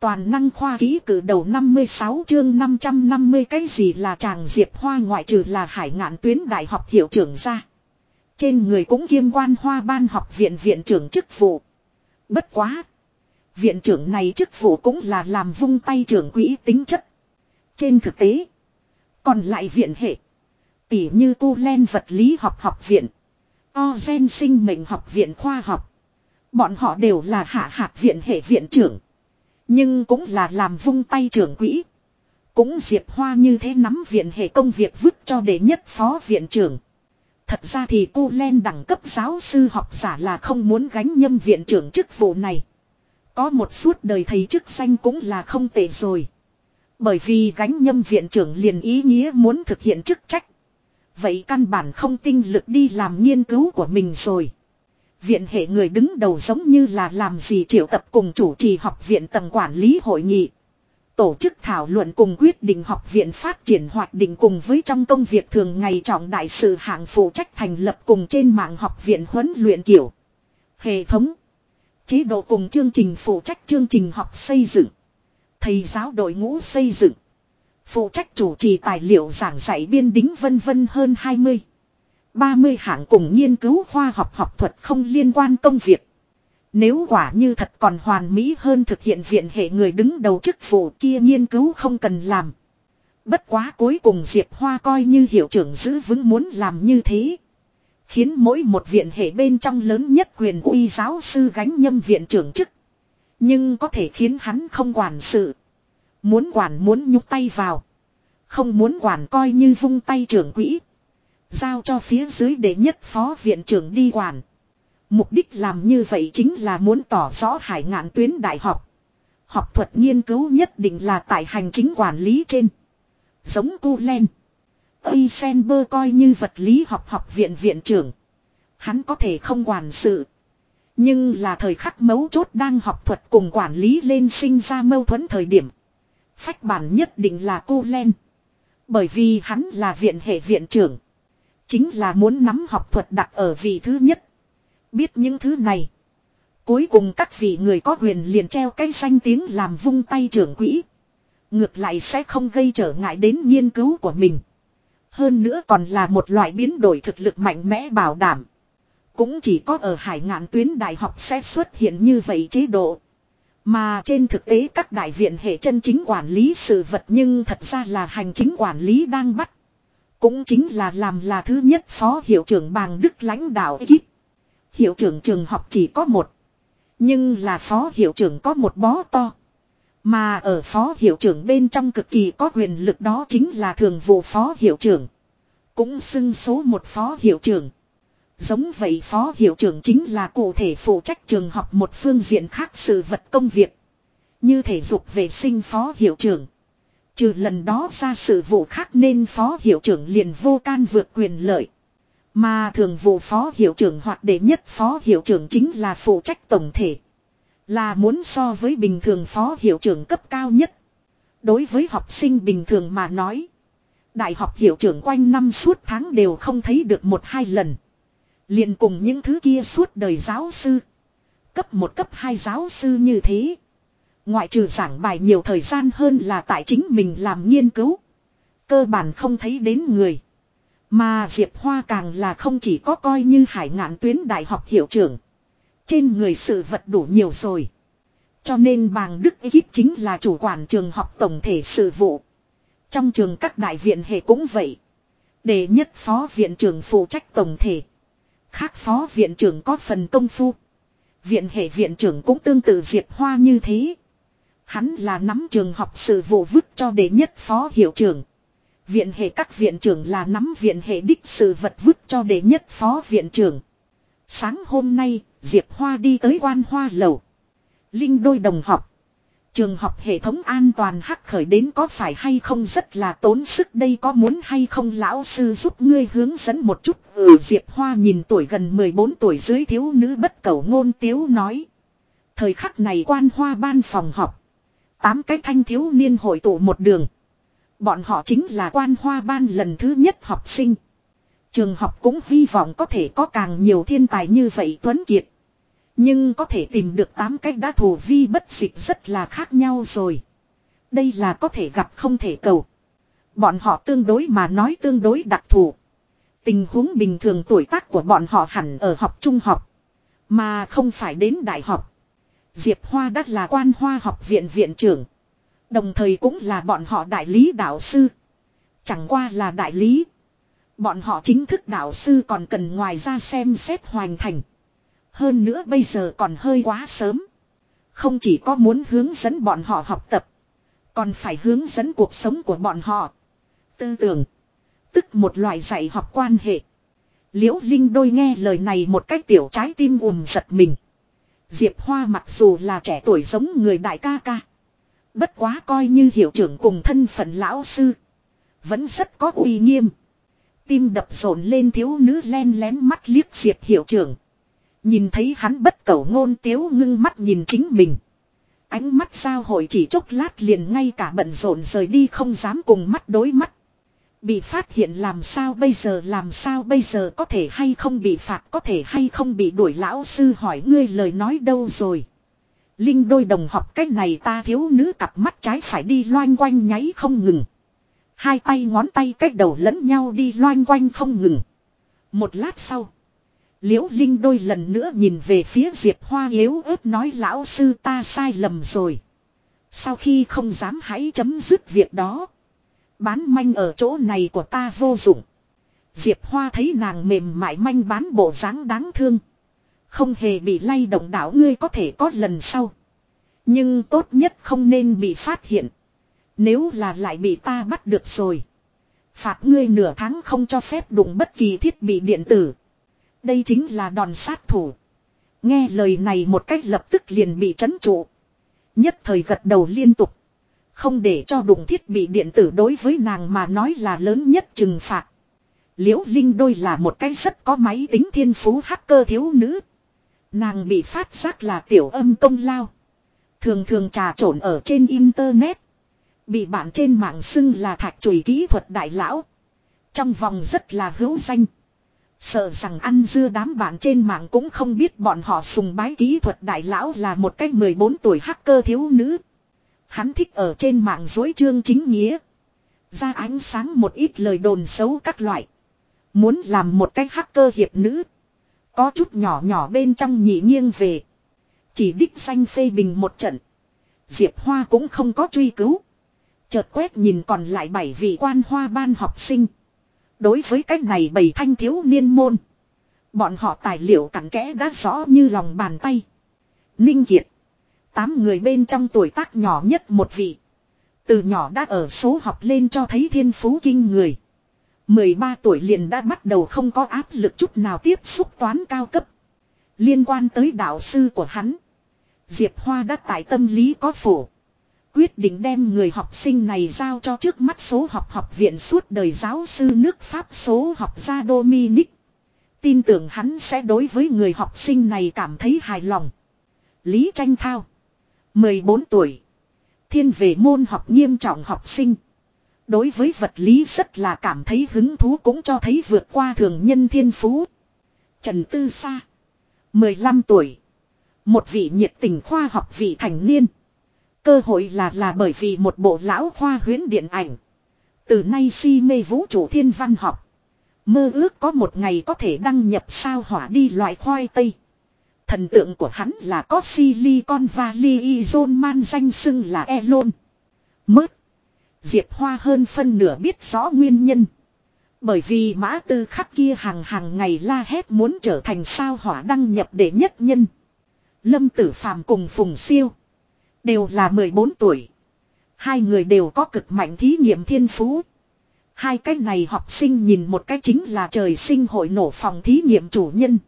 Toàn năng khoa ký cử đầu 56 chương 550 cái gì là chàng diệp hoa ngoại trừ là hải ngạn tuyến đại học hiệu trưởng ra. Trên người cũng kiêm quan hoa ban học viện viện trưởng chức vụ. Bất quá. Viện trưởng này chức vụ cũng là làm vung tay trưởng quỹ tính chất. Trên thực tế. Còn lại viện hệ. Tỉ như tu len vật lý học học viện. O gen sinh mệnh học viện khoa học. Bọn họ đều là hạ hạt viện hệ viện trưởng. Nhưng cũng là làm vung tay trưởng quỹ. Cũng Diệp Hoa như thế nắm viện hệ công việc vứt cho đệ nhất phó viện trưởng. Thật ra thì cô Len đẳng cấp giáo sư học giả là không muốn gánh nhâm viện trưởng chức vụ này. Có một suốt đời thầy chức danh cũng là không tệ rồi. Bởi vì gánh nhâm viện trưởng liền ý nghĩa muốn thực hiện chức trách. Vậy căn bản không tinh lực đi làm nghiên cứu của mình rồi. Viện hệ người đứng đầu giống như là làm gì triệu tập cùng chủ trì học viện tầng quản lý hội nghị. Tổ chức thảo luận cùng quyết định học viện phát triển hoạt định cùng với trong công việc thường ngày trọng đại sự hạng phụ trách thành lập cùng trên mạng học viện huấn luyện kiểu. Hệ thống. Chế độ cùng chương trình phụ trách chương trình học xây dựng. Thầy giáo đội ngũ xây dựng. Phụ trách chủ trì tài liệu giảng dạy biên đính vân vân hơn 20. 30 hạng cùng nghiên cứu khoa học học thuật không liên quan công việc. Nếu quả như thật còn hoàn mỹ hơn thực hiện viện hệ người đứng đầu chức vụ kia nghiên cứu không cần làm. Bất quá cuối cùng Diệp Hoa coi như hiệu trưởng giữ vững muốn làm như thế. Khiến mỗi một viện hệ bên trong lớn nhất quyền uy giáo sư gánh nhâm viện trưởng chức. Nhưng có thể khiến hắn không quản sự. Muốn quản muốn nhúc tay vào. Không muốn quản coi như vung tay trưởng quỹ. Giao cho phía dưới để nhất phó viện trưởng đi quản. Mục đích làm như vậy chính là muốn tỏ rõ hải ngạn tuyến đại học. Học thuật nghiên cứu nhất định là tại hành chính quản lý trên. Giống cu len. Eisenberg coi như vật lý học học viện viện trưởng. Hắn có thể không quản sự. Nhưng là thời khắc mấu chốt đang học thuật cùng quản lý lên sinh ra mâu thuẫn thời điểm. Phách bản nhất định là cô Len. Bởi vì hắn là viện hệ viện trưởng. Chính là muốn nắm học thuật đặt ở vị thứ nhất. Biết những thứ này. Cuối cùng các vị người có quyền liền treo cái xanh tiếng làm vung tay trưởng quỹ. Ngược lại sẽ không gây trở ngại đến nghiên cứu của mình. Hơn nữa còn là một loại biến đổi thực lực mạnh mẽ bảo đảm. Cũng chỉ có ở hải ngạn tuyến đại học sẽ xuất hiện như vậy chế độ. Mà trên thực tế các đại viện hệ chân chính quản lý sự vật nhưng thật ra là hành chính quản lý đang bắt. Cũng chính là làm là thứ nhất phó hiệu trưởng bàng đức lãnh đạo ekip. Hiệu trưởng trường học chỉ có một. Nhưng là phó hiệu trưởng có một bó to. Mà ở phó hiệu trưởng bên trong cực kỳ có quyền lực đó chính là thường vụ phó hiệu trưởng. Cũng xưng số một phó hiệu trưởng. Giống vậy phó hiệu trưởng chính là cụ thể phụ trách trường học một phương diện khác sự vật công việc. Như thể dục vệ sinh phó hiệu trưởng. Trừ lần đó ra sự vụ khác nên phó hiệu trưởng liền vô can vượt quyền lợi. Mà thường vụ phó hiệu trưởng hoặc đệ nhất phó hiệu trưởng chính là phụ trách tổng thể. Là muốn so với bình thường phó hiệu trưởng cấp cao nhất. Đối với học sinh bình thường mà nói. Đại học hiệu trưởng quanh năm suốt tháng đều không thấy được một hai lần. liền cùng những thứ kia suốt đời giáo sư. Cấp một, cấp hai giáo sư như thế. Ngoại trừ giảng bài nhiều thời gian hơn là tại chính mình làm nghiên cứu. Cơ bản không thấy đến người. Mà Diệp Hoa càng là không chỉ có coi như hải ngạn tuyến đại học hiệu trưởng. Trên người sự vật đủ nhiều rồi. Cho nên bàng Đức Ekip chính là chủ quản trường học tổng thể sự vụ. Trong trường các đại viện hệ cũng vậy. để nhất phó viện trưởng phụ trách tổng thể. Khác phó viện trưởng có phần công phu. Viện hệ viện trưởng cũng tương tự Diệp Hoa như thế. Hắn là nắm trường học sự vụ vứt cho đệ nhất phó hiệu trưởng. Viện hệ các viện trưởng là nắm viện hệ đích sự vật vứt cho đệ nhất phó viện trưởng. Sáng hôm nay, Diệp Hoa đi tới quan hoa lầu. Linh đôi đồng học. Trường học hệ thống an toàn hắc khởi đến có phải hay không rất là tốn sức đây có muốn hay không lão sư giúp ngươi hướng dẫn một chút. Ừ Diệp Hoa nhìn tuổi gần 14 tuổi dưới thiếu nữ bất cầu ngôn tiếu nói. Thời khắc này quan hoa ban phòng học. Tám cái thanh thiếu niên hội tụ một đường. Bọn họ chính là quan hoa ban lần thứ nhất học sinh. Trường học cũng hy vọng có thể có càng nhiều thiên tài như vậy Tuấn Kiệt. Nhưng có thể tìm được tám cách đã thù vi bất dịch rất là khác nhau rồi. Đây là có thể gặp không thể cầu. Bọn họ tương đối mà nói tương đối đặc thù. Tình huống bình thường tuổi tác của bọn họ hẳn ở học trung học. Mà không phải đến đại học. Diệp Hoa đắt là quan hoa học viện viện trưởng. Đồng thời cũng là bọn họ đại lý đạo sư. Chẳng qua là đại lý. Bọn họ chính thức đạo sư còn cần ngoài ra xem xét hoàn thành. Hơn nữa bây giờ còn hơi quá sớm. Không chỉ có muốn hướng dẫn bọn họ học tập. Còn phải hướng dẫn cuộc sống của bọn họ. Tư tưởng. Tức một loại dạy học quan hệ. Liễu Linh đôi nghe lời này một cách tiểu trái tim ùm giật mình. Diệp Hoa mặc dù là trẻ tuổi giống người đại ca ca. Bất quá coi như hiệu trưởng cùng thân phận lão sư. Vẫn rất có uy nghiêm. Tim đập rộn lên thiếu nữ len lén mắt liếc Diệp hiệu trưởng. Nhìn thấy hắn bất cẩu ngôn tiếu ngưng mắt nhìn chính mình. Ánh mắt sao hội chỉ chốc lát liền ngay cả bận rộn rời đi không dám cùng mắt đối mắt. Bị phát hiện làm sao bây giờ, làm sao bây giờ, có thể hay không bị phạt, có thể hay không bị đuổi lão sư hỏi, ngươi lời nói đâu rồi. Linh đôi đồng học cách này ta thiếu nữ cặp mắt trái phải đi loanh quanh nháy không ngừng. Hai tay ngón tay cách đầu lẫn nhau đi loanh quanh không ngừng. Một lát sau. Liễu Linh đôi lần nữa nhìn về phía Diệp Hoa yếu ớt nói, lão sư, ta sai lầm rồi. Sau khi không dám hãy chấm dứt việc đó. Bán manh ở chỗ này của ta vô dụng. Diệp Hoa thấy nàng mềm mại manh bán bộ dáng đáng thương. Không hề bị lay động đảo ngươi có thể có lần sau. Nhưng tốt nhất không nên bị phát hiện. Nếu là lại bị ta bắt được rồi. Phạt ngươi nửa tháng không cho phép đụng bất kỳ thiết bị điện tử. Đây chính là đòn sát thủ. Nghe lời này một cách lập tức liền bị chấn trụ. Nhất thời gật đầu liên tục. Không để cho đụng thiết bị điện tử đối với nàng mà nói là lớn nhất trừng phạt. Liễu Linh đôi là một cái rất có máy tính thiên phú hacker thiếu nữ. Nàng bị phát giác là tiểu âm công lao. Thường thường trà trộn ở trên internet. Bị bạn trên mạng xưng là thạch chùy kỹ thuật đại lão. Trong vòng rất là hữu danh. Sợ rằng ăn dưa đám bạn trên mạng cũng không biết bọn họ sùng bái kỹ thuật đại lão là một cái 14 tuổi hacker thiếu nữ. Hắn thích ở trên mạng dối trương chính nghĩa. Ra ánh sáng một ít lời đồn xấu các loại. Muốn làm một cái hacker hiệp nữ. Có chút nhỏ nhỏ bên trong nhị nghiêng về. Chỉ đích danh phê bình một trận. Diệp Hoa cũng không có truy cứu. Chợt quét nhìn còn lại bảy vị quan hoa ban học sinh. Đối với cách này bảy thanh thiếu niên môn. Bọn họ tài liệu cặn kẽ đã rõ như lòng bàn tay. Ninh Kiệt. Tám người bên trong tuổi tác nhỏ nhất một vị. Từ nhỏ đã ở số học lên cho thấy thiên phú kinh người. 13 tuổi liền đã bắt đầu không có áp lực chút nào tiếp xúc toán cao cấp. Liên quan tới đạo sư của hắn. Diệp Hoa đã tại tâm lý có phổ. Quyết định đem người học sinh này giao cho trước mắt số học học viện suốt đời giáo sư nước Pháp số học gia Dominic. Tin tưởng hắn sẽ đối với người học sinh này cảm thấy hài lòng. Lý Tranh Thao. 14 tuổi. Thiên về môn học nghiêm trọng học sinh. Đối với vật lý rất là cảm thấy hứng thú cũng cho thấy vượt qua thường nhân thiên phú. Trần Tư Sa. 15 tuổi. Một vị nhiệt tình khoa học vị thành niên. Cơ hội là là bởi vì một bộ lão khoa huyến điện ảnh. Từ nay si mê vũ trụ thiên văn học. Mơ ước có một ngày có thể đăng nhập sao hỏa đi loại khoai tây. Thần tượng của hắn là có Silicon Valley Zone man danh xưng là Elon. Mớt. Diệp Hoa hơn phân nửa biết rõ nguyên nhân. Bởi vì mã tư khắc kia hàng hàng ngày la hét muốn trở thành sao hỏa đăng nhập để nhất nhân. Lâm Tử Phàm cùng Phùng Siêu. Đều là 14 tuổi. Hai người đều có cực mạnh thí nghiệm thiên phú. Hai cái này học sinh nhìn một cái chính là trời sinh hội nổ phòng thí nghiệm chủ nhân.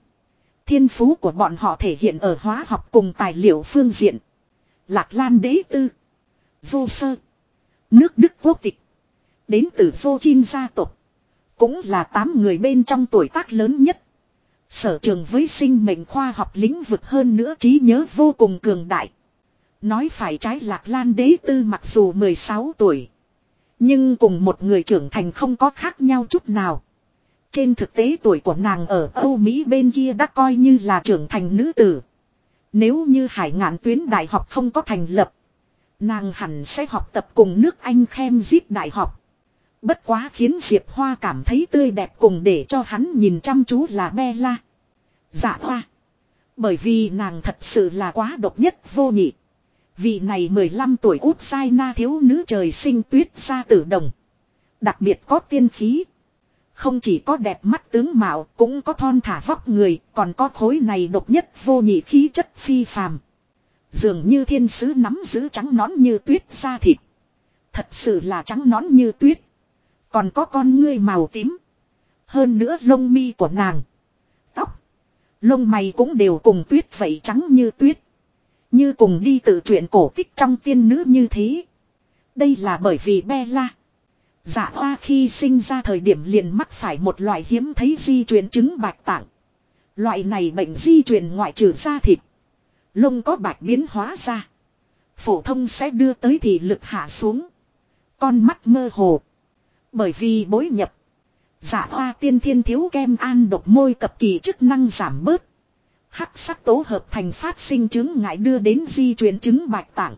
Thiên phú của bọn họ thể hiện ở hóa học cùng tài liệu phương diện. Lạc Lan đế tư. Vô sơ. Nước Đức quốc tịch. Đến từ vô chin gia tộc. Cũng là 8 người bên trong tuổi tác lớn nhất. Sở trường với sinh mệnh khoa học lĩnh vực hơn nữa trí nhớ vô cùng cường đại. Nói phải trái lạc lan đế tư mặc dù 16 tuổi. Nhưng cùng một người trưởng thành không có khác nhau chút nào. Trên thực tế tuổi của nàng ở Âu Mỹ bên kia đã coi như là trưởng thành nữ tử. Nếu như hải ngạn tuyến đại học không có thành lập. Nàng hẳn sẽ học tập cùng nước Anh khem giết đại học. Bất quá khiến Diệp Hoa cảm thấy tươi đẹp cùng để cho hắn nhìn chăm chú là Bella. Dạ hoa. Bởi vì nàng thật sự là quá độc nhất vô nhị. Vị này 15 tuổi út sai na thiếu nữ trời sinh tuyết ra tử đồng. Đặc biệt có tiên khí. Không chỉ có đẹp mắt tướng mạo, cũng có thon thả vóc người, còn có khối này độc nhất vô nhị khí chất phi phàm. Dường như thiên sứ nắm giữ trắng nón như tuyết da thịt. Thật sự là trắng nón như tuyết. Còn có con ngươi màu tím. Hơn nữa lông mi của nàng. Tóc. Lông mày cũng đều cùng tuyết vậy trắng như tuyết. Như cùng đi tự truyện cổ tích trong tiên nữ như thế. Đây là bởi vì Bella. Dạ hoa khi sinh ra thời điểm liền mắc phải một loại hiếm thấy di truyền chứng bạch tạng. Loại này bệnh di truyền ngoại trừ da thịt. Lông có bạch biến hóa ra. Phổ thông sẽ đưa tới thì lực hạ xuống. Con mắt mơ hồ. Bởi vì bối nhập. Dạ hoa tiên thiên thiếu kem an độc môi cập kỳ chức năng giảm bớt. Hắc sắc tố hợp thành phát sinh chứng ngại đưa đến di truyền chứng bạch tạng.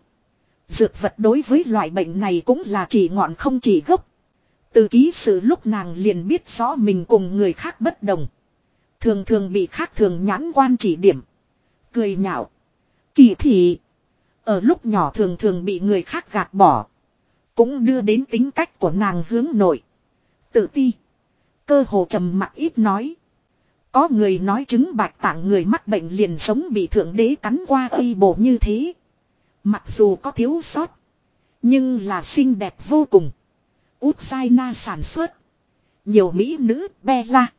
Dược vật đối với loại bệnh này cũng là chỉ ngọn không chỉ gốc. Từ ký sự lúc nàng liền biết rõ mình cùng người khác bất đồng. Thường thường bị khác thường nhãn quan chỉ điểm. Cười nhạo. Kỳ thị. Ở lúc nhỏ thường thường bị người khác gạt bỏ. Cũng đưa đến tính cách của nàng hướng nội. Tự ti. Cơ hồ trầm mặc ít nói. Có người nói chứng bạch tạng người mắc bệnh liền sống bị thượng đế cắn qua y bộ như thế. Mặc dù có thiếu sót. Nhưng là xinh đẹp vô cùng. Ukraine sản xuất. Nhiều mỹ nữ, Bella.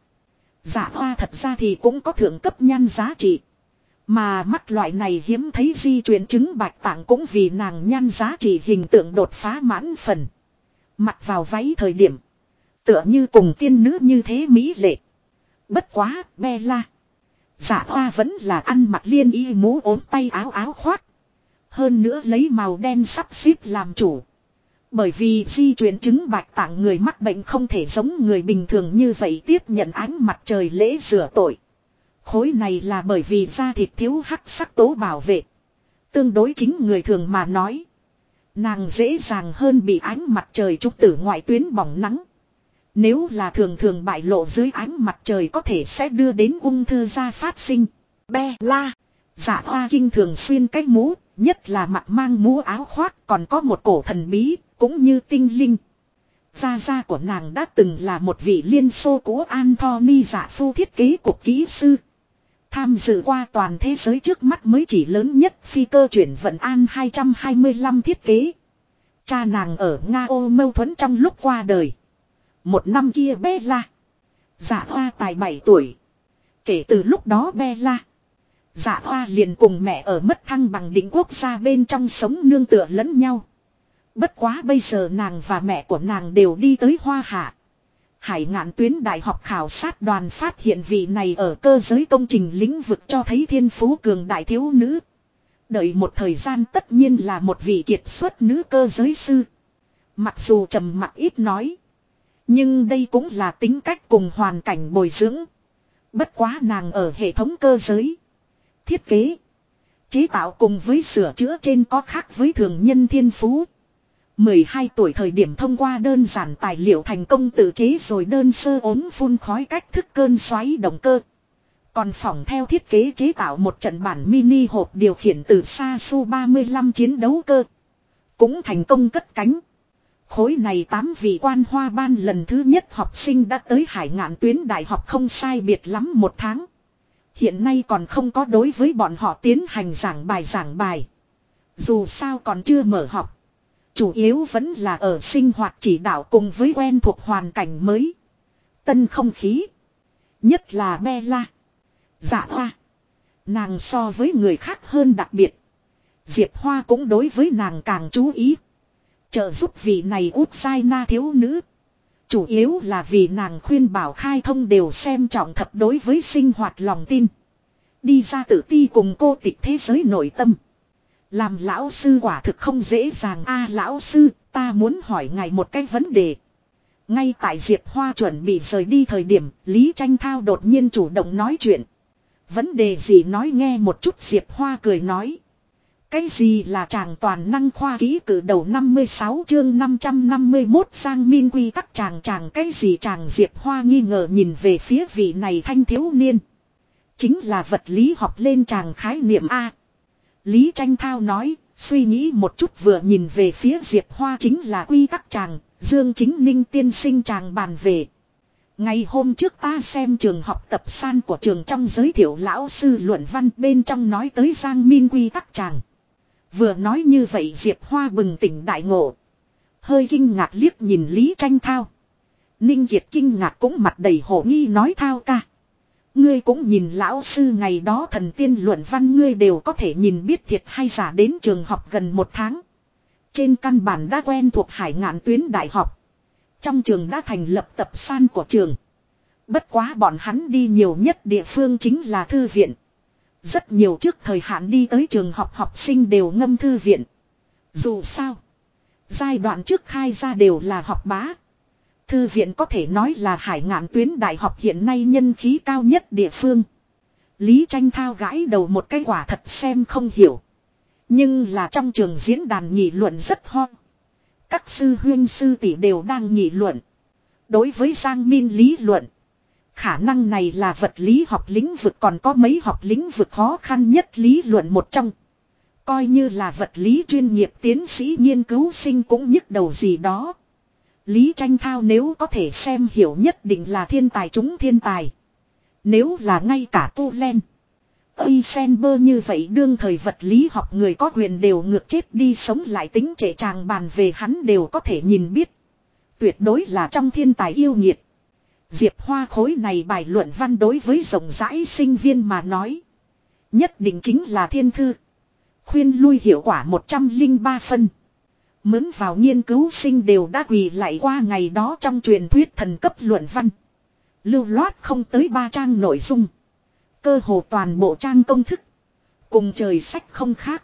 Giả hoa thật ra thì cũng có thượng cấp nhan giá trị. Mà mắt loại này hiếm thấy di chuyển chứng bạch tạng cũng vì nàng nhan giá trị hình tượng đột phá mãn phần. Mặc vào váy thời điểm. Tựa như cùng tiên nữ như thế mỹ lệ. Bất quá, Bella. Giả hoa vẫn là ăn mặc liên y mũ ốm tay áo áo khoác. Hơn nữa lấy màu đen sắp xếp làm chủ. Bởi vì di truyền chứng bạch tạng người mắc bệnh không thể giống người bình thường như vậy tiếp nhận ánh mặt trời lễ rửa tội. Khối này là bởi vì da thịt thiếu hắc sắc tố bảo vệ. Tương đối chính người thường mà nói. Nàng dễ dàng hơn bị ánh mặt trời trúc tử ngoại tuyến bỏng nắng. Nếu là thường thường bại lộ dưới ánh mặt trời có thể sẽ đưa đến ung thư da phát sinh. Be la. giả hoa kinh thường xuyên cách mũ, nhất là mặt mang mũ áo khoác còn có một cổ thần bí, cũng như tinh linh. Gia gia của nàng đã từng là một vị liên xô của Anthony giả phu thiết kế cục kỹ sư. Tham dự qua toàn thế giới trước mắt mới chỉ lớn nhất phi cơ chuyển vận An 225 thiết kế. Cha nàng ở Nga ô mâu thuẫn trong lúc qua đời. Một năm kia Bella. Dạ hoa tài 7 tuổi. Kể từ lúc đó Bella. Dạ hoa liền cùng mẹ ở mất thăng bằng đỉnh quốc gia bên trong sống nương tựa lẫn nhau. Bất quá bây giờ nàng và mẹ của nàng đều đi tới Hoa Hạ. Hải ngạn tuyến đại học khảo sát đoàn phát hiện vị này ở cơ giới công trình lĩnh vực cho thấy thiên phú cường đại thiếu nữ. Đợi một thời gian tất nhiên là một vị kiệt xuất nữ cơ giới sư. Mặc dù trầm mặc ít nói. Nhưng đây cũng là tính cách cùng hoàn cảnh bồi dưỡng. Bất quá nàng ở hệ thống cơ giới. Thiết kế. Chế tạo cùng với sửa chữa trên có khác với thường nhân thiên phú. 12 tuổi thời điểm thông qua đơn giản tài liệu thành công tự chế rồi đơn sơ ốm phun khói cách thức cơn xoáy động cơ. Còn phỏng theo thiết kế chế tạo một trận bản mini hộp điều khiển từ xa su 35 chiến đấu cơ. Cũng thành công cất cánh. Khối này tám vị quan hoa ban lần thứ nhất học sinh đã tới hải ngạn tuyến đại học không sai biệt lắm một tháng. Hiện nay còn không có đối với bọn họ tiến hành giảng bài giảng bài. Dù sao còn chưa mở học. Chủ yếu vẫn là ở sinh hoạt chỉ đạo cùng với quen thuộc hoàn cảnh mới. Tân không khí. Nhất là Bella. Dạ hoa. Nàng so với người khác hơn đặc biệt. Diệp Hoa cũng đối với nàng càng chú ý. Trợ giúp vị này út sai na thiếu nữ. Chủ yếu là vì nàng khuyên bảo khai thông đều xem trọng thập đối với sinh hoạt lòng tin. Đi ra tự ti cùng cô tịch thế giới nội tâm. Làm lão sư quả thực không dễ dàng a lão sư, ta muốn hỏi ngài một cái vấn đề. Ngay tại Diệp Hoa chuẩn bị rời đi thời điểm, Lý Tranh Thao đột nhiên chủ động nói chuyện. Vấn đề gì nói nghe một chút Diệp Hoa cười nói. Cái gì là chàng toàn năng khoa ký cử đầu 56 chương 551 sang min quy tắc chàng chàng cái gì chàng Diệp Hoa nghi ngờ nhìn về phía vị này thanh thiếu niên. Chính là vật lý học lên chàng khái niệm A. Lý Tranh Thao nói, suy nghĩ một chút vừa nhìn về phía Diệp Hoa chính là quy tắc chàng, Dương Chính Ninh tiên sinh chàng bàn về. Ngày hôm trước ta xem trường học tập san của trường trong giới thiệu lão sư luận văn bên trong nói tới Giang Min quy tắc chàng. Vừa nói như vậy Diệp Hoa bừng tỉnh đại ngộ. Hơi kinh ngạc liếc nhìn Lý Tranh Thao. Ninh Kiệt kinh ngạc cũng mặt đầy hổ nghi nói thao ca. Ngươi cũng nhìn lão sư ngày đó thần tiên luận văn ngươi đều có thể nhìn biết thiệt hay giả đến trường học gần một tháng. Trên căn bản đã quen thuộc hải ngạn tuyến đại học. Trong trường đã thành lập tập san của trường. Bất quá bọn hắn đi nhiều nhất địa phương chính là thư viện. Rất nhiều trước thời hạn đi tới trường học học sinh đều ngâm thư viện. Dù sao. Giai đoạn trước khai ra đều là học bá. Thư viện có thể nói là hải ngạn tuyến đại học hiện nay nhân khí cao nhất địa phương. Lý tranh thao gãi đầu một cái quả thật xem không hiểu. Nhưng là trong trường diễn đàn nghị luận rất ho. Các sư huyên sư tỷ đều đang nghị luận. Đối với Giang Min lý luận. Khả năng này là vật lý học lĩnh vực còn có mấy học lĩnh vực khó khăn nhất lý luận một trong. Coi như là vật lý chuyên nghiệp tiến sĩ nghiên cứu sinh cũng nhức đầu gì đó. Lý tranh thao nếu có thể xem hiểu nhất định là thiên tài chúng thiên tài. Nếu là ngay cả tu len. Eisenberg như vậy đương thời vật lý học người có quyền đều ngược chết đi sống lại tính trệ tràng bàn về hắn đều có thể nhìn biết. Tuyệt đối là trong thiên tài yêu nghiệt, Diệp Hoa khối này bài luận văn đối với rộng rãi sinh viên mà nói. Nhất định chính là thiên thư. Khuyên lui hiệu quả 103 phân. Mướn vào nghiên cứu sinh đều đã quỳ lại qua ngày đó trong truyền thuyết thần cấp luận văn. Lưu loát không tới ba trang nội dung. Cơ hồ toàn bộ trang công thức. Cùng trời sách không khác.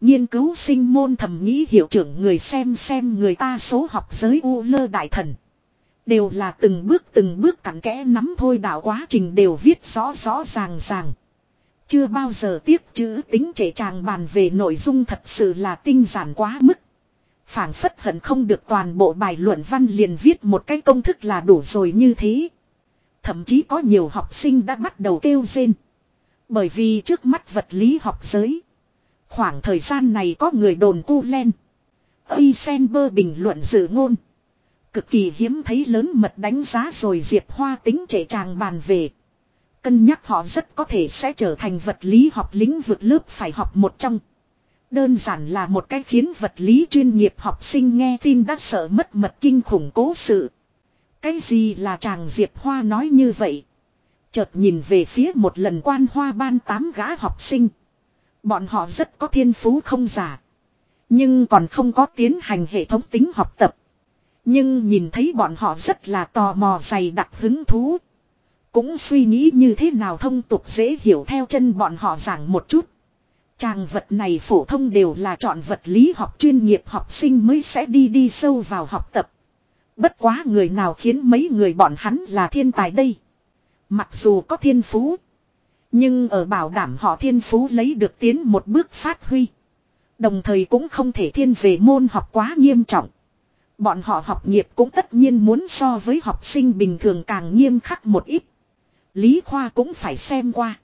Nghiên cứu sinh môn thầm nghĩ hiệu trưởng người xem xem người ta số học giới u lơ đại thần. Đều là từng bước từng bước cặn kẽ nắm thôi đạo quá trình đều viết rõ rõ ràng ràng. Chưa bao giờ tiếc chữ tính trẻ tràng bàn về nội dung thật sự là tinh giản quá mức phảng phất hận không được toàn bộ bài luận văn liền viết một cái công thức là đủ rồi như thế. Thậm chí có nhiều học sinh đã bắt đầu kêu rên. Bởi vì trước mắt vật lý học giới. Khoảng thời gian này có người đồn cu len. Eisenberg bình luận dự ngôn. Cực kỳ hiếm thấy lớn mật đánh giá rồi Diệp Hoa tính trệ tràng bàn về. Cân nhắc họ rất có thể sẽ trở thành vật lý học lĩnh vực lớp phải học một trong. Đơn giản là một cái khiến vật lý chuyên nghiệp học sinh nghe tin đã sợ mất mật kinh khủng cố sự. Cái gì là chàng Diệp Hoa nói như vậy? Chợt nhìn về phía một lần quan hoa ban tám gã học sinh. Bọn họ rất có thiên phú không giả. Nhưng còn không có tiến hành hệ thống tính học tập. Nhưng nhìn thấy bọn họ rất là tò mò dày đặc hứng thú. Cũng suy nghĩ như thế nào thông tục dễ hiểu theo chân bọn họ giảng một chút. Tràng vật này phổ thông đều là chọn vật lý học chuyên nghiệp học sinh mới sẽ đi đi sâu vào học tập. Bất quá người nào khiến mấy người bọn hắn là thiên tài đây. Mặc dù có thiên phú. Nhưng ở bảo đảm họ thiên phú lấy được tiến một bước phát huy. Đồng thời cũng không thể thiên về môn học quá nghiêm trọng. Bọn họ học nghiệp cũng tất nhiên muốn so với học sinh bình thường càng nghiêm khắc một ít. Lý khoa cũng phải xem qua.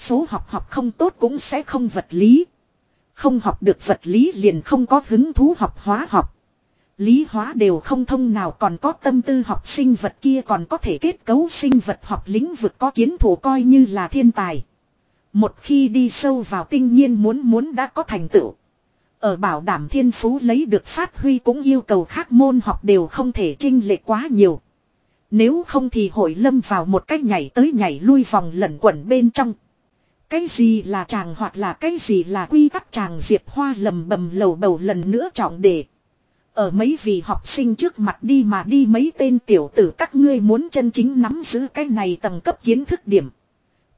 Số học học không tốt cũng sẽ không vật lý. Không học được vật lý liền không có hứng thú học hóa học. Lý hóa đều không thông nào còn có tâm tư học sinh vật kia còn có thể kết cấu sinh vật học lĩnh vực có kiến thủ coi như là thiên tài. Một khi đi sâu vào tinh nhiên muốn muốn đã có thành tựu. Ở bảo đảm thiên phú lấy được phát huy cũng yêu cầu khác môn học đều không thể trinh lệ quá nhiều. Nếu không thì hội lâm vào một cách nhảy tới nhảy lui vòng lẩn quẩn bên trong. Cái gì là chàng hoặc là cái gì là quy tắc chàng diệp hoa lầm bầm lầu bầu lần nữa trọng để Ở mấy vị học sinh trước mặt đi mà đi mấy tên tiểu tử các ngươi muốn chân chính nắm giữ cái này tầng cấp kiến thức điểm.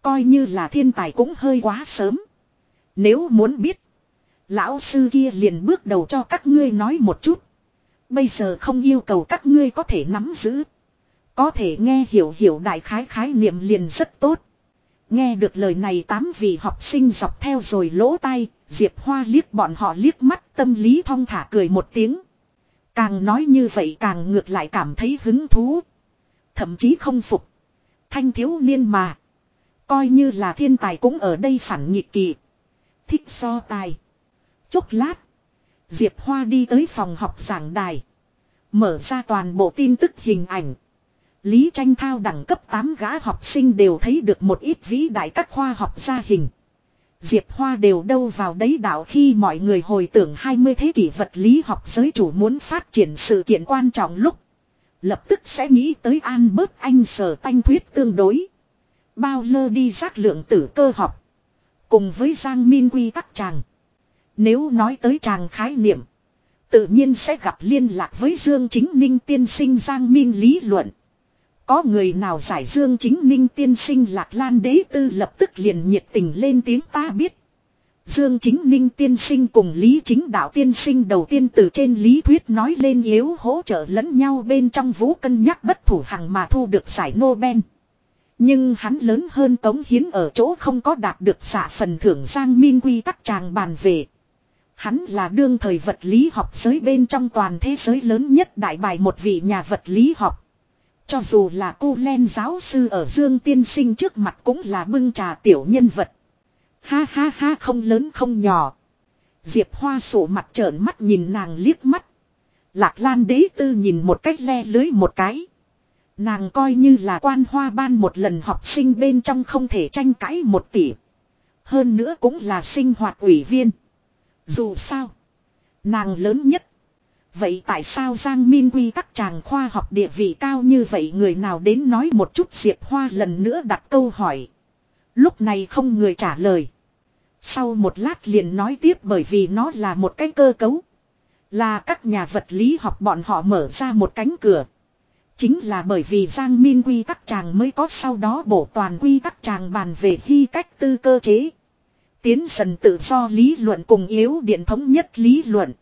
Coi như là thiên tài cũng hơi quá sớm. Nếu muốn biết. Lão sư kia liền bước đầu cho các ngươi nói một chút. Bây giờ không yêu cầu các ngươi có thể nắm giữ. Có thể nghe hiểu hiểu đại khái khái niệm liền rất tốt. Nghe được lời này tám vị học sinh dọc theo rồi lỗ tai, Diệp Hoa liếc bọn họ liếc mắt tâm lý thong thả cười một tiếng. Càng nói như vậy càng ngược lại cảm thấy hứng thú. Thậm chí không phục. Thanh thiếu niên mà. Coi như là thiên tài cũng ở đây phản nghịch kỳ. Thích so tài. Chốc lát. Diệp Hoa đi tới phòng học giảng đài. Mở ra toàn bộ tin tức hình ảnh. Lý tranh thao đẳng cấp 8 gã học sinh đều thấy được một ít vĩ đại các khoa học gia hình. Diệp Hoa đều đâu vào đấy đạo khi mọi người hồi tưởng 20 thế kỷ vật lý học giới chủ muốn phát triển sự kiện quan trọng lúc. Lập tức sẽ nghĩ tới an bớt anh sở tanh thuyết tương đối. Bao lơ đi giác lượng tử cơ học. Cùng với Giang Min quy tắc chàng Nếu nói tới chàng khái niệm. Tự nhiên sẽ gặp liên lạc với Dương Chính Ninh tiên sinh Giang Min lý luận. Có người nào giải Dương Chính Ninh tiên sinh Lạc Lan đế tư lập tức liền nhiệt tình lên tiếng ta biết. Dương Chính Ninh tiên sinh cùng Lý Chính Đạo tiên sinh đầu tiên từ trên lý thuyết nói lên yếu hỗ trợ lẫn nhau bên trong vũ cân nhắc bất thủ hàng mà thu được giải Nobel. Nhưng hắn lớn hơn Tống Hiến ở chỗ không có đạt được xạ phần thưởng Giang Min quy tắc tràng bàn về. Hắn là đương thời vật lý học giới bên trong toàn thế giới lớn nhất đại bài một vị nhà vật lý học. Cho dù là cô Len giáo sư ở Dương Tiên Sinh trước mặt cũng là bưng trà tiểu nhân vật. Ha ha ha, không lớn không nhỏ. Diệp Hoa sổ mặt trợn mắt nhìn nàng liếc mắt. Lạc Lan đế tư nhìn một cách le lưới một cái. Nàng coi như là quan hoa ban một lần học sinh bên trong không thể tranh cãi một tỷ. Hơn nữa cũng là sinh hoạt ủy viên. Dù sao. Nàng lớn nhất. Vậy tại sao Giang Min quy tắc chàng khoa học địa vị cao như vậy người nào đến nói một chút Diệp Hoa lần nữa đặt câu hỏi. Lúc này không người trả lời. Sau một lát liền nói tiếp bởi vì nó là một cái cơ cấu. Là các nhà vật lý học bọn họ mở ra một cánh cửa. Chính là bởi vì Giang Min quy tắc chàng mới có sau đó bổ toàn quy tắc chàng bàn về hy cách tư cơ chế. Tiến dần tự do lý luận cùng yếu điện thống nhất lý luận.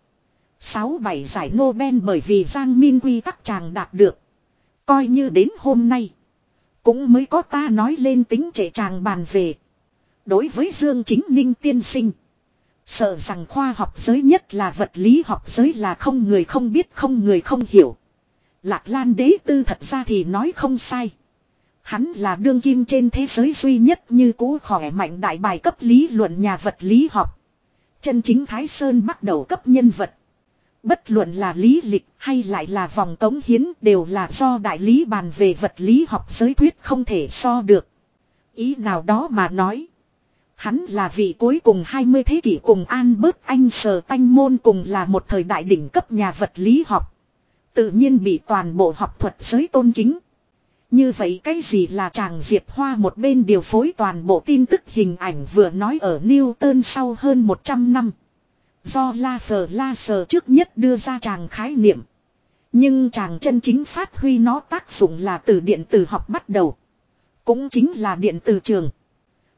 Sáu bảy giải Nobel bởi vì Giang Min quy tắc chàng đạt được. Coi như đến hôm nay. Cũng mới có ta nói lên tính trệ chàng bàn về. Đối với Dương Chính Ninh tiên sinh. Sợ rằng khoa học giới nhất là vật lý học giới là không người không biết, không người không hiểu. Lạc Lan đế tư thật ra thì nói không sai. Hắn là đương kim trên thế giới duy nhất như cũ khỏe mạnh đại bài cấp lý luận nhà vật lý học. Chân chính Thái Sơn bắt đầu cấp nhân vật. Bất luận là lý lịch hay lại là vòng tống hiến đều là do đại lý bàn về vật lý học giới thuyết không thể so được. Ý nào đó mà nói. Hắn là vị cuối cùng 20 thế kỷ cùng Albert Einstein tanh môn cùng là một thời đại đỉnh cấp nhà vật lý học. Tự nhiên bị toàn bộ học thuật giới tôn kính. Như vậy cái gì là chàng Diệp Hoa một bên điều phối toàn bộ tin tức hình ảnh vừa nói ở Newton sau hơn 100 năm. Do La Phờ La Sờ trước nhất đưa ra chàng khái niệm. Nhưng chàng chân chính phát huy nó tác dụng là từ điện tử học bắt đầu. Cũng chính là điện tử trường.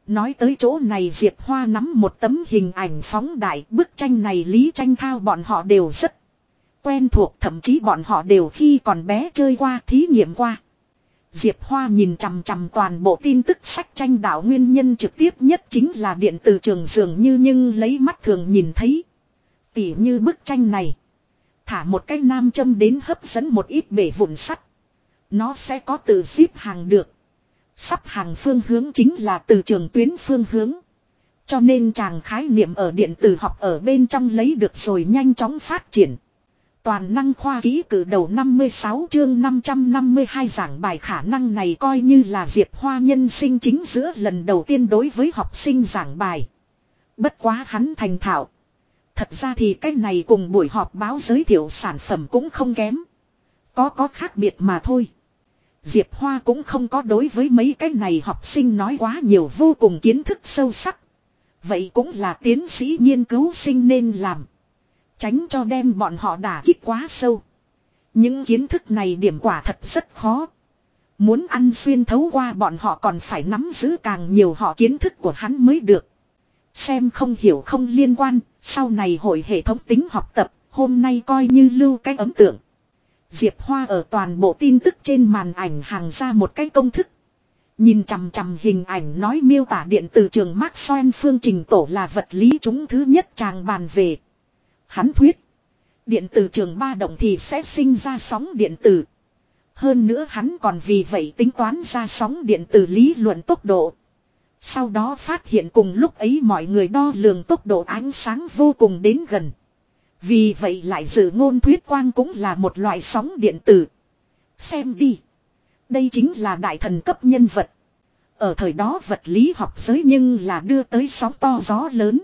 Nói tới chỗ này Diệp Hoa nắm một tấm hình ảnh phóng đại, bức tranh này Lý Tranh Thao bọn họ đều rất quen thuộc, thậm chí bọn họ đều khi còn bé chơi qua, thí nghiệm qua. Diệp Hoa nhìn chằm chằm toàn bộ tin tức sách tranh đạo nguyên nhân trực tiếp nhất chính là điện tử trường dường như nhưng lấy mắt thường nhìn thấy. Tỉ như bức tranh này. Thả một cái nam châm đến hấp dẫn một ít bể vụn sắt. Nó sẽ có từ ship hàng được. Sắp hàng phương hướng chính là từ trường tuyến phương hướng. Cho nên chàng khái niệm ở điện tử học ở bên trong lấy được rồi nhanh chóng phát triển. Toàn năng khoa ký cử đầu 56 chương 552 giảng bài khả năng này coi như là Diệp Hoa nhân sinh chính giữa lần đầu tiên đối với học sinh giảng bài. Bất quá hắn thành thạo. Thật ra thì cái này cùng buổi họp báo giới thiệu sản phẩm cũng không kém. Có có khác biệt mà thôi. Diệp Hoa cũng không có đối với mấy cái này học sinh nói quá nhiều vô cùng kiến thức sâu sắc. Vậy cũng là tiến sĩ nghiên cứu sinh nên làm. Tránh cho đem bọn họ đả kích quá sâu. Những kiến thức này điểm quả thật rất khó. Muốn ăn xuyên thấu qua bọn họ còn phải nắm giữ càng nhiều họ kiến thức của hắn mới được. Xem không hiểu không liên quan, sau này hội hệ thống tính học tập, hôm nay coi như lưu cái ấn tượng. Diệp Hoa ở toàn bộ tin tức trên màn ảnh hàng ra một cái công thức. Nhìn chằm chằm hình ảnh nói miêu tả điện từ trường Mark Xoen phương trình tổ là vật lý chúng thứ nhất chàng bàn về. Hắn thuyết. Điện từ trường ba động thì sẽ sinh ra sóng điện tử. Hơn nữa hắn còn vì vậy tính toán ra sóng điện tử lý luận tốc độ. Sau đó phát hiện cùng lúc ấy mọi người đo lường tốc độ ánh sáng vô cùng đến gần. Vì vậy lại dự ngôn thuyết quang cũng là một loại sóng điện tử. Xem đi. Đây chính là đại thần cấp nhân vật. Ở thời đó vật lý học giới nhưng là đưa tới sóng to gió lớn.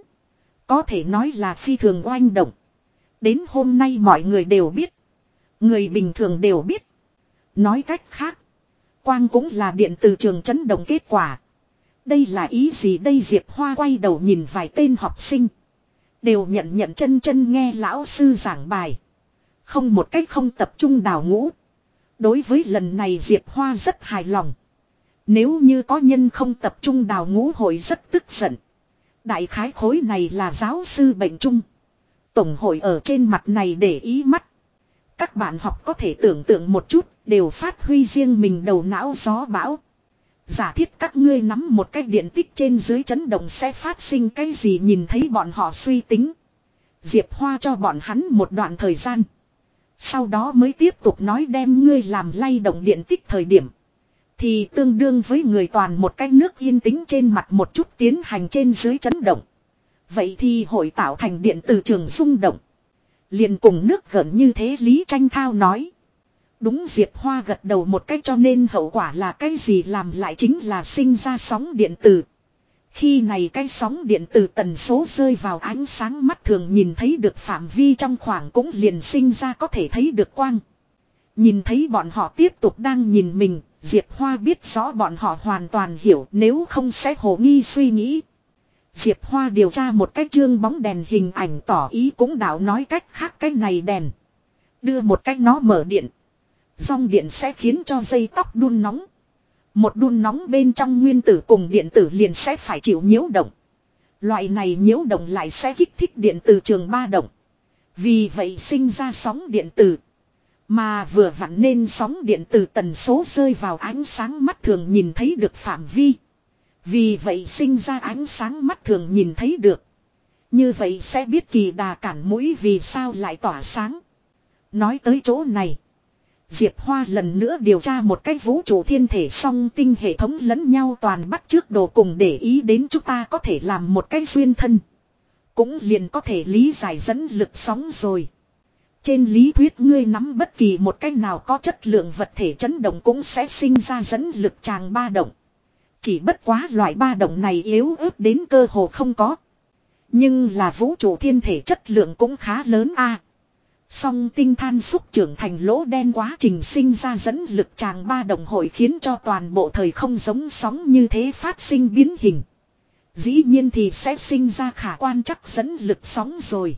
Có thể nói là phi thường oanh động. Đến hôm nay mọi người đều biết. Người bình thường đều biết. Nói cách khác. Quang cũng là điện từ trường chấn động kết quả. Đây là ý gì đây Diệp Hoa quay đầu nhìn vài tên học sinh. Đều nhận nhận chân chân nghe lão sư giảng bài. Không một cách không tập trung đào ngũ. Đối với lần này Diệp Hoa rất hài lòng. Nếu như có nhân không tập trung đào ngũ hội rất tức giận. Đại khái khối này là giáo sư bệnh trung Tổng hội ở trên mặt này để ý mắt. Các bạn học có thể tưởng tượng một chút, đều phát huy riêng mình đầu não gió bão. Giả thiết các ngươi nắm một cái điện tích trên dưới chấn động sẽ phát sinh cái gì nhìn thấy bọn họ suy tính. Diệp Hoa cho bọn hắn một đoạn thời gian. Sau đó mới tiếp tục nói đem ngươi làm lay động điện tích thời điểm. Thì tương đương với người toàn một cái nước yên tĩnh trên mặt một chút tiến hành trên dưới chấn động. Vậy thì hội tạo thành điện từ trường rung động. liền cùng nước gần như thế Lý Tranh Thao nói. Đúng Diệp Hoa gật đầu một cách cho nên hậu quả là cái gì làm lại chính là sinh ra sóng điện tử. Khi này cái sóng điện tử tần số rơi vào ánh sáng mắt thường nhìn thấy được phạm vi trong khoảng cũng liền sinh ra có thể thấy được quang. Nhìn thấy bọn họ tiếp tục đang nhìn mình, Diệp Hoa biết rõ bọn họ hoàn toàn hiểu nếu không sẽ hồ nghi suy nghĩ. Diệp Hoa điều tra một cái chương bóng đèn hình ảnh tỏ ý cũng đạo nói cách khác cái này đèn. Đưa một cách nó mở điện. Dòng điện sẽ khiến cho dây tóc đun nóng. Một đun nóng bên trong nguyên tử cùng điện tử liền sẽ phải chịu nhiễu động. Loại này nhiễu động lại sẽ kích thích điện từ trường ba động. Vì vậy sinh ra sóng điện tử. Mà vừa vặn nên sóng điện từ tần số rơi vào ánh sáng mắt thường nhìn thấy được phạm vi. Vì vậy sinh ra ánh sáng mắt thường nhìn thấy được. Như vậy sẽ biết kỳ đà cản mũi vì sao lại tỏa sáng. Nói tới chỗ này. Diệp Hoa lần nữa điều tra một cách vũ trụ thiên thể song tinh hệ thống lẫn nhau toàn bắt trước đồ cùng để ý đến chúng ta có thể làm một cái duyên thân. Cũng liền có thể lý giải dẫn lực sóng rồi. Trên lý thuyết ngươi nắm bất kỳ một cách nào có chất lượng vật thể chấn động cũng sẽ sinh ra dẫn lực tràng ba động. Chỉ bất quá loại ba động này yếu ớt đến cơ hồ không có. Nhưng là vũ trụ thiên thể chất lượng cũng khá lớn a. Song tinh than xúc trưởng thành lỗ đen quá trình sinh ra dẫn lực tràng ba đồng hội khiến cho toàn bộ thời không giống sóng như thế phát sinh biến hình. Dĩ nhiên thì sẽ sinh ra khả quan chắc dẫn lực sóng rồi.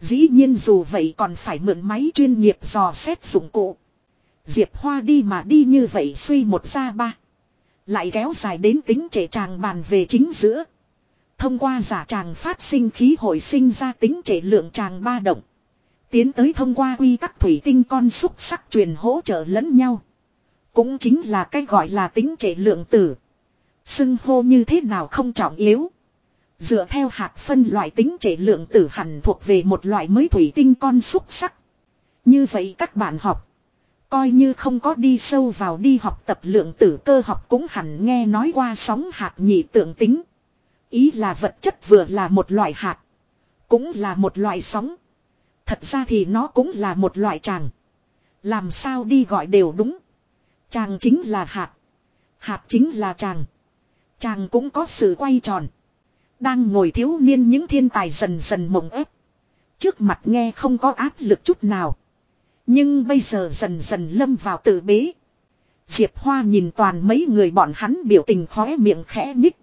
Dĩ nhiên dù vậy còn phải mượn máy chuyên nghiệp dò xét dụng cụ. Diệp Hoa đi mà đi như vậy suy một ra ba. Lại kéo dài đến tính trệ tràng bàn về chính giữa. Thông qua giả tràng phát sinh khí hồi sinh ra tính trệ lượng tràng ba động. Tiến tới thông qua quy tắc thủy tinh con xúc sắc truyền hỗ trợ lẫn nhau. Cũng chính là cái gọi là tính trệ lượng tử. Xưng hô như thế nào không trọng yếu. Dựa theo hạt phân loại tính trệ lượng tử hẳn thuộc về một loại mới thủy tinh con xúc sắc. Như vậy các bạn học. Coi như không có đi sâu vào đi học tập lượng tử cơ học cũng hẳn nghe nói qua sóng hạt nhị tượng tính. Ý là vật chất vừa là một loại hạt. Cũng là một loại sóng. Thật ra thì nó cũng là một loại tràng. Làm sao đi gọi đều đúng. Tràng chính là hạt. Hạt chính là tràng. Tràng cũng có sự quay tròn. Đang ngồi thiếu niên những thiên tài dần dần mộng ép. Trước mặt nghe không có áp lực chút nào. Nhưng bây giờ dần dần lâm vào tự bế. Diệp Hoa nhìn toàn mấy người bọn hắn biểu tình khóe miệng khẽ nhích.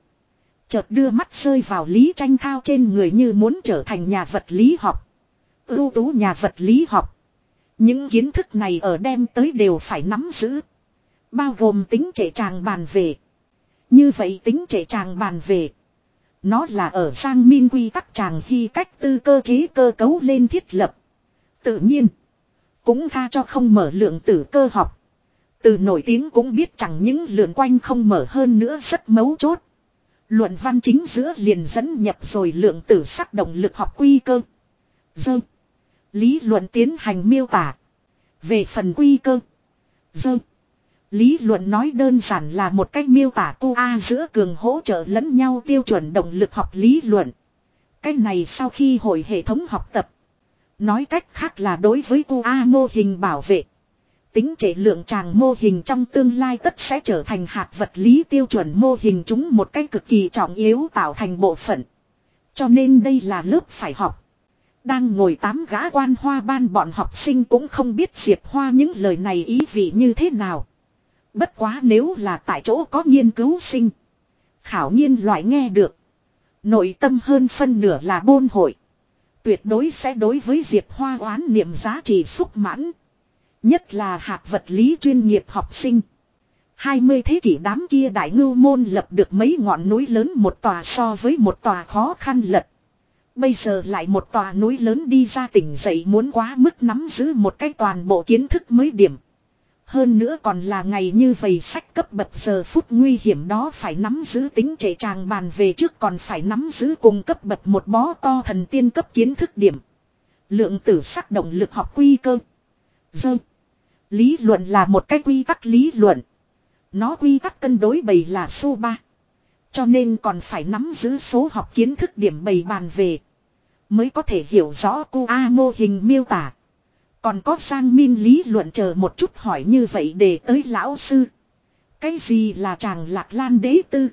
Chợt đưa mắt rơi vào Lý Tranh Thao trên người như muốn trở thành nhà vật lý học. Ưu tú nhà vật lý học. Những kiến thức này ở đem tới đều phải nắm giữ. Bao gồm tính trệ tràng bàn về. Như vậy tính trệ tràng bàn về. Nó là ở sang minh quy tắc tràng khi cách tư cơ chế cơ cấu lên thiết lập. Tự nhiên. Cũng tha cho không mở lượng tử cơ học. Từ nổi tiếng cũng biết chẳng những lượn quanh không mở hơn nữa rất mấu chốt. Luận văn chính giữa liền dẫn nhập rồi lượng tử sắc động lực học quy cơ. Dơ. Lý luận tiến hành miêu tả. Về phần quy cơ. Dơ. Lý luận nói đơn giản là một cách miêu tả cô A giữa cường hỗ trợ lẫn nhau tiêu chuẩn động lực học lý luận. Cách này sau khi hội hệ thống học tập. Nói cách khác là đối với cô A mô hình bảo vệ. Tính trệ lượng tràng mô hình trong tương lai tất sẽ trở thành hạt vật lý tiêu chuẩn mô hình chúng một cách cực kỳ trọng yếu tạo thành bộ phận. Cho nên đây là lớp phải học. Đang ngồi tám gã quan hoa ban bọn học sinh cũng không biết Diệp Hoa những lời này ý vị như thế nào. Bất quá nếu là tại chỗ có nghiên cứu sinh. Khảo nhiên loại nghe được. Nội tâm hơn phân nửa là bôn hội. Tuyệt đối sẽ đối với Diệp Hoa oán niệm giá trị xúc mãn. Nhất là hạt vật lý chuyên nghiệp học sinh. 20 thế kỷ đám kia đại ngưu môn lập được mấy ngọn núi lớn một tòa so với một tòa khó khăn lật. Bây giờ lại một tòa núi lớn đi ra tỉnh dậy muốn quá mức nắm giữ một cái toàn bộ kiến thức mới điểm. Hơn nữa còn là ngày như vậy sách cấp bậc giờ phút nguy hiểm đó phải nắm giữ tính trệ tràng bàn về trước còn phải nắm giữ cùng cấp bậc một bó to thần tiên cấp kiến thức điểm. Lượng tử sắc động lực học quy cơ. Dơ. Lý luận là một cái quy tắc lý luận. Nó quy tắc cân đối bầy là số 3. Cho nên còn phải nắm giữ số học kiến thức điểm bày bàn về. Mới có thể hiểu rõ cu A mô hình miêu tả. Còn có sang min lý luận chờ một chút hỏi như vậy để tới lão sư. Cái gì là chàng lạc lan đế tư?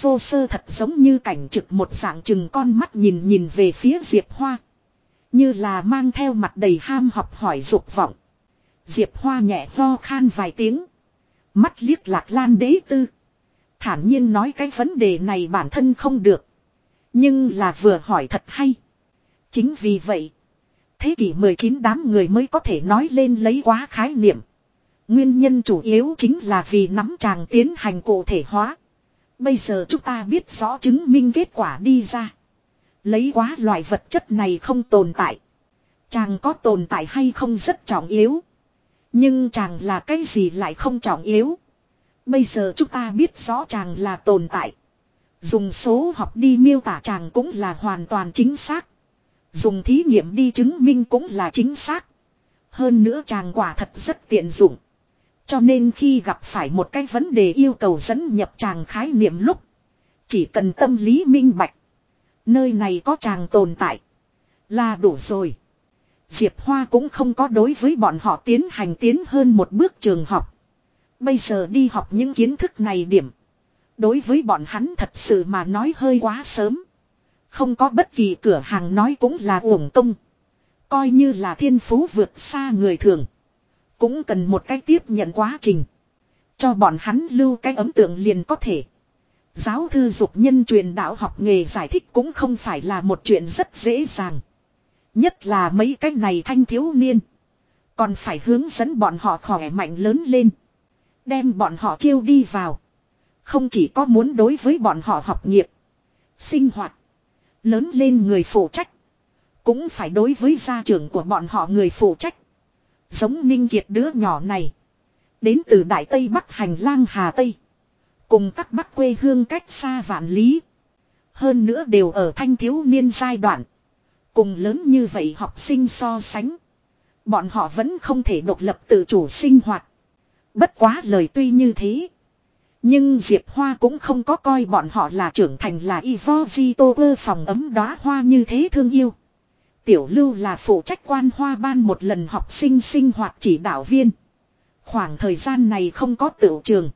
Vô sơ thật giống như cảnh trực một dạng chừng con mắt nhìn nhìn về phía Diệp Hoa. Như là mang theo mặt đầy ham học hỏi dục vọng. Diệp Hoa nhẹ ho khan vài tiếng. Mắt liếc lạc lan đế tư. Thản nhiên nói cái vấn đề này bản thân không được. Nhưng là vừa hỏi thật hay. Chính vì vậy. Thế kỷ 19 đám người mới có thể nói lên lấy quá khái niệm. Nguyên nhân chủ yếu chính là vì nắm chàng tiến hành cụ thể hóa. Bây giờ chúng ta biết rõ chứng minh kết quả đi ra. Lấy quá loại vật chất này không tồn tại. Chàng có tồn tại hay không rất trọng yếu. Nhưng chàng là cái gì lại không trọng yếu. Bây giờ chúng ta biết rõ chàng là tồn tại. Dùng số học đi miêu tả chàng cũng là hoàn toàn chính xác. Dùng thí nghiệm đi chứng minh cũng là chính xác. Hơn nữa chàng quả thật rất tiện dụng. Cho nên khi gặp phải một cái vấn đề yêu cầu dẫn nhập chàng khái niệm lúc. Chỉ cần tâm lý minh bạch. Nơi này có chàng tồn tại. Là đủ rồi. Diệp Hoa cũng không có đối với bọn họ tiến hành tiến hơn một bước trường học. Bây giờ đi học những kiến thức này điểm. Đối với bọn hắn thật sự mà nói hơi quá sớm. Không có bất kỳ cửa hàng nói cũng là uổng công. Coi như là thiên phú vượt xa người thường. Cũng cần một cách tiếp nhận quá trình. Cho bọn hắn lưu cái ấm tượng liền có thể. Giáo thư dục nhân truyền đạo học nghề giải thích cũng không phải là một chuyện rất dễ dàng. Nhất là mấy cái này thanh thiếu niên. Còn phải hướng dẫn bọn họ khỏe mạnh lớn lên. Đem bọn họ chiêu đi vào. Không chỉ có muốn đối với bọn họ học nghiệp. Sinh hoạt. Lớn lên người phụ trách. Cũng phải đối với gia trưởng của bọn họ người phụ trách. Giống Ninh Kiệt đứa nhỏ này. Đến từ Đại Tây Bắc hành lang Hà Tây. Cùng các bắc quê hương cách xa vạn lý. Hơn nữa đều ở thanh thiếu niên giai đoạn. Cùng lớn như vậy học sinh so sánh. Bọn họ vẫn không thể độc lập tự chủ sinh hoạt. Bất quá lời tuy như thế. Nhưng Diệp Hoa cũng không có coi bọn họ là trưởng thành là Ivo Zito phòng ấm đóa hoa như thế thương yêu. Tiểu lưu là phụ trách quan hoa ban một lần học sinh sinh hoạt chỉ đạo viên. Khoảng thời gian này không có tự trường.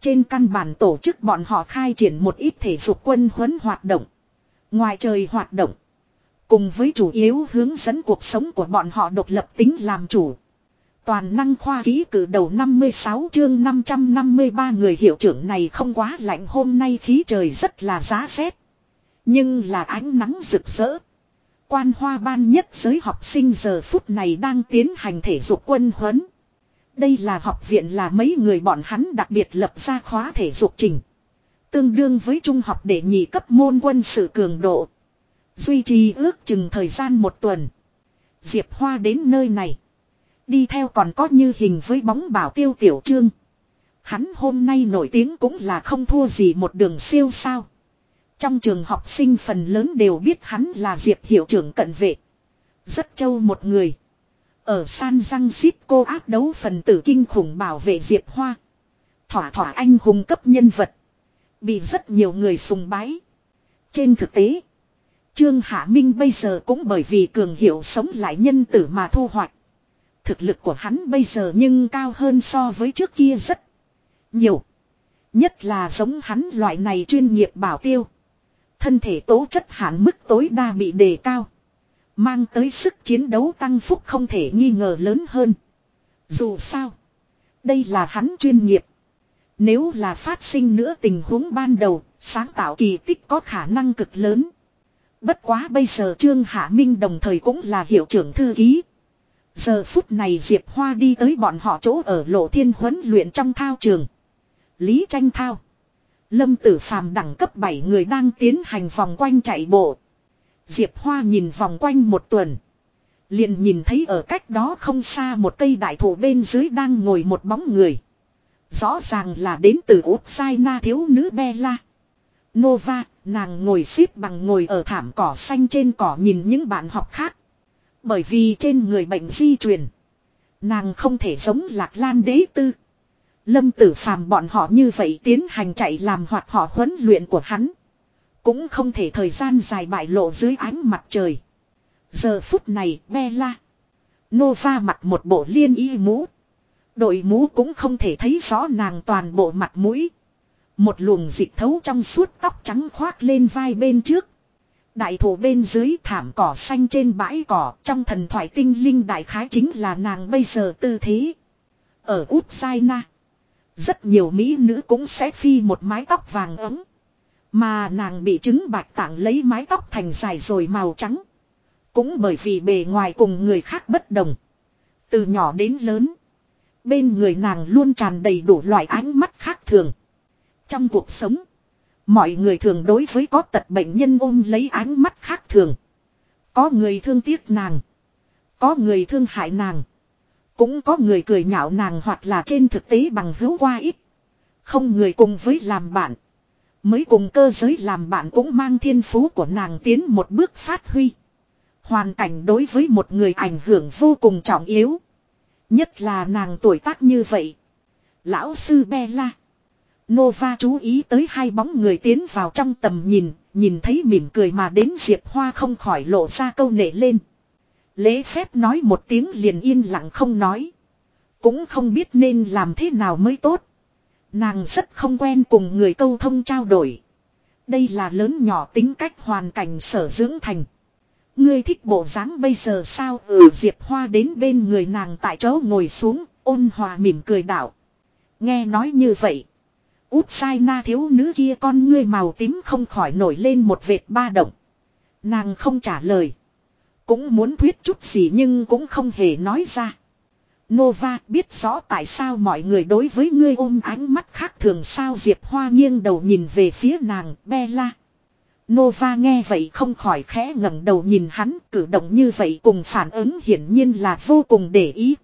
Trên căn bản tổ chức bọn họ khai triển một ít thể dục quân huấn hoạt động. Ngoài trời hoạt động. Cùng với chủ yếu hướng dẫn cuộc sống của bọn họ độc lập tính làm chủ. Toàn năng khoa ký cử đầu 56 chương 553 người hiệu trưởng này không quá lạnh hôm nay khí trời rất là giá rét. Nhưng là ánh nắng rực rỡ. Quan hoa ban nhất giới học sinh giờ phút này đang tiến hành thể dục quân huấn. Đây là học viện là mấy người bọn hắn đặc biệt lập ra khóa thể dục trình. Tương đương với trung học để nhị cấp môn quân sự cường độ. Duy trì ước chừng thời gian một tuần. Diệp Hoa đến nơi này. Đi theo còn có như hình với bóng bảo tiêu tiểu trương. Hắn hôm nay nổi tiếng cũng là không thua gì một đường siêu sao. Trong trường học sinh phần lớn đều biết hắn là Diệp hiệu trưởng cận vệ. Rất châu một người. Ở San Răng Xít cô ác đấu phần tử kinh khủng bảo vệ Diệp Hoa. Thỏa thỏa anh hùng cấp nhân vật. Bị rất nhiều người sùng bái. Trên thực tế. Trương Hạ Minh bây giờ cũng bởi vì cường hiệu sống lại nhân tử mà thu hoạch. Thực lực của hắn bây giờ nhưng cao hơn so với trước kia rất nhiều. Nhất là giống hắn loại này chuyên nghiệp bảo tiêu. Thân thể tố chất hạn mức tối đa bị đề cao. Mang tới sức chiến đấu tăng phúc không thể nghi ngờ lớn hơn. Dù sao. Đây là hắn chuyên nghiệp. Nếu là phát sinh nữa tình huống ban đầu, sáng tạo kỳ tích có khả năng cực lớn. Bất quá bây giờ Trương Hạ Minh đồng thời cũng là hiệu trưởng thư ký. Giờ phút này Diệp Hoa đi tới bọn họ chỗ ở lộ thiên huấn luyện trong thao trường. Lý tranh thao. Lâm tử phàm đẳng cấp 7 người đang tiến hành vòng quanh chạy bộ. Diệp Hoa nhìn vòng quanh một tuần. Liền nhìn thấy ở cách đó không xa một cây đại thụ bên dưới đang ngồi một bóng người. Rõ ràng là đến từ Ukraine thiếu nữ Bella. Nova, nàng ngồi xếp bằng ngồi ở thảm cỏ xanh trên cỏ nhìn những bạn học khác. Bởi vì trên người bệnh di truyền. Nàng không thể giống lạc lan đế tư. Lâm tử phàm bọn họ như vậy tiến hành chạy làm hoạt họ huấn luyện của hắn. Cũng không thể thời gian dài bại lộ dưới ánh mặt trời. Giờ phút này Bella. Nova mặc một bộ liên y mũ. Đội mũ cũng không thể thấy rõ nàng toàn bộ mặt mũi. Một luồng dịch thấu trong suốt tóc trắng khoác lên vai bên trước. Đại thổ bên dưới thảm cỏ xanh trên bãi cỏ trong thần thoại tinh linh đại khái chính là nàng bây giờ tư thế. Ở Ukraine, rất nhiều mỹ nữ cũng sẽ phi một mái tóc vàng ấm. Mà nàng bị trứng bạch tặng lấy mái tóc thành dài rồi màu trắng. Cũng bởi vì bề ngoài cùng người khác bất đồng. Từ nhỏ đến lớn. Bên người nàng luôn tràn đầy đủ loại ánh mắt khác thường. Trong cuộc sống. Mọi người thường đối với có tật bệnh nhân ôm lấy ánh mắt khác thường. Có người thương tiếc nàng. Có người thương hại nàng. Cũng có người cười nhạo nàng hoặc là trên thực tế bằng hữu qua ít. Không người cùng với làm bạn. Mới cùng cơ giới làm bạn cũng mang thiên phú của nàng tiến một bước phát huy. Hoàn cảnh đối với một người ảnh hưởng vô cùng trọng yếu. Nhất là nàng tuổi tác như vậy. Lão sư Bella. Nova chú ý tới hai bóng người tiến vào trong tầm nhìn, nhìn thấy mỉm cười mà đến Diệp Hoa không khỏi lộ ra câu nệ lên. Lễ phép nói một tiếng liền yên lặng không nói. Cũng không biết nên làm thế nào mới tốt. Nàng rất không quen cùng người câu thông trao đổi. Đây là lớn nhỏ tính cách hoàn cảnh sở dưỡng thành. Ngươi thích bộ dáng bây giờ sao ừ Diệp Hoa đến bên người nàng tại chỗ ngồi xuống, ôn hòa mỉm cười đạo. Nghe nói như vậy. Út sai na thiếu nữ kia con ngươi màu tím không khỏi nổi lên một vệt ba động. Nàng không trả lời. Cũng muốn thuyết chút gì nhưng cũng không hề nói ra. Nova biết rõ tại sao mọi người đối với ngươi ôm ánh mắt khác thường sao Diệp Hoa nghiêng đầu nhìn về phía nàng Bella. Nova nghe vậy không khỏi khẽ ngẩng đầu nhìn hắn cử động như vậy cùng phản ứng hiển nhiên là vô cùng để ý.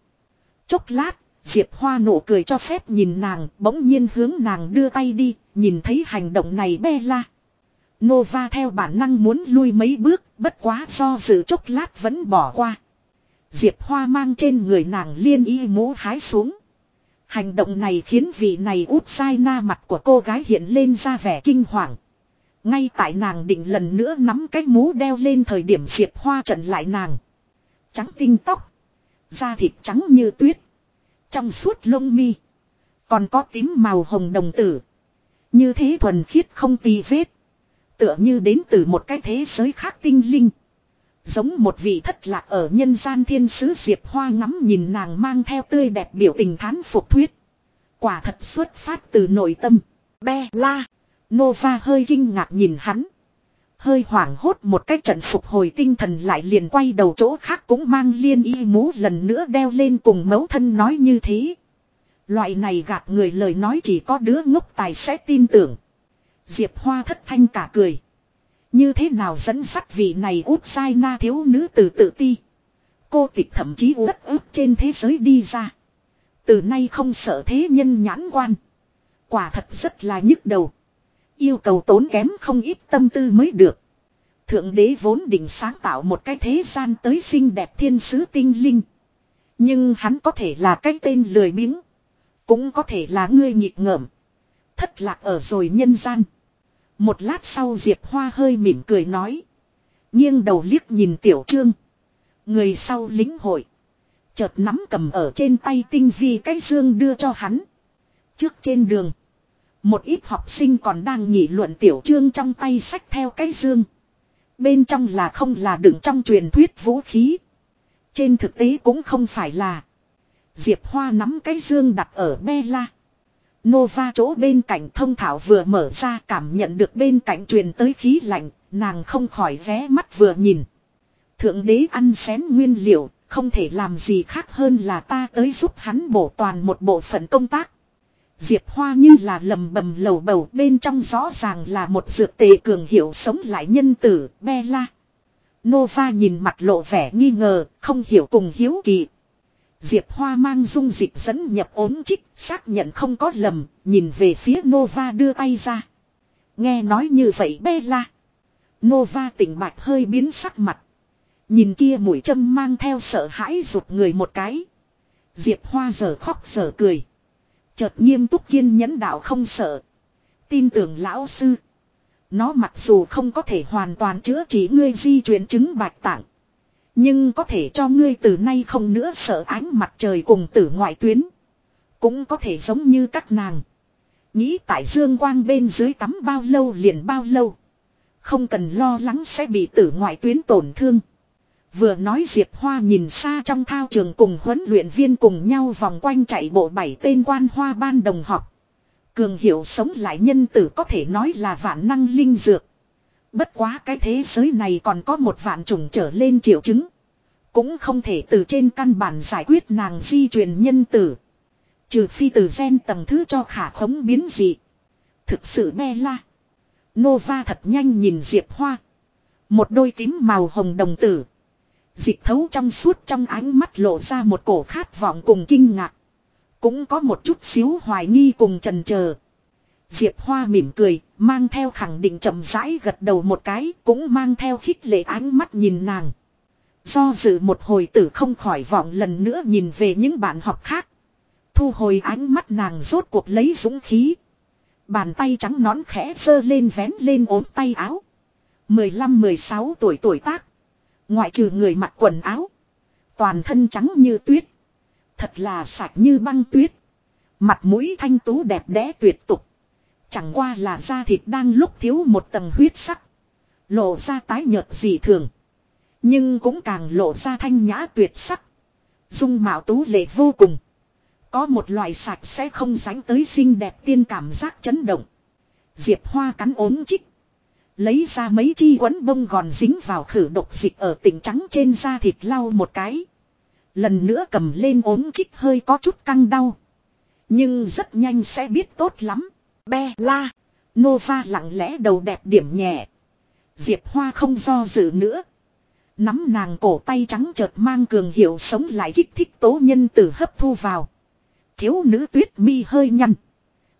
Chốc lát, Diệp Hoa nụ cười cho phép nhìn nàng bỗng nhiên hướng nàng đưa tay đi, nhìn thấy hành động này Bella. Nova theo bản năng muốn lui mấy bước, bất quá do dự chốc lát vẫn bỏ qua. Diệp Hoa mang trên người nàng liên y mũ hái xuống. Hành động này khiến vị này út sai na mặt của cô gái hiện lên ra vẻ kinh hoàng. Ngay tại nàng định lần nữa nắm cái mũ đeo lên thời điểm Diệp Hoa trận lại nàng. Trắng tinh tóc. Da thịt trắng như tuyết. Trong suốt lông mi. Còn có tím màu hồng đồng tử. Như thế thuần khiết không tì vết. Tựa như đến từ một cái thế giới khác tinh linh. Giống một vị thất lạc ở nhân gian thiên sứ Diệp Hoa ngắm nhìn nàng mang theo tươi đẹp biểu tình thán phục thuyết. Quả thật xuất phát từ nội tâm. Be la. Nova hơi kinh ngạc nhìn hắn. Hơi hoảng hốt một cách trận phục hồi tinh thần lại liền quay đầu chỗ khác cũng mang liên y mũ lần nữa đeo lên cùng mấu thân nói như thế. Loại này gạt người lời nói chỉ có đứa ngốc tài sẽ tin tưởng. Diệp Hoa thất thanh cả cười. Như thế nào dẫn sắt vị này út sai na thiếu nữ từ tự ti. Cô tịch thậm chí đất ức trên thế giới đi ra. Từ nay không sợ thế nhân nhãn quan. Quả thật rất là nhức đầu. Yêu cầu tốn kém không ít tâm tư mới được. Thượng đế vốn định sáng tạo một cái thế gian tới xinh đẹp thiên sứ tinh linh. Nhưng hắn có thể là cái tên lười biếng. Cũng có thể là ngươi nhịp ngợm. Thất lạc ở rồi nhân gian. Một lát sau Diệp Hoa hơi mỉm cười nói. nghiêng đầu liếc nhìn Tiểu Trương. Người sau lính hội. Chợt nắm cầm ở trên tay tinh vi cái dương đưa cho hắn. Trước trên đường. Một ít học sinh còn đang nghị luận Tiểu Trương trong tay sách theo cái dương. Bên trong là không là đựng trong truyền thuyết vũ khí. Trên thực tế cũng không phải là. Diệp Hoa nắm cái dương đặt ở Bella. Nova chỗ bên cạnh thông thảo vừa mở ra cảm nhận được bên cạnh truyền tới khí lạnh, nàng không khỏi ghé mắt vừa nhìn. Thượng đế ăn xén nguyên liệu, không thể làm gì khác hơn là ta tới giúp hắn bổ toàn một bộ phận công tác. Diệp Hoa như là lầm bầm lầu bầu bên trong rõ ràng là một dược tề cường hiệu sống lại nhân tử, Bella. Nova nhìn mặt lộ vẻ nghi ngờ, không hiểu cùng hiếu kỳ. Diệp Hoa mang dung dịch dẫn nhập ốm chích, xác nhận không có lầm, nhìn về phía Nova đưa tay ra. Nghe nói như vậy Bella. Nova tỉnh bạch hơi biến sắc mặt. Nhìn kia mũi châm mang theo sợ hãi rụt người một cái. Diệp Hoa giờ khóc giờ cười. Chợt nghiêm túc kiên nhẫn đạo không sợ. Tin tưởng lão sư. Nó mặc dù không có thể hoàn toàn chữa trị ngươi di chuyển chứng bạch tạng. Nhưng có thể cho ngươi từ nay không nữa sợ ánh mặt trời cùng tử ngoại tuyến. Cũng có thể giống như các nàng. Nghĩ tại dương quang bên dưới tắm bao lâu liền bao lâu. Không cần lo lắng sẽ bị tử ngoại tuyến tổn thương. Vừa nói Diệp Hoa nhìn xa trong thao trường cùng huấn luyện viên cùng nhau vòng quanh chạy bộ bảy tên quan hoa ban đồng học. Cường hiểu sống lại nhân tử có thể nói là vạn năng linh dược. Bất quá cái thế giới này còn có một vạn trùng trở lên triệu chứng. Cũng không thể từ trên căn bản giải quyết nàng di truyền nhân tử. Trừ phi từ gen tầng thứ cho khả khống biến dị. Thực sự me la. Nova thật nhanh nhìn Diệp Hoa. Một đôi tím màu hồng đồng tử. Dịch thấu trong suốt trong ánh mắt lộ ra một cổ khát vọng cùng kinh ngạc. Cũng có một chút xíu hoài nghi cùng trần chờ. Diệp Hoa mỉm cười, mang theo khẳng định chậm rãi gật đầu một cái, cũng mang theo khích lệ ánh mắt nhìn nàng. Do dự một hồi tử không khỏi vọng lần nữa nhìn về những bạn học khác. Thu hồi ánh mắt nàng rốt cuộc lấy dũng khí. Bàn tay trắng nón khẽ sơ lên vén lên ốm tay áo. 15-16 tuổi tuổi tác. Ngoại trừ người mặc quần áo. Toàn thân trắng như tuyết. Thật là sạch như băng tuyết. Mặt mũi thanh tú đẹp đẽ tuyệt tục. Chẳng qua là da thịt đang lúc thiếu một tầng huyết sắc. Lộ ra tái nhợt dị thường. Nhưng cũng càng lộ ra thanh nhã tuyệt sắc. Dung mạo tú lệ vô cùng. Có một loại sạch sẽ không sánh tới xinh đẹp tiên cảm giác chấn động. Diệp Hoa cắn ốm chích. Lấy ra mấy chi quấn bông gòn dính vào khử độc dịch ở tỉnh trắng trên da thịt lau một cái. Lần nữa cầm lên ốm chích hơi có chút căng đau. Nhưng rất nhanh sẽ biết tốt lắm. Be la. Nova lặng lẽ đầu đẹp điểm nhẹ. Diệp Hoa không do dự nữa. Nắm nàng cổ tay trắng chợt mang cường hiệu sống lại kích thích tố nhân tử hấp thu vào. Thiếu nữ tuyết mi hơi nhăn.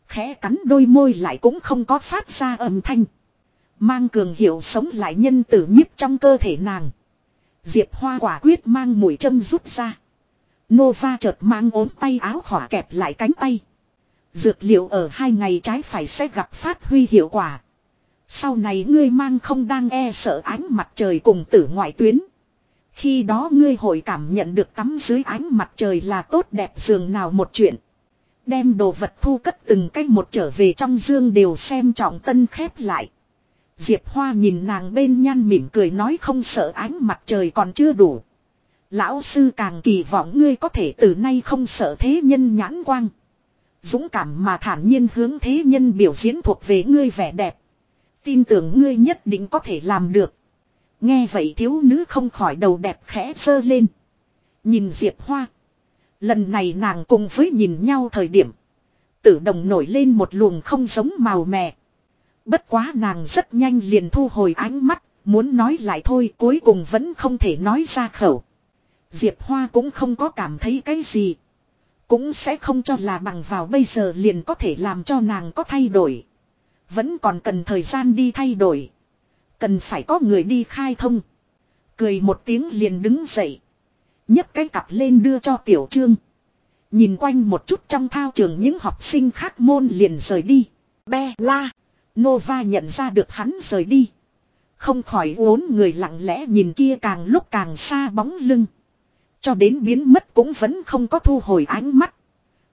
Khẽ cắn đôi môi lại cũng không có phát ra âm thanh. Mang cường hiệu sống lại nhân tử nhiếp trong cơ thể nàng. Diệp hoa quả quyết mang mũi châm rút ra. Nova chợt mang ốm tay áo hỏa kẹp lại cánh tay. Dược liệu ở hai ngày trái phải sẽ gặp phát huy hiệu quả. Sau này ngươi mang không đang e sợ ánh mặt trời cùng tử ngoại tuyến. Khi đó ngươi hội cảm nhận được tắm dưới ánh mặt trời là tốt đẹp dường nào một chuyện. Đem đồ vật thu cất từng cách một trở về trong dương đều xem trọng tân khép lại. Diệp Hoa nhìn nàng bên nhăn mỉm cười nói không sợ ánh mặt trời còn chưa đủ. Lão sư càng kỳ vọng ngươi có thể từ nay không sợ thế nhân nhãn quang. Dũng cảm mà thản nhiên hướng thế nhân biểu diễn thuộc về ngươi vẻ đẹp. Tin tưởng ngươi nhất định có thể làm được. Nghe vậy thiếu nữ không khỏi đầu đẹp khẽ sơ lên. Nhìn Diệp Hoa. Lần này nàng cùng với nhìn nhau thời điểm. Tử đồng nổi lên một luồng không giống màu mè. Bất quá nàng rất nhanh liền thu hồi ánh mắt, muốn nói lại thôi cuối cùng vẫn không thể nói ra khẩu. Diệp Hoa cũng không có cảm thấy cái gì. Cũng sẽ không cho là bằng vào bây giờ liền có thể làm cho nàng có thay đổi. Vẫn còn cần thời gian đi thay đổi. Cần phải có người đi khai thông. Cười một tiếng liền đứng dậy. nhấc cái cặp lên đưa cho tiểu trương. Nhìn quanh một chút trong thao trường những học sinh khác môn liền rời đi. Be la. Nova nhận ra được hắn rời đi. Không khỏi uốn người lặng lẽ nhìn kia càng lúc càng xa bóng lưng. Cho đến biến mất cũng vẫn không có thu hồi ánh mắt.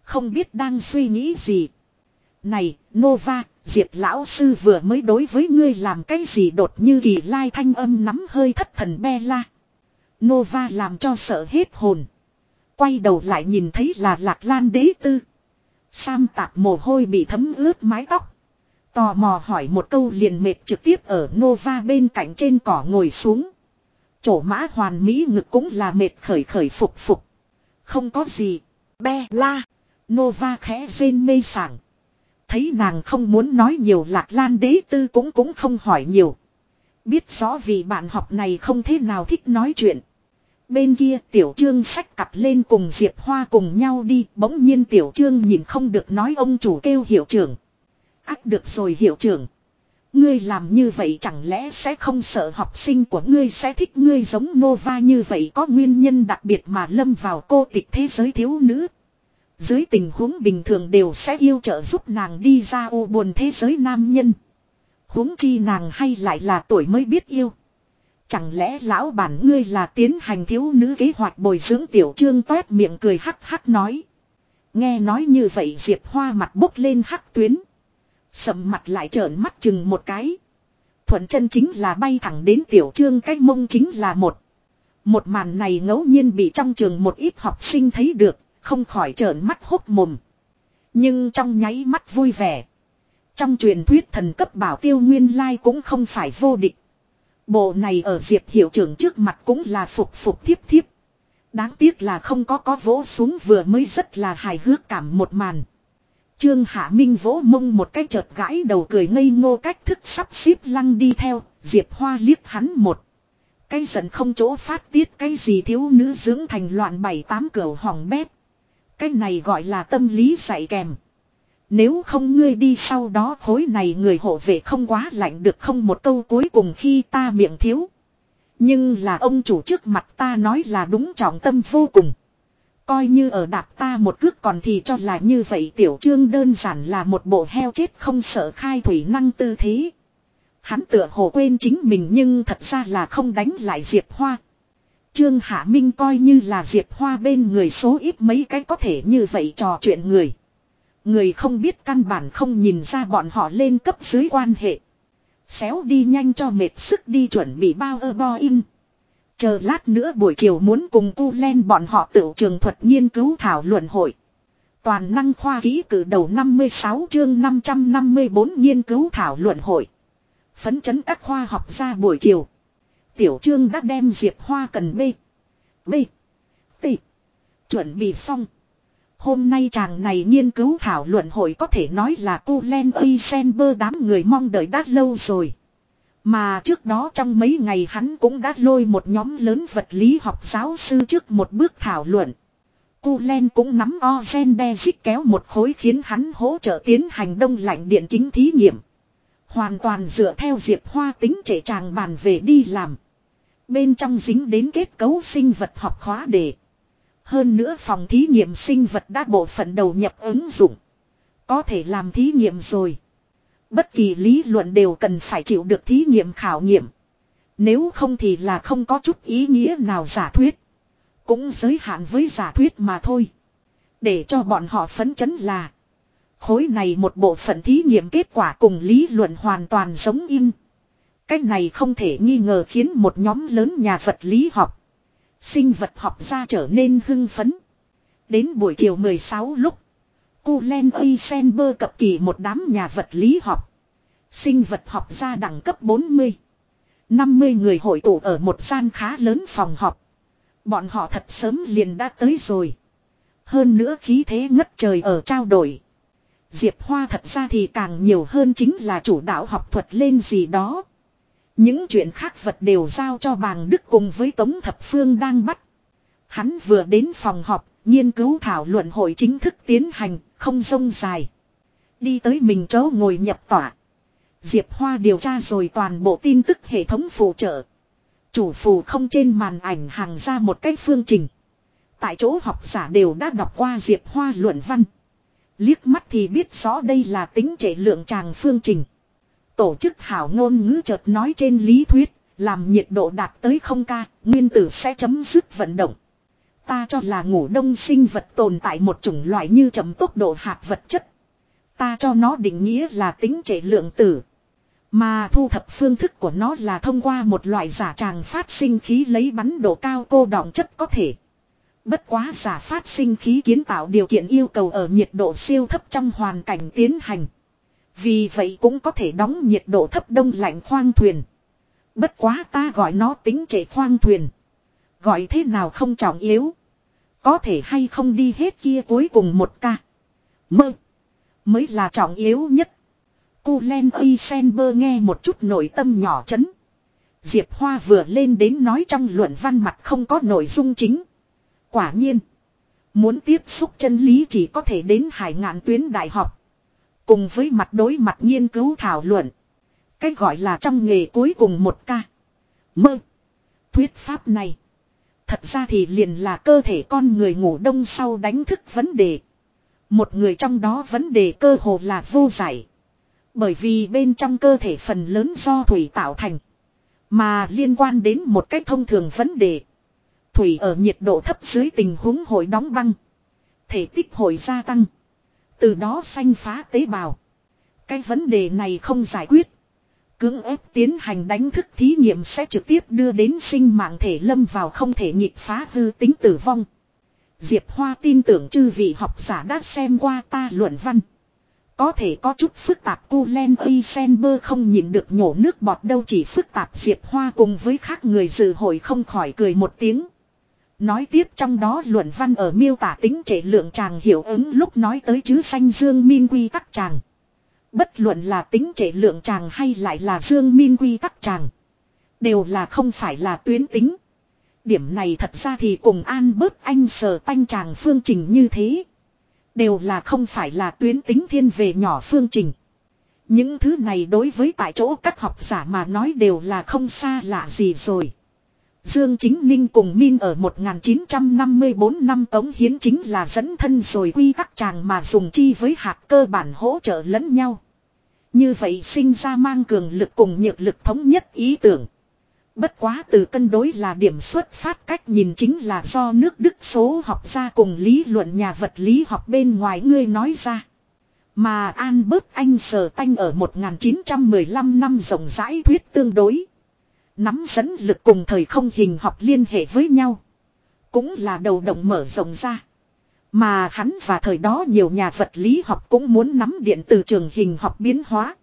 Không biết đang suy nghĩ gì. Này, Nova, Diệp lão sư vừa mới đối với ngươi làm cái gì đột như kỳ lai thanh âm nắm hơi thất thần be la. Nova làm cho sợ hết hồn. Quay đầu lại nhìn thấy là lạc lan đế tư. Sam tạp mồ hôi bị thấm ướt mái tóc. Tò mò hỏi một câu liền mệt trực tiếp ở Nova bên cạnh trên cỏ ngồi xuống. Chỗ mã hoàn mỹ ngực cũng là mệt khởi khởi phục phục. Không có gì. Be la. Nova khẽ rên mê sảng. Thấy nàng không muốn nói nhiều lạc lan đế tư cũng cũng không hỏi nhiều. Biết rõ vì bạn học này không thế nào thích nói chuyện. Bên kia tiểu trương sách cặp lên cùng Diệp Hoa cùng nhau đi. Bỗng nhiên tiểu trương nhìn không được nói ông chủ kêu hiệu trưởng. Ác được rồi hiệu trưởng. Ngươi làm như vậy chẳng lẽ sẽ không sợ học sinh của ngươi sẽ thích ngươi giống Nova như vậy có nguyên nhân đặc biệt mà lâm vào cô tịch thế giới thiếu nữ. Dưới tình huống bình thường đều sẽ yêu trợ giúp nàng đi ra ô buồn thế giới nam nhân. huống chi nàng hay lại là tuổi mới biết yêu. Chẳng lẽ lão bản ngươi là tiến hành thiếu nữ kế hoạch bồi dưỡng tiểu trương toét miệng cười hắc hắc nói. Nghe nói như vậy Diệp Hoa mặt bốc lên hắc tuyến. Sầm mặt lại trợn mắt chừng một cái. Thuận chân chính là bay thẳng đến tiểu trương cái mông chính là một. Một màn này ngẫu nhiên bị trong trường một ít học sinh thấy được, không khỏi trợn mắt hốt mồm. Nhưng trong nháy mắt vui vẻ. Trong truyền thuyết thần cấp bảo tiêu nguyên lai cũng không phải vô địch. Bộ này ở diệp hiệu trưởng trước mặt cũng là phục phục thiếp thiếp. Đáng tiếc là không có có vỗ xuống vừa mới rất là hài hước cảm một màn. Trương Hạ Minh vỗ mông một cái chợt gãi đầu cười ngây ngô cách thức sắp xếp lăng đi theo, Diệp Hoa liếc hắn một. Cái giận không chỗ phát tiết cái gì thiếu nữ dưỡng thành loạn bảy tám cửa hỏng bét. Cái này gọi là tâm lý dạy kèm. Nếu không ngươi đi sau đó khối này người hộ vệ không quá lạnh được không một câu cuối cùng khi ta miệng thiếu. Nhưng là ông chủ trước mặt ta nói là đúng trọng tâm vô cùng. Coi như ở đạp ta một cước còn thì cho là như vậy tiểu trương đơn giản là một bộ heo chết không sợ khai thủy năng tư thế. Hắn tựa hồ quên chính mình nhưng thật ra là không đánh lại Diệp Hoa. Trương Hạ Minh coi như là Diệp Hoa bên người số ít mấy cái có thể như vậy trò chuyện người. Người không biết căn bản không nhìn ra bọn họ lên cấp dưới quan hệ. Xéo đi nhanh cho mệt sức đi chuẩn bị bao ơ bo in. Chờ lát nữa buổi chiều muốn cùng cu len bọn họ tự trường thuật nghiên cứu thảo luận hội. Toàn năng khoa ký cử đầu 56 chương 554 nghiên cứu thảo luận hội. Phấn chấn các khoa học ra buổi chiều. Tiểu trương đã đem Diệp Hoa cần B. B. T. Chuẩn bị xong. Hôm nay chàng này nghiên cứu thảo luận hội có thể nói là cu Len Eisenberg đám người mong đợi đã lâu rồi. Mà trước đó trong mấy ngày hắn cũng đã lôi một nhóm lớn vật lý học giáo sư trước một bước thảo luận. Cu Len cũng nắm Ozen Dezic kéo một khối khiến hắn hỗ trợ tiến hành đông lạnh điện kính thí nghiệm. Hoàn toàn dựa theo Diệp Hoa tính trẻ tràng bàn về đi làm. Bên trong dính đến kết cấu sinh vật học khóa đề. Hơn nữa phòng thí nghiệm sinh vật đã bộ phận đầu nhập ứng dụng. Có thể làm thí nghiệm rồi. Bất kỳ lý luận đều cần phải chịu được thí nghiệm khảo nghiệm. Nếu không thì là không có chút ý nghĩa nào giả thuyết. Cũng giới hạn với giả thuyết mà thôi. Để cho bọn họ phấn chấn là. Khối này một bộ phận thí nghiệm kết quả cùng lý luận hoàn toàn giống in. Cách này không thể nghi ngờ khiến một nhóm lớn nhà vật lý học. Sinh vật học ra trở nên hưng phấn. Đến buổi chiều 16 lúc. Cô Len Eisenberg cập kỳ một đám nhà vật lý học. Sinh vật học gia đẳng cấp 40. 50 người hội tụ ở một gian khá lớn phòng họp. Bọn họ thật sớm liền đã tới rồi. Hơn nữa khí thế ngất trời ở trao đổi. Diệp Hoa thật ra thì càng nhiều hơn chính là chủ đạo học thuật lên gì đó. Những chuyện khác vật đều giao cho bàng Đức cùng với Tống Thập Phương đang bắt. Hắn vừa đến phòng họp, nghiên cứu thảo luận hội chính thức tiến hành, không rông dài. Đi tới mình chỗ ngồi nhập tỏa. Diệp Hoa điều tra rồi toàn bộ tin tức hệ thống phụ trợ. Chủ phù không trên màn ảnh hàng ra một cái phương trình. Tại chỗ học giả đều đã đọc qua Diệp Hoa luận văn. Liếc mắt thì biết rõ đây là tính trệ lượng tràng phương trình. Tổ chức hảo ngôn ngữ chợt nói trên lý thuyết, làm nhiệt độ đạt tới không ca, nguyên tử sẽ chấm dứt vận động. Ta cho là ngủ đông sinh vật tồn tại một chủng loại như chậm tốc độ hạt vật chất. Ta cho nó định nghĩa là tính trệ lượng tử. Mà thu thập phương thức của nó là thông qua một loại giả tràng phát sinh khí lấy bắn độ cao cô đọng chất có thể. Bất quá giả phát sinh khí kiến tạo điều kiện yêu cầu ở nhiệt độ siêu thấp trong hoàn cảnh tiến hành. Vì vậy cũng có thể đóng nhiệt độ thấp đông lạnh khoang thuyền. Bất quá ta gọi nó tính trệ khoang thuyền. Gọi thế nào không trọng yếu. Có thể hay không đi hết kia cuối cùng một ca. Mơ. Mới là trọng yếu nhất. Cô Len Eisenberg nghe một chút nội tâm nhỏ chấn. Diệp Hoa vừa lên đến nói trong luận văn mặt không có nội dung chính. Quả nhiên. Muốn tiếp xúc chân lý chỉ có thể đến hải ngạn tuyến đại học. Cùng với mặt đối mặt nghiên cứu thảo luận. Cái gọi là trong nghề cuối cùng một ca. Mơ. Thuyết pháp này. Thật ra thì liền là cơ thể con người ngủ đông sau đánh thức vấn đề. Một người trong đó vấn đề cơ hồ là vô giải. Bởi vì bên trong cơ thể phần lớn do thủy tạo thành. Mà liên quan đến một cách thông thường vấn đề. Thủy ở nhiệt độ thấp dưới tình huống hội đóng băng. Thể tích hội gia tăng. Từ đó sanh phá tế bào. Cái vấn đề này không giải quyết. Cưỡng ép tiến hành đánh thức thí nghiệm sẽ trực tiếp đưa đến sinh mạng thể lâm vào không thể nhịp phá hư tính tử vong. Diệp Hoa tin tưởng chư vị học giả đã xem qua ta luận văn. Có thể có chút phức tạp cu len Eisenberg không nhìn được nhổ nước bọt đâu chỉ phức tạp Diệp Hoa cùng với khác người dự hội không khỏi cười một tiếng. Nói tiếp trong đó luận văn ở miêu tả tính trệ lượng chàng hiệu ứng lúc nói tới chứ xanh dương min quy tắc chàng Bất luận là tính trệ lượng chàng hay lại là dương min quy tắc chàng, Đều là không phải là tuyến tính. Điểm này thật ra thì cùng an bớt anh sờ tanh chàng phương trình như thế. Đều là không phải là tuyến tính thiên về nhỏ phương trình. Những thứ này đối với tại chỗ các học giả mà nói đều là không xa lạ gì rồi. Dương Chính Ninh cùng Min ở 1954 năm tống hiến chính là dẫn thân rồi quy tắc chàng mà dùng chi với hạt cơ bản hỗ trợ lẫn nhau. Như vậy sinh ra mang cường lực cùng nhược lực thống nhất ý tưởng. Bất quá từ cân đối là điểm xuất phát cách nhìn chính là do nước Đức số học ra cùng lý luận nhà vật lý học bên ngoài ngươi nói ra. Mà An Albert Anh Sở Tanh ở 1915 năm rộng rãi thuyết tương đối. Nắm dẫn lực cùng thời không hình học liên hệ với nhau. Cũng là đầu động mở rộng ra. Mà hắn và thời đó nhiều nhà vật lý học cũng muốn nắm điện từ trường hình học biến hóa.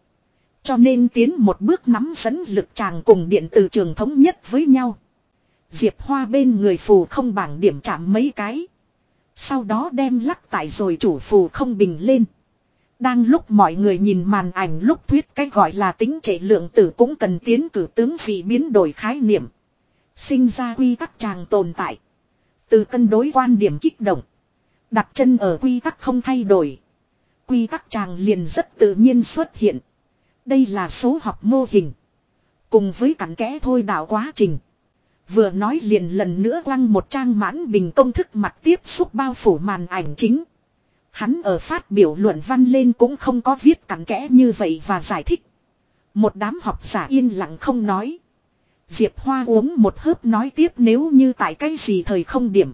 Cho nên tiến một bước nắm dẫn lực chàng cùng điện từ trường thống nhất với nhau. Diệp Hoa bên người phù không bảng điểm chạm mấy cái. Sau đó đem lắc tại rồi chủ phù không bình lên. Đang lúc mọi người nhìn màn ảnh lúc thuyết cách gọi là tính trệ lượng tử cũng cần tiến cử tướng vì biến đổi khái niệm. Sinh ra quy tắc chàng tồn tại. Từ cân đối quan điểm kích động. Đặt chân ở quy tắc không thay đổi. Quy tắc chàng liền rất tự nhiên xuất hiện. Đây là số học mô hình. Cùng với cắn kẽ thôi đảo quá trình. Vừa nói liền lần nữa lăng một trang mãn bình công thức mặt tiếp xúc bao phủ màn ảnh chính. Hắn ở phát biểu luận văn lên cũng không có viết cắn kẽ như vậy và giải thích. Một đám học giả yên lặng không nói. Diệp Hoa uống một hớp nói tiếp nếu như tại cái gì thời không điểm.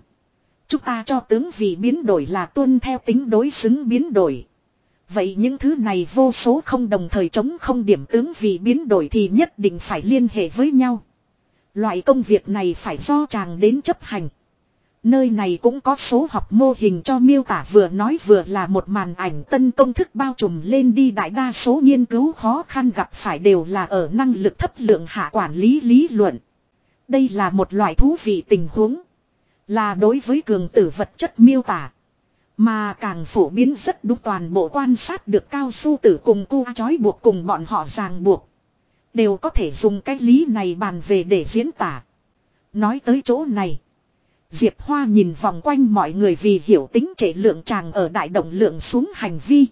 Chúng ta cho tướng vị biến đổi là tuân theo tính đối xứng biến đổi. Vậy những thứ này vô số không đồng thời chống không điểm tướng vị biến đổi thì nhất định phải liên hệ với nhau. Loại công việc này phải do chàng đến chấp hành. Nơi này cũng có số học mô hình cho miêu tả vừa nói vừa là một màn ảnh tân công thức bao trùm lên đi đại đa số nghiên cứu khó khăn gặp phải đều là ở năng lực thấp lượng hạ quản lý lý luận. Đây là một loại thú vị tình huống. Là đối với cường tử vật chất miêu tả. Mà càng phổ biến rất đúng toàn bộ quan sát được cao su tử cùng cu chói buộc cùng bọn họ ràng buộc. Đều có thể dùng cái lý này bàn về để diễn tả. Nói tới chỗ này. Diệp Hoa nhìn vòng quanh mọi người vì hiểu tính trễ lượng chàng ở đại động lượng xuống hành vi.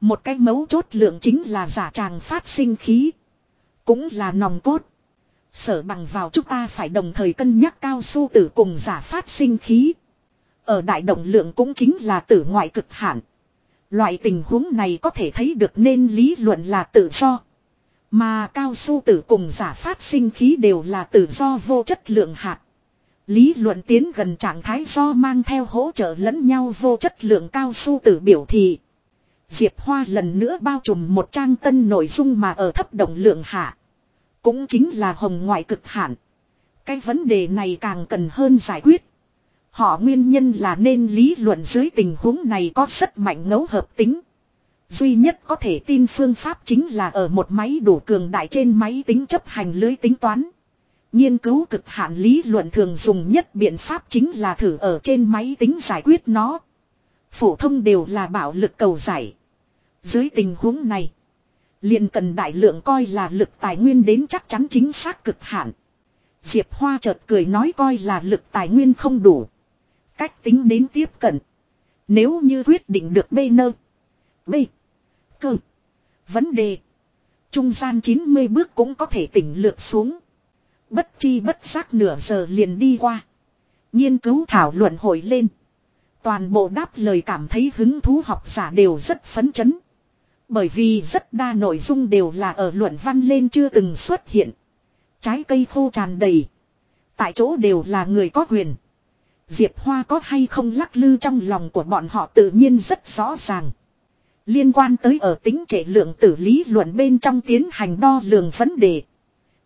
Một cái mấu chốt lượng chính là giả chàng phát sinh khí. Cũng là nòng cốt. Sở bằng vào chúng ta phải đồng thời cân nhắc cao su tử cùng giả phát sinh khí. Ở đại động lượng cũng chính là tử ngoại cực hạn. Loại tình huống này có thể thấy được nên lý luận là tự do. Mà cao su tử cùng giả phát sinh khí đều là tự do vô chất lượng hạt. Lý luận tiến gần trạng thái do mang theo hỗ trợ lẫn nhau vô chất lượng cao su tử biểu thị. Diệp Hoa lần nữa bao trùm một trang tân nội dung mà ở thấp động lượng hạ. Cũng chính là hồng ngoại cực hạn. Cái vấn đề này càng cần hơn giải quyết. Họ nguyên nhân là nên lý luận dưới tình huống này có rất mạnh ngẫu hợp tính. Duy nhất có thể tin phương pháp chính là ở một máy đủ cường đại trên máy tính chấp hành lưới tính toán. Nghiên cứu cực hạn lý luận thường dùng nhất biện pháp chính là thử ở trên máy tính giải quyết nó. Phổ thông đều là bạo lực cầu giải. Dưới tình huống này, liền cần đại lượng coi là lực tài nguyên đến chắc chắn chính xác cực hạn. Diệp Hoa chợt cười nói coi là lực tài nguyên không đủ. Cách tính đến tiếp cận. Nếu như quyết định được B nơ. B. Cơ. Vấn đề. Trung gian 90 bước cũng có thể tỉnh lược xuống. Bất chi bất giác nửa giờ liền đi qua. Nghiên cứu thảo luận hội lên. Toàn bộ đáp lời cảm thấy hứng thú học giả đều rất phấn chấn. Bởi vì rất đa nội dung đều là ở luận văn lên chưa từng xuất hiện. Trái cây khô tràn đầy. Tại chỗ đều là người có quyền. Diệp Hoa có hay không lắc lư trong lòng của bọn họ tự nhiên rất rõ ràng. Liên quan tới ở tính trệ lượng tử lý luận bên trong tiến hành đo lường vấn đề.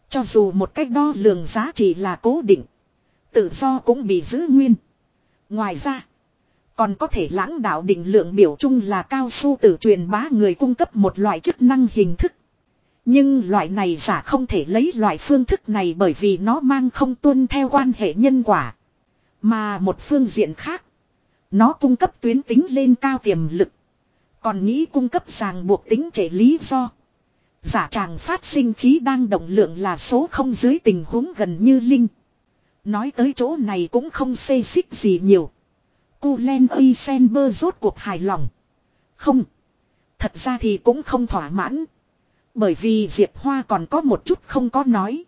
Cho dù một cách đo lường giá trị là cố định. Tự do cũng bị giữ nguyên. Ngoài ra. Còn có thể lãng đạo định lượng biểu chung là cao su tử truyền bá người cung cấp một loại chức năng hình thức. Nhưng loại này giả không thể lấy loại phương thức này bởi vì nó mang không tuân theo quan hệ nhân quả. Mà một phương diện khác. Nó cung cấp tuyến tính lên cao tiềm lực. Còn nghĩ cung cấp ràng buộc tính trẻ lý do. Giả tràng phát sinh khí đang động lượng là số không dưới tình huống gần như linh. Nói tới chỗ này cũng không xê xích gì nhiều. Cu Len Eisenberg rốt cuộc hài lòng. Không. Thật ra thì cũng không thỏa mãn. Bởi vì Diệp Hoa còn có một chút không có nói.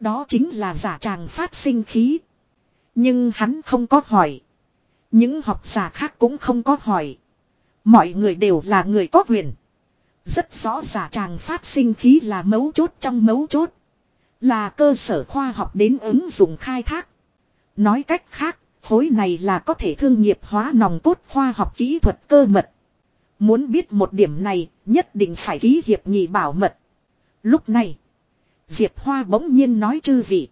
Đó chính là giả tràng phát sinh khí. Nhưng hắn không có hỏi. Những học giả khác cũng không có hỏi. Mọi người đều là người có quyền. Rất rõ giả tràng phát sinh khí là mấu chốt trong mấu chốt. Là cơ sở khoa học đến ứng dụng khai thác. Nói cách khác, khối này là có thể thương nghiệp hóa nòng cốt khoa học kỹ thuật cơ mật. Muốn biết một điểm này, nhất định phải ký hiệp nghị bảo mật. Lúc này, Diệp Hoa bỗng nhiên nói chư vị.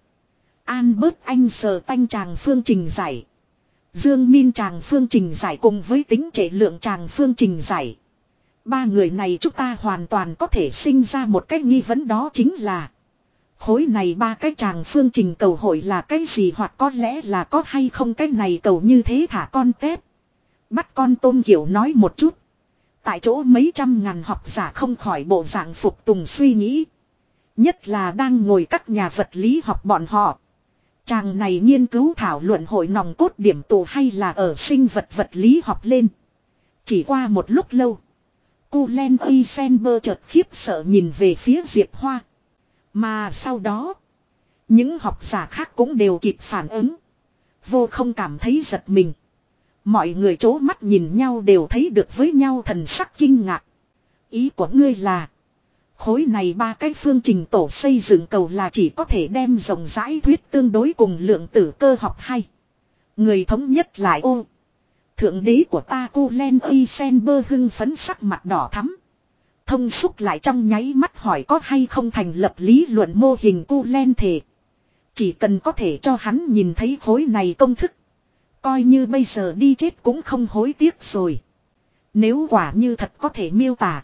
An bớt anh sờ tanh tràng phương trình giải. Dương Min tràng phương trình giải cùng với tính trệ lượng tràng phương trình giải. Ba người này chúng ta hoàn toàn có thể sinh ra một cách nghi vấn đó chính là. Khối này ba cái chàng phương trình cầu hội là cái gì hoặc có lẽ là có hay không cái này cầu như thế thả con tép. Bắt con tôm kiểu nói một chút. Tại chỗ mấy trăm ngàn học giả không khỏi bộ dạng phục tùng suy nghĩ. Nhất là đang ngồi các nhà vật lý học bọn họ. Chàng này nghiên cứu thảo luận hội nòng cốt điểm tù hay là ở sinh vật vật lý học lên. Chỉ qua một lúc lâu. Cô Len Eisenberg chợt khiếp sợ nhìn về phía Diệp Hoa. Mà sau đó. Những học giả khác cũng đều kịp phản ứng. Vô không cảm thấy giật mình. Mọi người chố mắt nhìn nhau đều thấy được với nhau thần sắc kinh ngạc. Ý của ngươi là. Khối này ba cái phương trình tổ xây dựng cầu là chỉ có thể đem rộng rãi thuyết tương đối cùng lượng tử cơ học hay. Người thống nhất lại ô. Thượng đế của ta cô Len Y Sen bơ hưng phấn sắc mặt đỏ thắm. Thông xúc lại trong nháy mắt hỏi có hay không thành lập lý luận mô hình cu Len thể. Chỉ cần có thể cho hắn nhìn thấy khối này công thức. Coi như bây giờ đi chết cũng không hối tiếc rồi. Nếu quả như thật có thể miêu tả.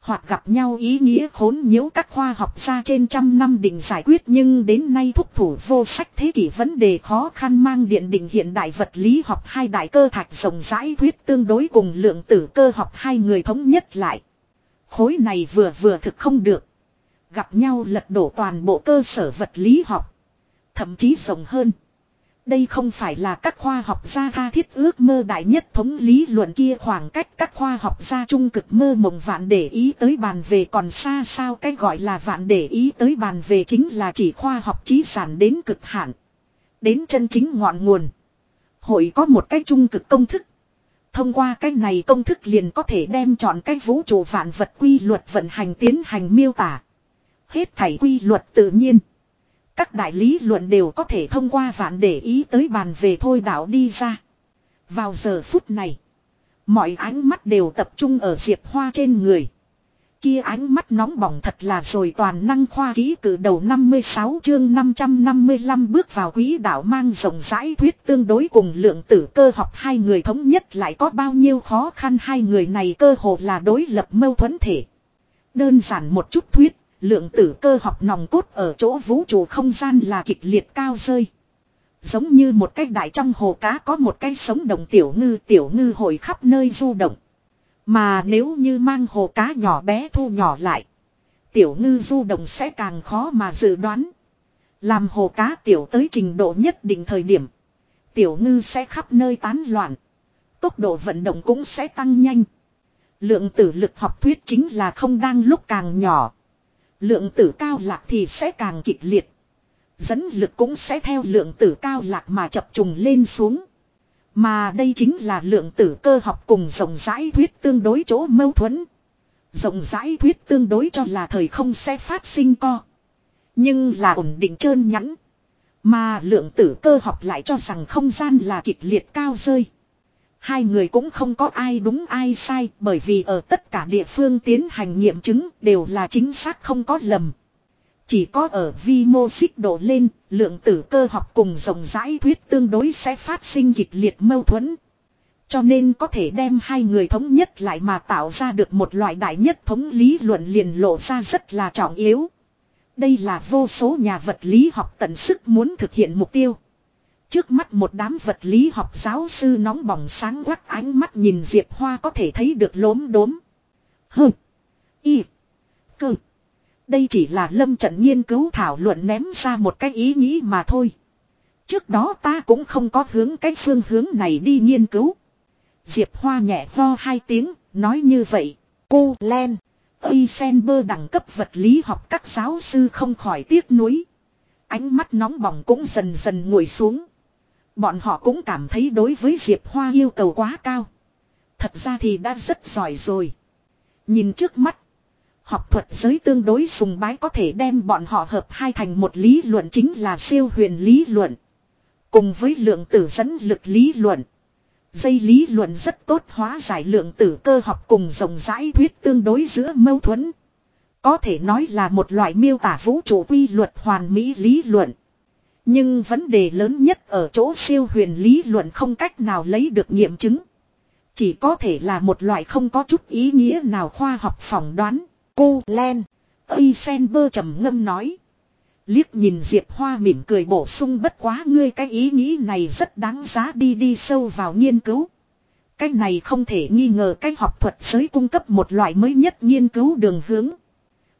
Hoặc gặp nhau ý nghĩa khốn nhiễu các khoa học gia trên trăm năm định giải quyết nhưng đến nay thúc thủ vô sách thế kỷ vấn đề khó khăn mang điện định hiện đại vật lý học hai đại cơ thạch rộng rãi thuyết tương đối cùng lượng tử cơ học hai người thống nhất lại. Khối này vừa vừa thực không được. Gặp nhau lật đổ toàn bộ cơ sở vật lý học. Thậm chí rộng hơn. Đây không phải là các khoa học gia tha thiết ước mơ đại nhất thống lý luận kia khoảng cách các khoa học gia trung cực mơ mộng vạn để ý tới bàn về còn xa sao cái gọi là vạn để ý tới bàn về chính là chỉ khoa học trí sản đến cực hạn. Đến chân chính ngọn nguồn. Hội có một cái trung cực công thức. Thông qua cái này công thức liền có thể đem chọn cái vũ trụ vạn vật quy luật vận hành tiến hành miêu tả. Hết thảy quy luật tự nhiên. Các đại lý luận đều có thể thông qua vạn để ý tới bàn về thôi đạo đi ra. Vào giờ phút này. Mọi ánh mắt đều tập trung ở Diệp Hoa trên người. Kia ánh mắt nóng bỏng thật là rồi toàn năng khoa ký cử đầu 56 chương 555 bước vào quý đạo mang rộng rãi thuyết tương đối cùng lượng tử cơ học hai người thống nhất lại có bao nhiêu khó khăn hai người này cơ hồ là đối lập mâu thuẫn thể. Đơn giản một chút thuyết, lượng tử cơ học nòng cốt ở chỗ vũ trụ không gian là kịch liệt cao rơi. Giống như một cái đại trong hồ cá có một cái sống động tiểu ngư tiểu ngư hồi khắp nơi du động. Mà nếu như mang hồ cá nhỏ bé thu nhỏ lại. Tiểu ngư du động sẽ càng khó mà dự đoán. Làm hồ cá tiểu tới trình độ nhất định thời điểm. Tiểu ngư sẽ khắp nơi tán loạn. Tốc độ vận động cũng sẽ tăng nhanh. Lượng tử lực học thuyết chính là không đang lúc càng nhỏ. Lượng tử cao lạc thì sẽ càng kịch liệt. Dẫn lực cũng sẽ theo lượng tử cao lạc mà chập trùng lên xuống. Mà đây chính là lượng tử cơ học cùng rộng rãi thuyết tương đối chỗ mâu thuẫn. Rộng rãi thuyết tương đối cho là thời không sẽ phát sinh co. Nhưng là ổn định trơn nhẵn. Mà lượng tử cơ học lại cho rằng không gian là kịch liệt cao rơi. Hai người cũng không có ai đúng ai sai bởi vì ở tất cả địa phương tiến hành nghiệm chứng đều là chính xác không có lầm. Chỉ có ở vi mô xích độ lên, lượng tử cơ học cùng rộng rãi thuyết tương đối sẽ phát sinh kịch liệt mâu thuẫn. Cho nên có thể đem hai người thống nhất lại mà tạo ra được một loại đại nhất thống lý luận liền lộ ra rất là trọng yếu. Đây là vô số nhà vật lý học tận sức muốn thực hiện mục tiêu. Trước mắt một đám vật lý học giáo sư nóng bỏng sáng quắc ánh mắt nhìn Diệp Hoa có thể thấy được lốm đốm. Hừ. Y. Cơ. Đây chỉ là lâm trận nghiên cứu thảo luận ném ra một cái ý nghĩ mà thôi. Trước đó ta cũng không có hướng cái phương hướng này đi nghiên cứu. Diệp Hoa nhẹ ho hai tiếng, nói như vậy. Cô Len. Eisenberg đẳng cấp vật lý học các giáo sư không khỏi tiếc nuối. Ánh mắt nóng bỏng cũng dần dần nguội xuống. Bọn họ cũng cảm thấy đối với Diệp Hoa yêu cầu quá cao. Thật ra thì đã rất giỏi rồi. Nhìn trước mắt. Học thuật giới tương đối sùng bái có thể đem bọn họ hợp hai thành một lý luận chính là siêu huyền lý luận. Cùng với lượng tử dẫn lực lý luận. Dây lý luận rất tốt hóa giải lượng tử cơ học cùng rộng rãi thuyết tương đối giữa mâu thuẫn. Có thể nói là một loại miêu tả vũ trụ quy luật hoàn mỹ lý luận. Nhưng vấn đề lớn nhất ở chỗ siêu huyền lý luận không cách nào lấy được nghiệm chứng. Chỉ có thể là một loại không có chút ý nghĩa nào khoa học phỏng đoán. Cô Len. Eisenberg trầm ngâm nói. Liếc nhìn Diệp Hoa mỉm cười bổ sung bất quá ngươi cái ý nghĩ này rất đáng giá đi đi sâu vào nghiên cứu. Cái này không thể nghi ngờ cách học thuật giới cung cấp một loại mới nhất nghiên cứu đường hướng.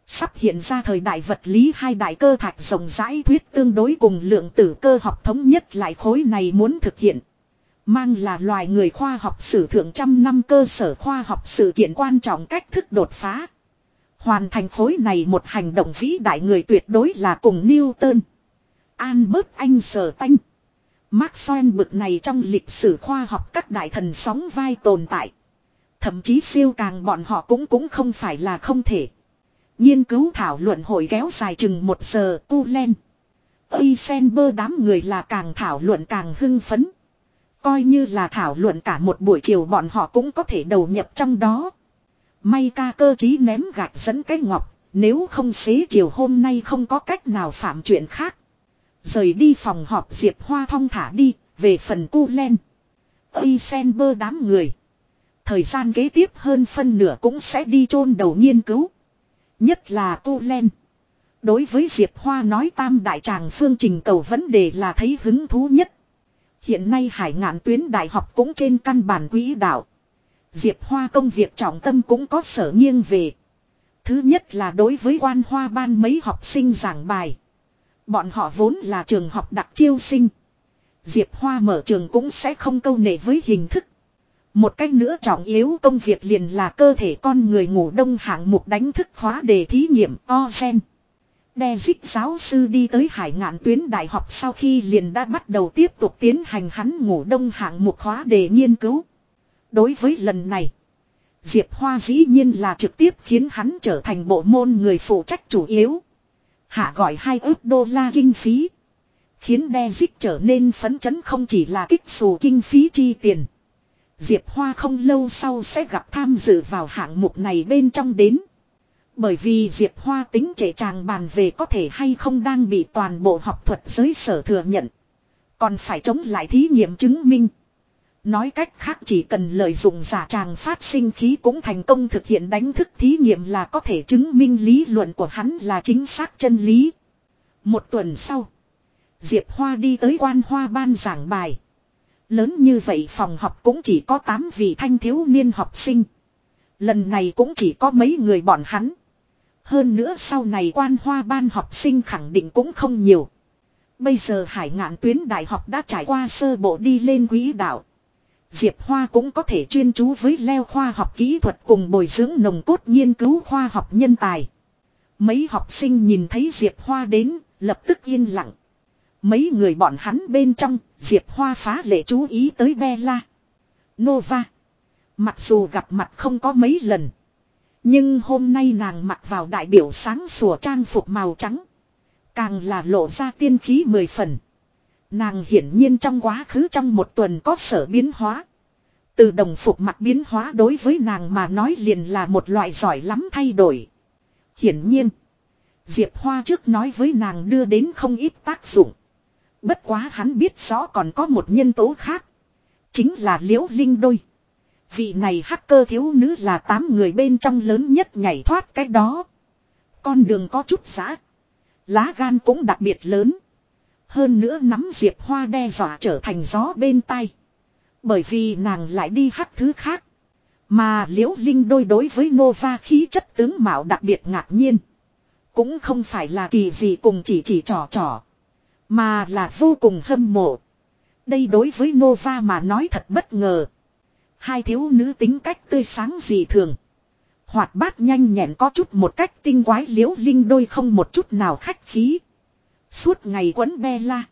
Sắp hiện ra thời đại vật lý hai đại cơ thạch rộng rãi thuyết tương đối cùng lượng tử cơ học thống nhất lại khối này muốn thực hiện. Mang là loài người khoa học sử thượng trăm năm cơ sở khoa học sự kiện quan trọng cách thức đột phá. Hoàn thành khối này một hành động vĩ đại người tuyệt đối là cùng Newton. Albert Mark Maxwell bực này trong lịch sử khoa học các đại thần sóng vai tồn tại. Thậm chí siêu càng bọn họ cũng cũng không phải là không thể. Nghiên cứu thảo luận hội kéo dài chừng một giờ, cu len. Eisenberg đám người là càng thảo luận càng hưng phấn. Coi như là thảo luận cả một buổi chiều bọn họ cũng có thể đầu nhập trong đó. May ca cơ trí ném gạch dẫn cái ngọc, nếu không xế chiều hôm nay không có cách nào phạm chuyện khác. Rời đi phòng họp Diệp Hoa thong thả đi, về phần cu len. Eisenberg đám người. Thời gian kế tiếp hơn phân nửa cũng sẽ đi chôn đầu nghiên cứu. Nhất là tu len. Đối với Diệp Hoa nói tam đại tràng phương trình cầu vấn đề là thấy hứng thú nhất. Hiện nay hải ngạn tuyến đại học cũng trên căn bản quỹ đạo. Diệp Hoa công việc trọng tâm cũng có sở nghiêng về. Thứ nhất là đối với quan hoa ban mấy học sinh giảng bài. Bọn họ vốn là trường học đặc chiêu sinh. Diệp Hoa mở trường cũng sẽ không câu nệ với hình thức. Một cách nữa trọng yếu công việc liền là cơ thể con người ngủ đông hạng mục đánh thức khóa đề thí nghiệm Ozen. Đe dích giáo sư đi tới hải ngạn tuyến đại học sau khi liền đã bắt đầu tiếp tục tiến hành hắn ngủ đông hạng mục khóa đề nghiên cứu. Đối với lần này, Diệp Hoa dĩ nhiên là trực tiếp khiến hắn trở thành bộ môn người phụ trách chủ yếu. Hạ gọi hai ước đô la kinh phí. Khiến đe dích trở nên phấn chấn không chỉ là kích xù kinh phí chi tiền. Diệp Hoa không lâu sau sẽ gặp tham dự vào hạng mục này bên trong đến. Bởi vì Diệp Hoa tính trẻ tràng bàn về có thể hay không đang bị toàn bộ học thuật giới sở thừa nhận. Còn phải chống lại thí nghiệm chứng minh. Nói cách khác chỉ cần lợi dụng giả tràng phát sinh khí cũng thành công thực hiện đánh thức thí nghiệm là có thể chứng minh lý luận của hắn là chính xác chân lý. Một tuần sau, Diệp Hoa đi tới quan hoa ban giảng bài. Lớn như vậy phòng học cũng chỉ có 8 vị thanh thiếu niên học sinh. Lần này cũng chỉ có mấy người bọn hắn. Hơn nữa sau này quan hoa ban học sinh khẳng định cũng không nhiều. Bây giờ hải ngạn tuyến đại học đã trải qua sơ bộ đi lên quỹ đạo. Diệp Hoa cũng có thể chuyên chú với leo khoa học kỹ thuật cùng bồi dưỡng nồng cốt nghiên cứu khoa học nhân tài. Mấy học sinh nhìn thấy Diệp Hoa đến, lập tức yên lặng. Mấy người bọn hắn bên trong, Diệp Hoa phá lệ chú ý tới Bella. Nova. Mặc dù gặp mặt không có mấy lần. Nhưng hôm nay nàng mặc vào đại biểu sáng sủa trang phục màu trắng. Càng là lộ ra tiên khí mười phần. Nàng hiển nhiên trong quá khứ trong một tuần có sở biến hóa. Từ đồng phục mặt biến hóa đối với nàng mà nói liền là một loại giỏi lắm thay đổi. Hiển nhiên. Diệp Hoa trước nói với nàng đưa đến không ít tác dụng. Bất quá hắn biết rõ còn có một nhân tố khác. Chính là liễu linh đôi. Vị này hacker thiếu nữ là tám người bên trong lớn nhất nhảy thoát cái đó. Con đường có chút giã. Lá gan cũng đặc biệt lớn. Hơn nữa nắm Diệp Hoa đe dọa trở thành gió bên tay. Bởi vì nàng lại đi hắc thứ khác. Mà liễu linh đôi đối với Nova khí chất tướng mạo đặc biệt ngạc nhiên. Cũng không phải là kỳ gì cùng chỉ chỉ trò trò. Mà là vô cùng hâm mộ. Đây đối với Nova mà nói thật bất ngờ. Hai thiếu nữ tính cách tươi sáng dị thường. Hoạt bát nhanh nhẹn có chút một cách tinh quái liễu linh đôi không một chút nào khách khí. Suốt ngày quấn be la.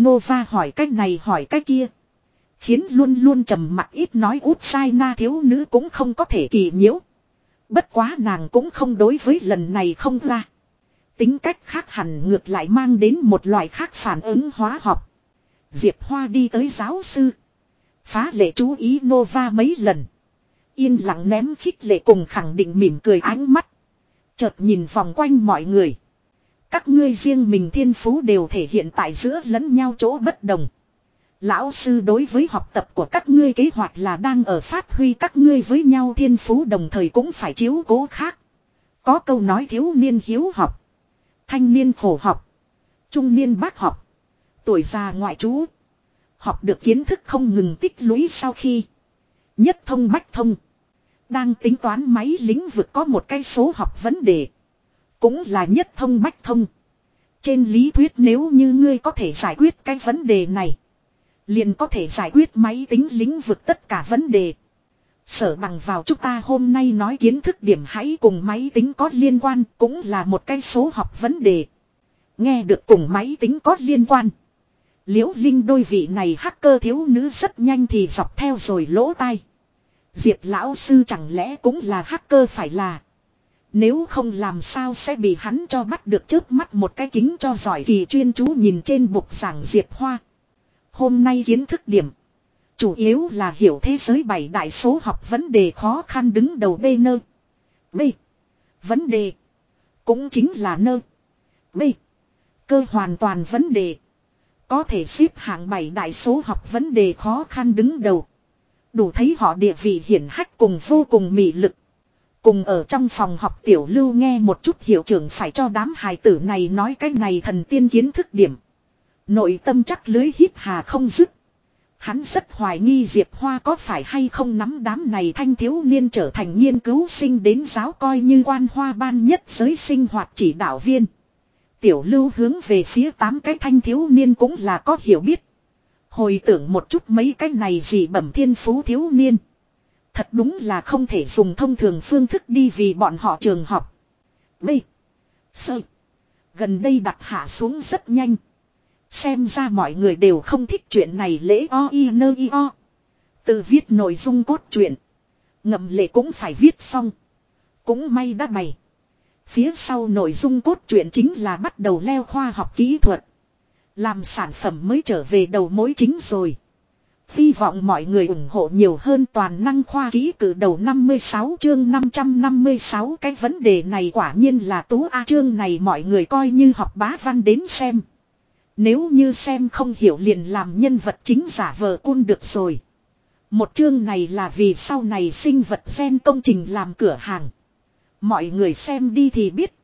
Nova hỏi cách này hỏi cách kia. Khiến luôn luôn trầm mặc ít nói út sai na thiếu nữ cũng không có thể kỳ nhiễu. Bất quá nàng cũng không đối với lần này không ra. Tính cách khác hẳn ngược lại mang đến một loại khác phản ứng hóa học. Diệp Hoa đi tới giáo sư. Phá lệ chú ý Nova mấy lần. Yên lặng ném khích lệ cùng khẳng định mỉm cười ánh mắt. Chợt nhìn vòng quanh mọi người. Các ngươi riêng mình thiên phú đều thể hiện tại giữa lẫn nhau chỗ bất đồng. Lão sư đối với học tập của các ngươi kế hoạch là đang ở phát huy các ngươi với nhau thiên phú đồng thời cũng phải chiếu cố khác. Có câu nói thiếu niên hiếu học. Thanh niên khổ học. Trung niên bác học. Tuổi già ngoại trú. Học được kiến thức không ngừng tích lũy sau khi. Nhất thông bách thông. Đang tính toán máy lĩnh vực có một cái số học vấn đề. Cũng là nhất thông bách thông. Trên lý thuyết nếu như ngươi có thể giải quyết cái vấn đề này. Liền có thể giải quyết máy tính lĩnh vực tất cả vấn đề. Sở bằng vào chúng ta hôm nay nói kiến thức điểm hãy cùng máy tính có liên quan cũng là một cái số học vấn đề. Nghe được cùng máy tính có liên quan. Liễu Linh đôi vị này hacker thiếu nữ rất nhanh thì dọc theo rồi lỗ tai. Diệp lão sư chẳng lẽ cũng là hacker phải là. Nếu không làm sao sẽ bị hắn cho bắt được trước mắt một cái kính cho giỏi kỳ chuyên chú nhìn trên bục giảng Diệp Hoa. Hôm nay kiến thức điểm. Chủ yếu là hiểu thế giới bảy đại số học vấn đề khó khăn đứng đầu B nơ. B. Vấn đề. Cũng chính là nơ. B. Cơ hoàn toàn vấn đề. Có thể xếp hạng bảy đại số học vấn đề khó khăn đứng đầu. Đủ thấy họ địa vị hiển hách cùng vô cùng mị lực. Cùng ở trong phòng học tiểu lưu nghe một chút hiệu trưởng phải cho đám hài tử này nói cái này thần tiên kiến thức điểm. Nội tâm chắc lưới hít hà không dứt. Hắn rất hoài nghi Diệp Hoa có phải hay không nắm đám này thanh thiếu niên trở thành nghiên cứu sinh đến giáo coi như quan hoa ban nhất giới sinh hoạt chỉ đạo viên. Tiểu lưu hướng về phía tám cái thanh thiếu niên cũng là có hiểu biết. Hồi tưởng một chút mấy cái này gì bẩm thiên phú thiếu niên. Thật đúng là không thể dùng thông thường phương thức đi vì bọn họ trường học. B. Sơ. Gần đây đặt hạ xuống rất nhanh. Xem ra mọi người đều không thích chuyện này lễ o i nơ i o. Từ viết nội dung cốt truyện. Ngậm lệ cũng phải viết xong. Cũng may đã bày. Phía sau nội dung cốt truyện chính là bắt đầu leo khoa học kỹ thuật. Làm sản phẩm mới trở về đầu mối chính rồi. Hy vọng mọi người ủng hộ nhiều hơn toàn năng khoa ký cử đầu 56 chương 556 cái vấn đề này quả nhiên là tú A chương này mọi người coi như học bá văn đến xem. Nếu như xem không hiểu liền làm nhân vật chính giả vờ cun được rồi. Một chương này là vì sau này sinh vật gen công trình làm cửa hàng. Mọi người xem đi thì biết.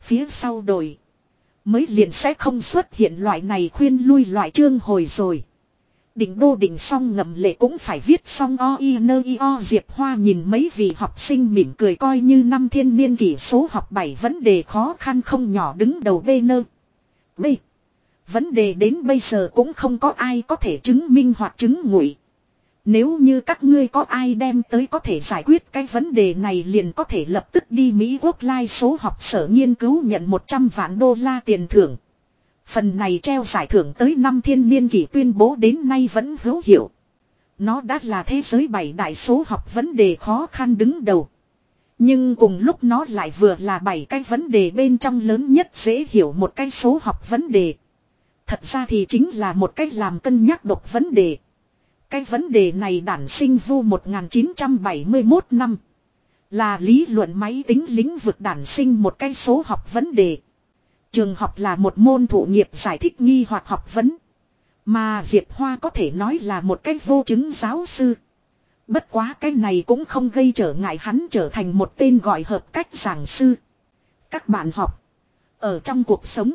Phía sau đổi. Mới liền sẽ không xuất hiện loại này khuyên lui loại chương hồi rồi. Định đô định xong ngầm lệ cũng phải viết xong o i nơ i o Diệp Hoa nhìn mấy vị học sinh mỉm cười coi như năm thiên niên kỷ số học 7 vấn đề khó khăn không nhỏ đứng đầu B nơ. B. Vấn đề đến bây giờ cũng không có ai có thể chứng minh hoặc chứng ngụy. Nếu như các ngươi có ai đem tới có thể giải quyết cái vấn đề này liền có thể lập tức đi Mỹ Quốc lai số học sở nghiên cứu nhận 100 vạn đô la tiền thưởng. Phần này treo giải thưởng tới năm thiên niên kỷ tuyên bố đến nay vẫn hữu hiệu. Nó đã là thế giới bảy đại số học vấn đề khó khăn đứng đầu. Nhưng cùng lúc nó lại vừa là bảy cái vấn đề bên trong lớn nhất dễ hiểu một cái số học vấn đề. Thật ra thì chính là một cách làm cân nhắc độc vấn đề. Cái vấn đề này đản sinh vu 1971 năm. Là lý luận máy tính lĩnh vực đản sinh một cái số học vấn đề. Trường học là một môn thụ nghiệp giải thích nghi hoặc học vấn. Mà Diệp Hoa có thể nói là một cách vô chứng giáo sư. Bất quá cái này cũng không gây trở ngại hắn trở thành một tên gọi hợp cách giảng sư. Các bạn học. Ở trong cuộc sống.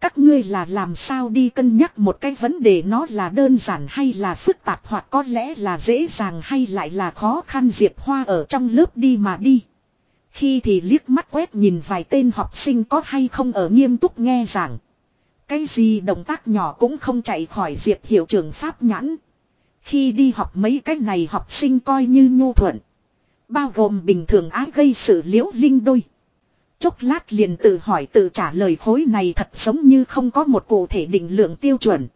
Các ngươi là làm sao đi cân nhắc một cái vấn đề nó là đơn giản hay là phức tạp hoặc có lẽ là dễ dàng hay lại là khó khăn Diệp Hoa ở trong lớp đi mà đi. Khi thì liếc mắt quét nhìn vài tên học sinh có hay không ở nghiêm túc nghe giảng. Cái gì động tác nhỏ cũng không chạy khỏi Diệp hiệu trưởng Pháp nhãn. Khi đi học mấy cái này học sinh coi như nhu thuận. Bao gồm bình thường á gây sự liễu linh đôi. Chốc lát liền tự hỏi tự trả lời khối này thật giống như không có một cụ thể định lượng tiêu chuẩn.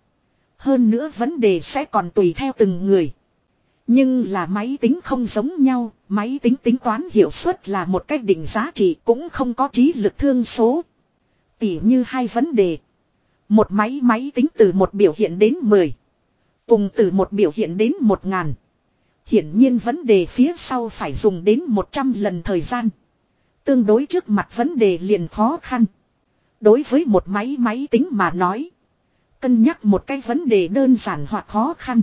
Hơn nữa vấn đề sẽ còn tùy theo từng người. Nhưng là máy tính không giống nhau, máy tính tính toán hiệu suất là một cách định giá trị cũng không có trí lực thương số. Tỉ như hai vấn đề. Một máy máy tính từ một biểu hiện đến 10. Cùng từ một biểu hiện đến 1 ngàn. Hiển nhiên vấn đề phía sau phải dùng đến 100 lần thời gian. Tương đối trước mặt vấn đề liền khó khăn. Đối với một máy máy tính mà nói. Cân nhắc một cái vấn đề đơn giản hoặc khó khăn.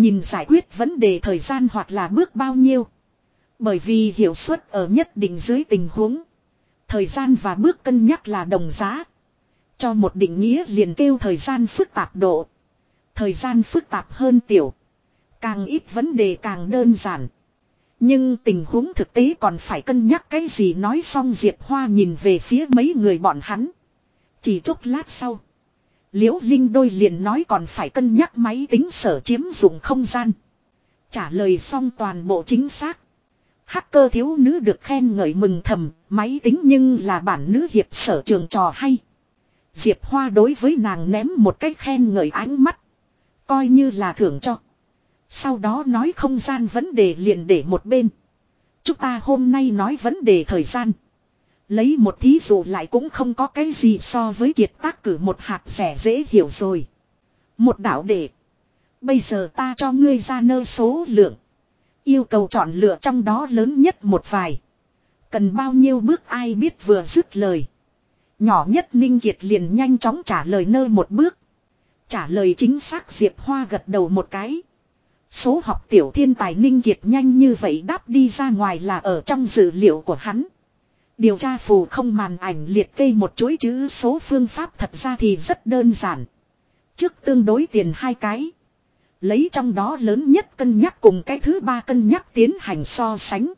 Nhìn giải quyết vấn đề thời gian hoặc là bước bao nhiêu. Bởi vì hiệu suất ở nhất định dưới tình huống. Thời gian và bước cân nhắc là đồng giá. Cho một định nghĩa liền kêu thời gian phức tạp độ. Thời gian phức tạp hơn tiểu. Càng ít vấn đề càng đơn giản. Nhưng tình huống thực tế còn phải cân nhắc cái gì nói xong Diệp Hoa nhìn về phía mấy người bọn hắn. Chỉ chút lát sau. Liễu Linh đôi liền nói còn phải cân nhắc máy tính sở chiếm dụng không gian. Trả lời xong toàn bộ chính xác. Hacker thiếu nữ được khen ngợi mừng thầm, máy tính nhưng là bản nữ hiệp sở trường trò hay. Diệp Hoa đối với nàng ném một cái khen ngợi ánh mắt. Coi như là thưởng cho. Sau đó nói không gian vấn đề liền để một bên. Chúng ta hôm nay nói vấn đề thời gian. Lấy một thí dụ lại cũng không có cái gì so với kiệt tác cử một hạt rẻ dễ hiểu rồi. Một đạo đệ Bây giờ ta cho ngươi ra nơ số lượng. Yêu cầu chọn lựa trong đó lớn nhất một vài. Cần bao nhiêu bước ai biết vừa dứt lời. Nhỏ nhất Ninh Kiệt liền nhanh chóng trả lời nơ một bước. Trả lời chính xác Diệp Hoa gật đầu một cái. Số học tiểu thiên tài Ninh Kiệt nhanh như vậy đáp đi ra ngoài là ở trong dữ liệu của hắn. Điều tra phù không màn ảnh liệt kê một chuỗi chữ số phương pháp thật ra thì rất đơn giản. Trước tương đối tiền hai cái. Lấy trong đó lớn nhất cân nhắc cùng cái thứ ba cân nhắc tiến hành so sánh.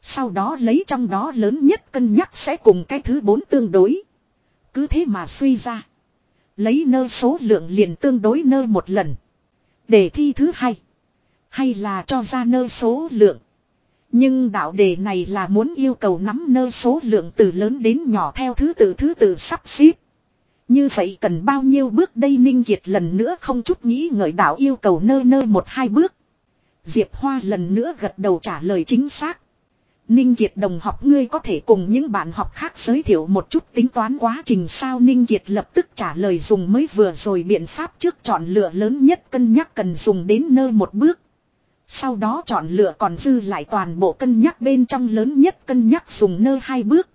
Sau đó lấy trong đó lớn nhất cân nhắc sẽ cùng cái thứ bốn tương đối. Cứ thế mà suy ra. Lấy nơ số lượng liền tương đối nơ một lần. để thi thứ hai. Hay là cho ra nơ số lượng. Nhưng đạo đề này là muốn yêu cầu nắm nơ số lượng từ lớn đến nhỏ theo thứ tự thứ tự sắp xếp. Như vậy cần bao nhiêu bước đây Ninh Kiệt lần nữa không chút nghĩ ngợi đạo yêu cầu nơ nơ một hai bước. Diệp Hoa lần nữa gật đầu trả lời chính xác. Ninh Kiệt đồng học ngươi có thể cùng những bạn học khác giới thiệu một chút tính toán quá trình sao Ninh Kiệt lập tức trả lời dùng mới vừa rồi biện pháp trước chọn lựa lớn nhất cân nhắc cần dùng đến nơ một bước. Sau đó chọn lựa còn dư lại toàn bộ cân nhắc bên trong lớn nhất cân nhắc dùng nơ hai bước.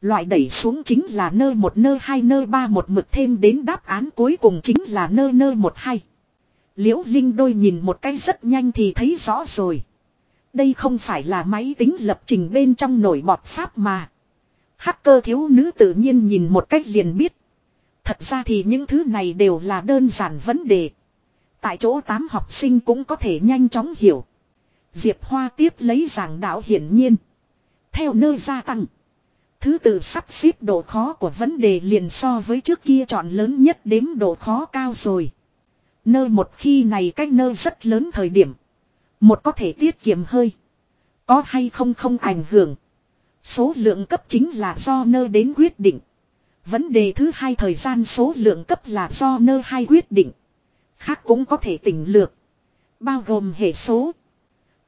Loại đẩy xuống chính là nơ một, nơ hai, nơ ba, một mực thêm đến đáp án cuối cùng chính là nơ nơ một, hai. Liễu Linh đôi nhìn một cái rất nhanh thì thấy rõ rồi. Đây không phải là máy tính lập trình bên trong nổi bọt pháp mà. Hacker thiếu nữ tự nhiên nhìn một cách liền biết. Thật ra thì những thứ này đều là đơn giản vấn đề. Tại chỗ tám học sinh cũng có thể nhanh chóng hiểu. Diệp Hoa tiếp lấy giảng đạo hiển nhiên. Theo nơi gia tăng. Thứ tự sắp xếp độ khó của vấn đề liền so với trước kia chọn lớn nhất đếm độ khó cao rồi. Nơi một khi này cách nơi rất lớn thời điểm. Một có thể tiết kiệm hơi. Có hay không không ảnh hưởng. Số lượng cấp chính là do nơi đến quyết định. Vấn đề thứ hai thời gian số lượng cấp là do nơi hai quyết định. Khác cũng có thể tỉnh lược. Bao gồm hệ số.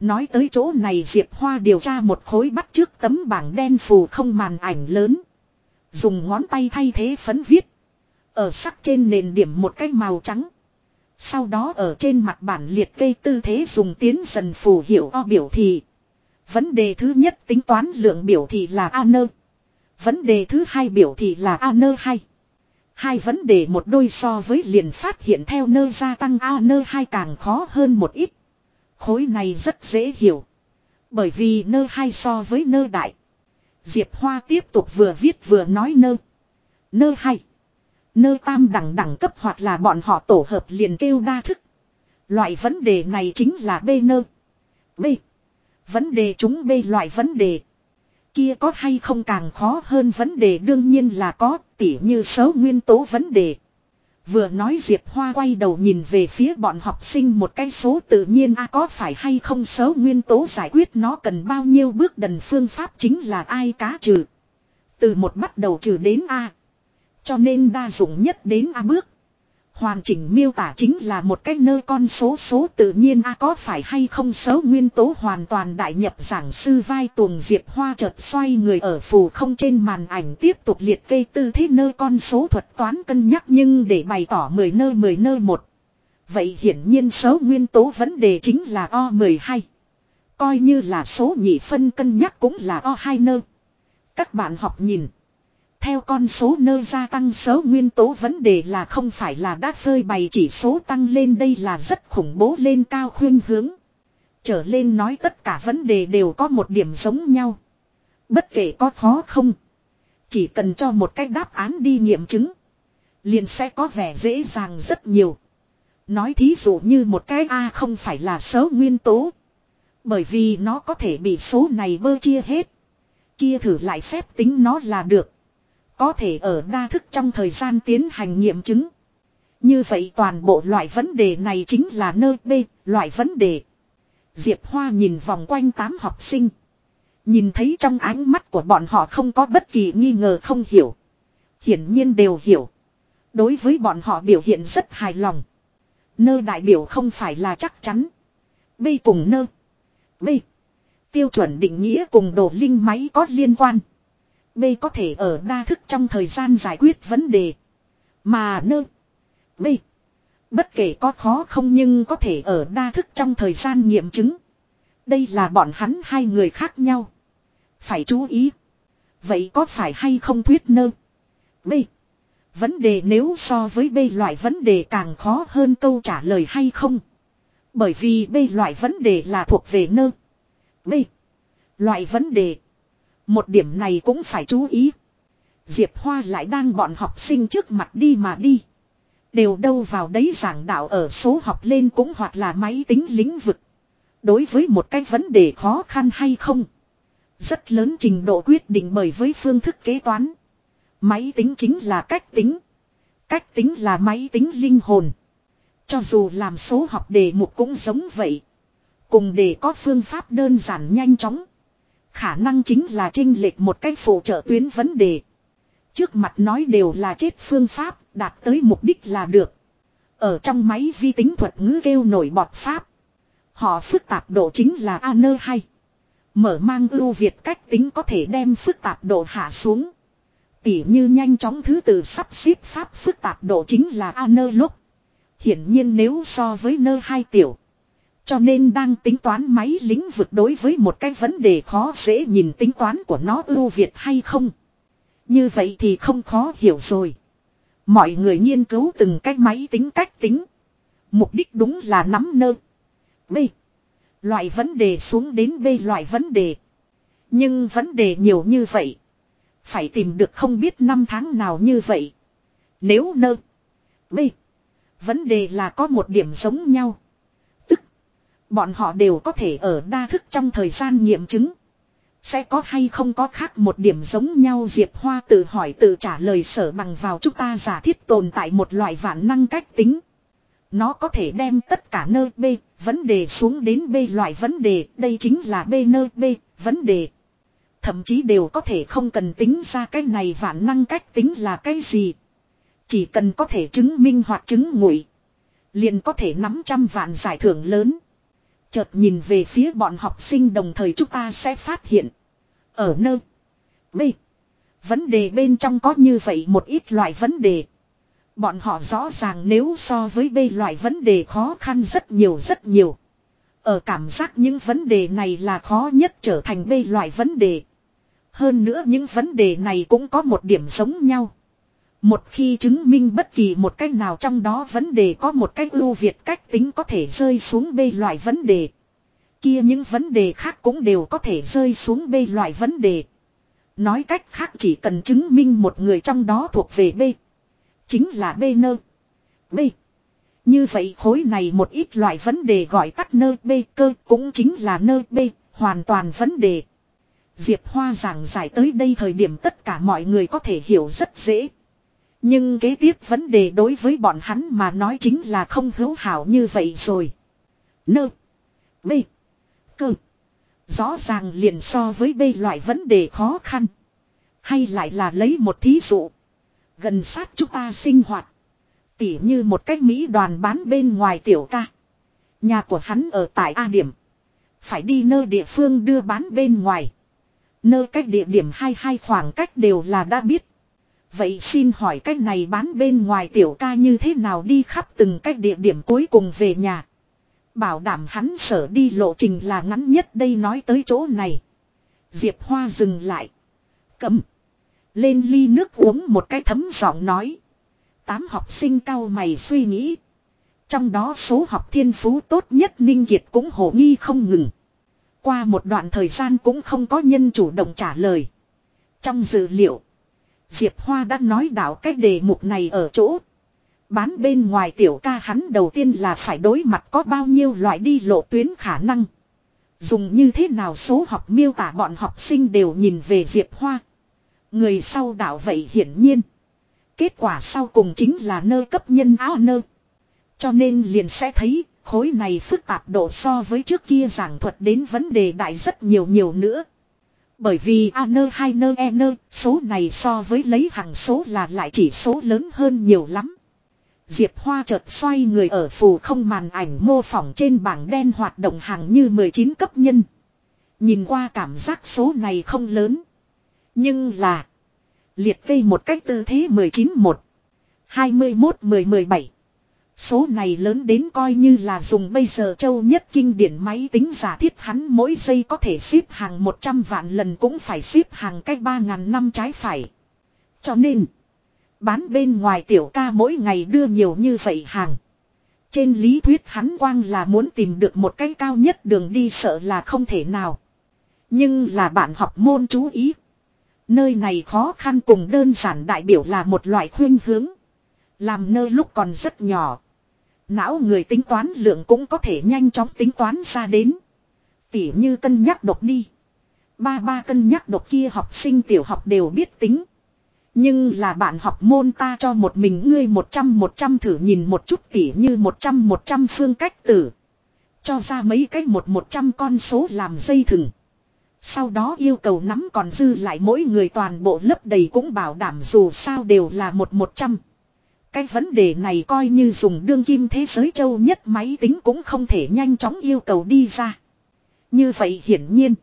Nói tới chỗ này Diệp Hoa điều tra một khối bắt trước tấm bảng đen phù không màn ảnh lớn. Dùng ngón tay thay thế phấn viết. Ở sắc trên nền điểm một cái màu trắng. Sau đó ở trên mặt bản liệt kê tư thế dùng tiến dần phù hiệu o biểu thị. Vấn đề thứ nhất tính toán lượng biểu thị là A nơ. Vấn đề thứ hai biểu thị là A nơ hay. Hai vấn đề một đôi so với liền phát hiện theo nơ gia tăng A nơ hai càng khó hơn một ít. Khối này rất dễ hiểu. Bởi vì nơ hai so với nơ đại. Diệp Hoa tiếp tục vừa viết vừa nói nơ. Nơ hai. Nơ tam đẳng đẳng cấp hoặc là bọn họ tổ hợp liền kêu đa thức. Loại vấn đề này chính là B nơ. B. Vấn đề chúng B loại vấn đề. Kia có hay không càng khó hơn vấn đề đương nhiên là có, tỉ như số nguyên tố vấn đề. Vừa nói Diệp Hoa quay đầu nhìn về phía bọn học sinh một cái số tự nhiên, a, có phải hay không số nguyên tố giải quyết nó cần bao nhiêu bước đần phương pháp chính là ai cá trừ. Từ một bắt đầu trừ đến A. Cho nên đa dụng nhất đến A bước. Hoàn chỉnh miêu tả chính là một cái nơi con số số tự nhiên a có phải hay không số nguyên tố hoàn toàn đại nhập giảng sư vai tuồng diệp hoa chợt xoay người ở phù không trên màn ảnh tiếp tục liệt kê tư thế nơi con số thuật toán cân nhắc nhưng để bày tỏ 10 nơi 10 nơi một. Vậy hiển nhiên số nguyên tố vấn đề chính là O12. Coi như là số nhị phân cân nhắc cũng là O2 nơ. Các bạn học nhìn. Theo con số nơ gia tăng số nguyên tố vấn đề là không phải là đã phơi bày chỉ số tăng lên đây là rất khủng bố lên cao khuyên hướng. Trở lên nói tất cả vấn đề đều có một điểm giống nhau. Bất kể có khó không. Chỉ cần cho một cách đáp án đi nghiệm chứng. Liền sẽ có vẻ dễ dàng rất nhiều. Nói thí dụ như một cái A không phải là số nguyên tố. Bởi vì nó có thể bị số này bơ chia hết. Kia thử lại phép tính nó là được. Có thể ở đa thức trong thời gian tiến hành nghiệm chứng. Như vậy toàn bộ loại vấn đề này chính là nơi B, loại vấn đề. Diệp Hoa nhìn vòng quanh tám học sinh. Nhìn thấy trong ánh mắt của bọn họ không có bất kỳ nghi ngờ không hiểu. Hiển nhiên đều hiểu. Đối với bọn họ biểu hiện rất hài lòng. Nơ đại biểu không phải là chắc chắn. B cùng nơ. B. Tiêu chuẩn định nghĩa cùng đồ linh máy có liên quan. B có thể ở đa thức trong thời gian giải quyết vấn đề. Mà nơ. B. Bất kể có khó không nhưng có thể ở đa thức trong thời gian nghiệm chứng. Đây là bọn hắn hai người khác nhau. Phải chú ý. Vậy có phải hay không thuyết nơ? B. Vấn đề nếu so với B loại vấn đề càng khó hơn câu trả lời hay không? Bởi vì B loại vấn đề là thuộc về nơ. B. Loại vấn đề. Một điểm này cũng phải chú ý. Diệp Hoa lại đang bọn học sinh trước mặt đi mà đi. Đều đâu vào đấy giảng đạo ở số học lên cũng hoặc là máy tính lĩnh vực. Đối với một cái vấn đề khó khăn hay không. Rất lớn trình độ quyết định bởi với phương thức kế toán. Máy tính chính là cách tính. Cách tính là máy tính linh hồn. Cho dù làm số học đề mục cũng giống vậy. Cùng để có phương pháp đơn giản nhanh chóng. Khả năng chính là trinh lệch một cách phụ trợ tuyến vấn đề. Trước mặt nói đều là chết phương pháp, đạt tới mục đích là được. Ở trong máy vi tính thuật ngữ kêu nổi bọt pháp. Họ phức tạp độ chính là A nơ hay. Mở mang ưu việt cách tính có thể đem phức tạp độ hạ xuống. Tỉ như nhanh chóng thứ tự sắp xếp pháp phức tạp độ chính là A nơ lúc. Hiển nhiên nếu so với nơ hai tiểu. Cho nên đang tính toán máy lĩnh vực đối với một cái vấn đề khó dễ nhìn tính toán của nó ưu việt hay không. Như vậy thì không khó hiểu rồi. Mọi người nghiên cứu từng cái máy tính cách tính. Mục đích đúng là nắm nơ. B. Loại vấn đề xuống đến B loại vấn đề. Nhưng vấn đề nhiều như vậy. Phải tìm được không biết năm tháng nào như vậy. Nếu nơ. B. Vấn đề là có một điểm giống nhau. Bọn họ đều có thể ở đa thức trong thời gian nghiệm chứng. Sẽ có hay không có khác một điểm giống nhau Diệp Hoa tự hỏi tự trả lời sở bằng vào chúng ta giả thiết tồn tại một loại vạn năng cách tính. Nó có thể đem tất cả nơi B, vấn đề xuống đến B loại vấn đề, đây chính là B nơi B, vấn đề. Thậm chí đều có thể không cần tính ra cái này vạn năng cách tính là cái gì. Chỉ cần có thể chứng minh hoặc chứng ngụy liền có thể nắm trăm vạn giải thưởng lớn. Chợt nhìn về phía bọn học sinh đồng thời chúng ta sẽ phát hiện. Ở nơi B. Vấn đề bên trong có như vậy một ít loại vấn đề. Bọn họ rõ ràng nếu so với B loại vấn đề khó khăn rất nhiều rất nhiều. Ở cảm giác những vấn đề này là khó nhất trở thành B loại vấn đề. Hơn nữa những vấn đề này cũng có một điểm giống nhau. Một khi chứng minh bất kỳ một cách nào trong đó vấn đề có một cách ưu việt cách tính có thể rơi xuống B loại vấn đề. Kia những vấn đề khác cũng đều có thể rơi xuống B loại vấn đề. Nói cách khác chỉ cần chứng minh một người trong đó thuộc về B. Chính là B nơ. B. Như vậy khối này một ít loại vấn đề gọi tắt nơ B cơ cũng chính là nơ B, hoàn toàn vấn đề. Diệp Hoa giảng giải tới đây thời điểm tất cả mọi người có thể hiểu rất dễ. Nhưng kế tiếp vấn đề đối với bọn hắn mà nói chính là không hữu hảo như vậy rồi. Nơ. B. Cơ. Rõ ràng liền so với B loại vấn đề khó khăn. Hay lại là lấy một thí dụ. Gần sát chúng ta sinh hoạt. Tỉ như một cách Mỹ đoàn bán bên ngoài tiểu ca. Nhà của hắn ở tại A điểm. Phải đi nơi địa phương đưa bán bên ngoài. Nơi cách địa điểm hai hai khoảng cách đều là đã biết. Vậy xin hỏi cách này bán bên ngoài tiểu ca như thế nào đi khắp từng cách địa điểm cuối cùng về nhà. Bảo đảm hắn sở đi lộ trình là ngắn nhất đây nói tới chỗ này. Diệp Hoa dừng lại. Cầm. Lên ly nước uống một cái thấm giọng nói. Tám học sinh cao mày suy nghĩ. Trong đó số học thiên phú tốt nhất Ninh Kiệt cũng hổ nghi không ngừng. Qua một đoạn thời gian cũng không có nhân chủ động trả lời. Trong dữ liệu. Diệp Hoa đã nói đạo cách đề mục này ở chỗ. Bán bên ngoài tiểu ca hắn đầu tiên là phải đối mặt có bao nhiêu loại đi lộ tuyến khả năng. Dùng như thế nào số học miêu tả bọn học sinh đều nhìn về Diệp Hoa. Người sau đạo vậy hiển nhiên. Kết quả sau cùng chính là nơi cấp nhân áo nơ. Cho nên liền sẽ thấy, khối này phức tạp độ so với trước kia giảng thuật đến vấn đề đại rất nhiều nhiều nữa. Bởi vì A nơ hai nơ E nơ, số này so với lấy hàng số là lại chỉ số lớn hơn nhiều lắm. Diệp Hoa chợt xoay người ở phù không màn ảnh mô phỏng trên bảng đen hoạt động hàng như 19 cấp nhân. Nhìn qua cảm giác số này không lớn. Nhưng là. Liệt kê một cách tư thế 19 1. Số này lớn đến coi như là dùng bây giờ châu nhất kinh điển máy tính giả thiết hắn mỗi giây có thể xếp hàng 100 vạn lần cũng phải xếp hàng cách 3.000 năm trái phải. Cho nên. Bán bên ngoài tiểu ca mỗi ngày đưa nhiều như vậy hàng. Trên lý thuyết hắn quang là muốn tìm được một cái cao nhất đường đi sợ là không thể nào. Nhưng là bạn học môn chú ý. Nơi này khó khăn cùng đơn giản đại biểu là một loại khuyên hướng. Làm nơi lúc còn rất nhỏ. Não người tính toán lượng cũng có thể nhanh chóng tính toán ra đến. Tỉ như cân nhắc độc đi. Ba ba cân nhắc độc kia học sinh tiểu học đều biết tính. Nhưng là bạn học môn ta cho một mình ngươi một trăm một trăm thử nhìn một chút tỉ như một trăm một trăm phương cách tử. Cho ra mấy cái một một trăm con số làm dây thừng. Sau đó yêu cầu nắm còn dư lại mỗi người toàn bộ lớp đầy cũng bảo đảm dù sao đều là một một trăm. Cái vấn đề này coi như dùng đương kim thế giới châu nhất máy tính cũng không thể nhanh chóng yêu cầu đi ra. Như vậy hiển nhiên.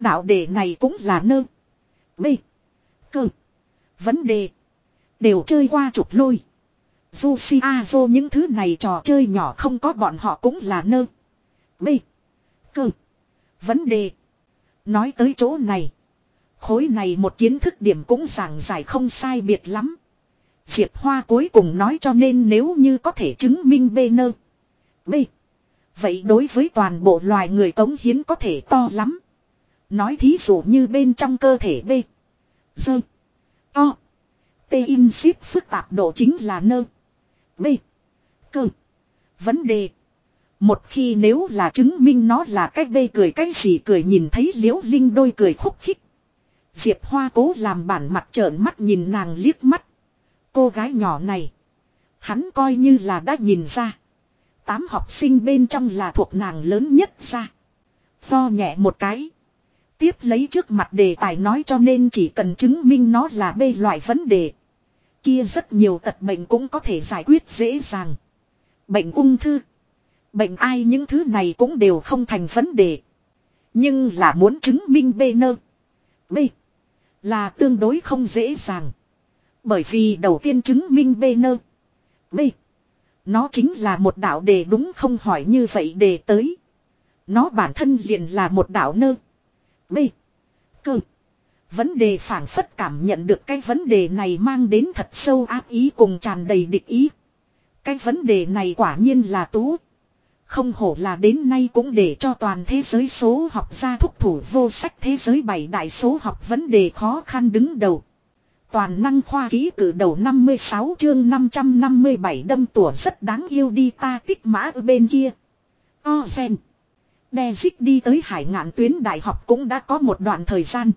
Đạo đề này cũng là nơ. B. Cơ. Vấn đề. Đều chơi qua trục lôi. vua si a vô những thứ này trò chơi nhỏ không có bọn họ cũng là nơ. B. Cơ. Vấn đề. Nói tới chỗ này. Khối này một kiến thức điểm cũng giảng giải không sai biệt lắm. Diệp Hoa cuối cùng nói cho nên nếu như có thể chứng minh B nơ. B. Vậy đối với toàn bộ loài người cống hiến có thể to lắm. Nói thí dụ như bên trong cơ thể B. Dơ. To. T in ship phức tạp độ chính là nơ. B. Cơ. Vấn đề. Một khi nếu là chứng minh nó là cách bê cười cái gì cười nhìn thấy liễu linh đôi cười khúc khích. Diệp Hoa cố làm bản mặt trợn mắt nhìn nàng liếc mắt. Cô gái nhỏ này. Hắn coi như là đã nhìn ra. Tám học sinh bên trong là thuộc nàng lớn nhất ra. Tho nhẹ một cái. Tiếp lấy trước mặt đề tài nói cho nên chỉ cần chứng minh nó là bê loại vấn đề. Kia rất nhiều tật bệnh cũng có thể giải quyết dễ dàng. Bệnh ung thư. Bệnh ai những thứ này cũng đều không thành vấn đề. Nhưng là muốn chứng minh B nơ. B. Là tương đối không dễ dàng. Bởi vì đầu tiên chứng minh B nơ. B. Nó chính là một đạo đề đúng không hỏi như vậy đề tới. Nó bản thân liền là một đạo nơ. B. Cơ. Vấn đề phản phất cảm nhận được cái vấn đề này mang đến thật sâu ác ý cùng tràn đầy địch ý. Cái vấn đề này quả nhiên là tú. Không hổ là đến nay cũng để cho toàn thế giới số học gia thúc thủ vô sách thế giới bảy đại số học vấn đề khó khăn đứng đầu. Toàn năng khoa ký cử đầu 56 chương 557 đâm tủa rất đáng yêu đi ta tích mã ở bên kia. O sen. Đe dích đi tới hải ngạn tuyến đại học cũng đã có một đoạn thời gian.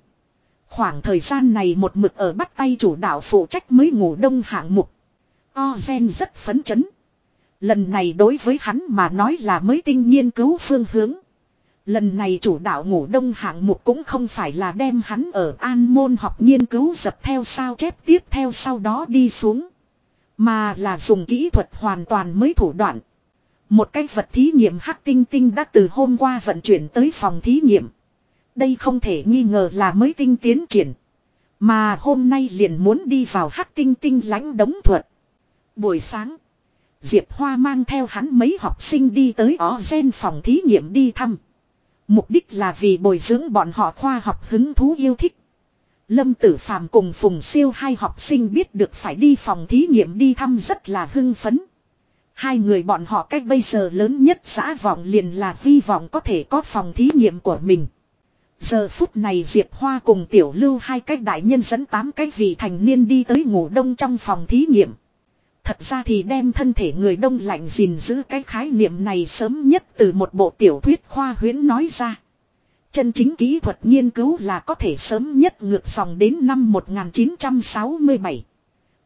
Khoảng thời gian này một mực ở bắt tay chủ đạo phụ trách mới ngủ đông hạng mục. O sen rất phấn chấn. Lần này đối với hắn mà nói là mới tinh nghiên cứu phương hướng. Lần này chủ đạo ngủ đông hạng mục cũng không phải là đem hắn ở an môn học nghiên cứu dập theo sao chép tiếp theo sau đó đi xuống. Mà là dùng kỹ thuật hoàn toàn mới thủ đoạn. Một cái vật thí nghiệm hắc tinh tinh đã từ hôm qua vận chuyển tới phòng thí nghiệm. Đây không thể nghi ngờ là mới tinh tiến triển. Mà hôm nay liền muốn đi vào hắc tinh tinh lãnh đống thuật. Buổi sáng. Diệp Hoa mang theo hắn mấy học sinh đi tới ó gen phòng thí nghiệm đi thăm. Mục đích là vì bồi dưỡng bọn họ khoa học hứng thú yêu thích. Lâm Tử Phàm cùng Phùng Siêu hai học sinh biết được phải đi phòng thí nghiệm đi thăm rất là hưng phấn. Hai người bọn họ cách bây giờ lớn nhất xã vọng liền là hy vọng có thể có phòng thí nghiệm của mình. Giờ phút này Diệp Hoa cùng Tiểu Lưu hai cách đại nhân dẫn tám cái vị thành niên đi tới ngủ đông trong phòng thí nghiệm. Thật ra thì đem thân thể người đông lạnh gìn giữ cái khái niệm này sớm nhất từ một bộ tiểu thuyết khoa huyễn nói ra. Chân chính kỹ thuật nghiên cứu là có thể sớm nhất ngược dòng đến năm 1967.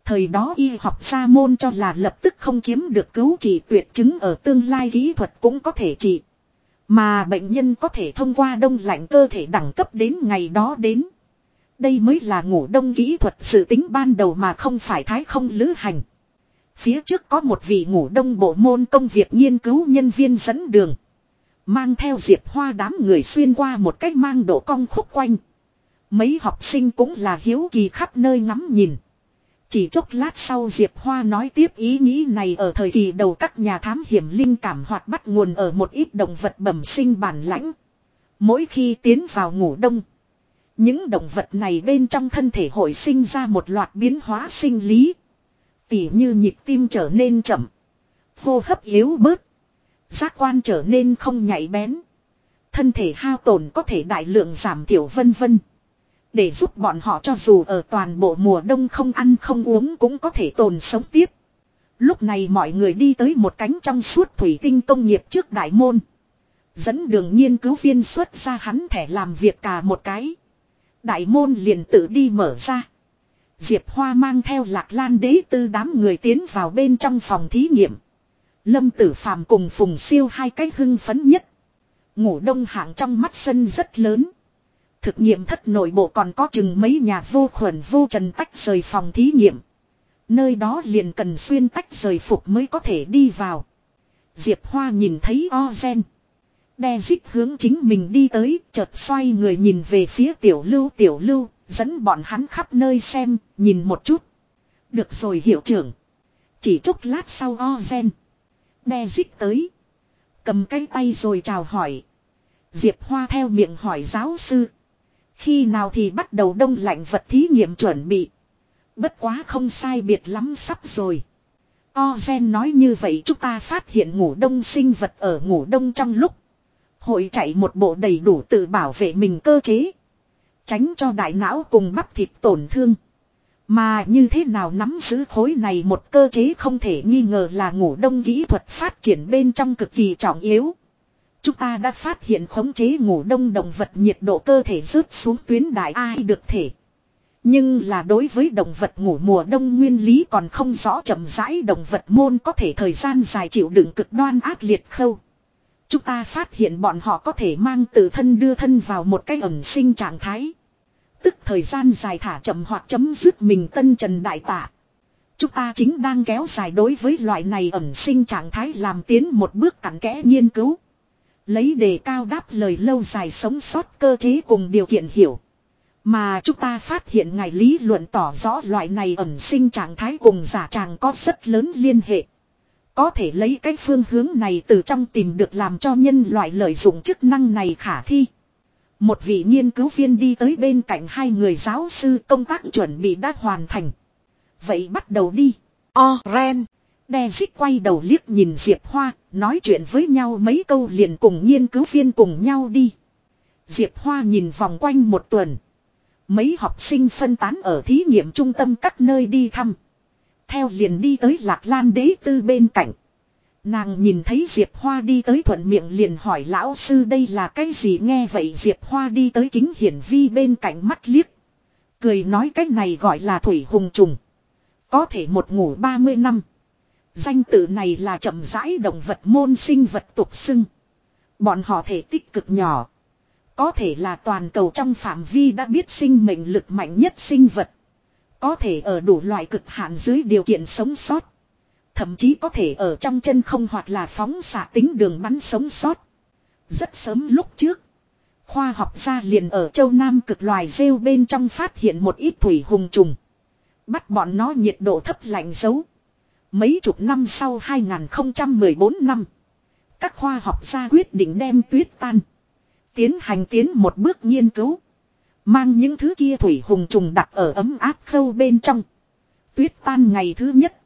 Thời đó y học gia môn cho là lập tức không chiếm được cứu trị tuyệt chứng ở tương lai kỹ thuật cũng có thể trị. Mà bệnh nhân có thể thông qua đông lạnh cơ thể đẳng cấp đến ngày đó đến. Đây mới là ngủ đông kỹ thuật sự tính ban đầu mà không phải thái không lữ hành. Phía trước có một vị ngủ đông bộ môn công việc nghiên cứu nhân viên dẫn đường. Mang theo diệp hoa đám người xuyên qua một cách mang độ cong khúc quanh. Mấy học sinh cũng là hiếu kỳ khắp nơi ngắm nhìn. Chỉ chốc lát sau Diệp Hoa nói tiếp ý nghĩ này ở thời kỳ đầu các nhà thám hiểm linh cảm hoạt bắt nguồn ở một ít động vật bẩm sinh bản lãnh. Mỗi khi tiến vào ngủ đông. Những động vật này bên trong thân thể hội sinh ra một loạt biến hóa sinh lý. Tỉ như nhịp tim trở nên chậm. Hô hấp yếu bớt. Giác quan trở nên không nhạy bén. Thân thể hao tổn có thể đại lượng giảm thiểu vân vân. Để giúp bọn họ cho dù ở toàn bộ mùa đông không ăn không uống cũng có thể tồn sống tiếp. Lúc này mọi người đi tới một cánh trong suốt thủy tinh công nghiệp trước đại môn. Dẫn đường nghiên cứu viên xuất ra hắn thẻ làm việc cả một cái. Đại môn liền tự đi mở ra. Diệp Hoa mang theo lạc lan đế tư đám người tiến vào bên trong phòng thí nghiệm. Lâm tử phàm cùng phùng siêu hai cái hưng phấn nhất. Ngủ đông hạng trong mắt sân rất lớn. Thực nghiệm thất nội bộ còn có chừng mấy nhà vô khuẩn vô trần tách rời phòng thí nghiệm. Nơi đó liền cần xuyên tách rời phục mới có thể đi vào. Diệp Hoa nhìn thấy Ozen. Đe dích hướng chính mình đi tới, chợt xoay người nhìn về phía tiểu lưu tiểu lưu, dẫn bọn hắn khắp nơi xem, nhìn một chút. Được rồi hiệu trưởng. Chỉ chút lát sau Ozen. Đe dích tới. Cầm cái tay rồi chào hỏi. Diệp Hoa theo miệng hỏi giáo sư. Khi nào thì bắt đầu đông lạnh vật thí nghiệm chuẩn bị. Bất quá không sai biệt lắm sắp rồi. Ozen nói như vậy chúng ta phát hiện ngủ đông sinh vật ở ngủ đông trong lúc. Hội chạy một bộ đầy đủ tự bảo vệ mình cơ chế. Tránh cho đại não cùng bắp thịt tổn thương. Mà như thế nào nắm giữ khối này một cơ chế không thể nghi ngờ là ngủ đông kỹ thuật phát triển bên trong cực kỳ trọng yếu. Chúng ta đã phát hiện khống chế ngủ đông động vật nhiệt độ cơ thể rớt xuống tuyến đại ai được thể. Nhưng là đối với động vật ngủ mùa đông nguyên lý còn không rõ chậm rãi động vật môn có thể thời gian dài chịu đựng cực đoan ác liệt khâu. Chúng ta phát hiện bọn họ có thể mang tự thân đưa thân vào một cái ẩn sinh trạng thái. Tức thời gian dài thả chậm hoặc chấm dứt mình tân trần đại tạ. Chúng ta chính đang kéo dài đối với loại này ẩn sinh trạng thái làm tiến một bước cặn kẽ nghiên cứu. Lấy đề cao đáp lời lâu dài sống sót cơ chế cùng điều kiện hiểu. Mà chúng ta phát hiện ngài lý luận tỏ rõ loại này ẩn sinh trạng thái cùng giả tràng có rất lớn liên hệ. Có thể lấy cái phương hướng này từ trong tìm được làm cho nhân loại lợi dụng chức năng này khả thi. Một vị nghiên cứu viên đi tới bên cạnh hai người giáo sư công tác chuẩn bị đã hoàn thành. Vậy bắt đầu đi. Oren, Đe dích quay đầu liếc nhìn Diệp Hoa, nói chuyện với nhau mấy câu liền cùng nghiên cứu viên cùng nhau đi. Diệp Hoa nhìn vòng quanh một tuần. Mấy học sinh phân tán ở thí nghiệm trung tâm các nơi đi thăm. Theo liền đi tới Lạc Lan đế tư bên cạnh. Nàng nhìn thấy Diệp Hoa đi tới thuận miệng liền hỏi lão sư đây là cái gì nghe vậy Diệp Hoa đi tới kính hiển vi bên cạnh mắt liếc. Cười nói cái này gọi là thủy hùng trùng. Có thể một ngủ 30 năm. Danh tự này là chậm rãi động vật môn sinh vật tục xưng. Bọn họ thể tích cực nhỏ. Có thể là toàn cầu trong phạm vi đã biết sinh mệnh lực mạnh nhất sinh vật. Có thể ở đủ loại cực hạn dưới điều kiện sống sót. Thậm chí có thể ở trong chân không hoặc là phóng xạ tính đường bắn sống sót. Rất sớm lúc trước. Khoa học gia liền ở châu Nam cực loài rêu bên trong phát hiện một ít thủy hùng trùng. Bắt bọn nó nhiệt độ thấp lạnh dấu. Mấy chục năm sau 2014 năm. Các khoa học gia quyết định đem tuyết tan. Tiến hành tiến một bước nghiên cứu. Mang những thứ kia thủy hùng trùng đặt ở ấm áp khâu bên trong. Tuyết tan ngày thứ nhất.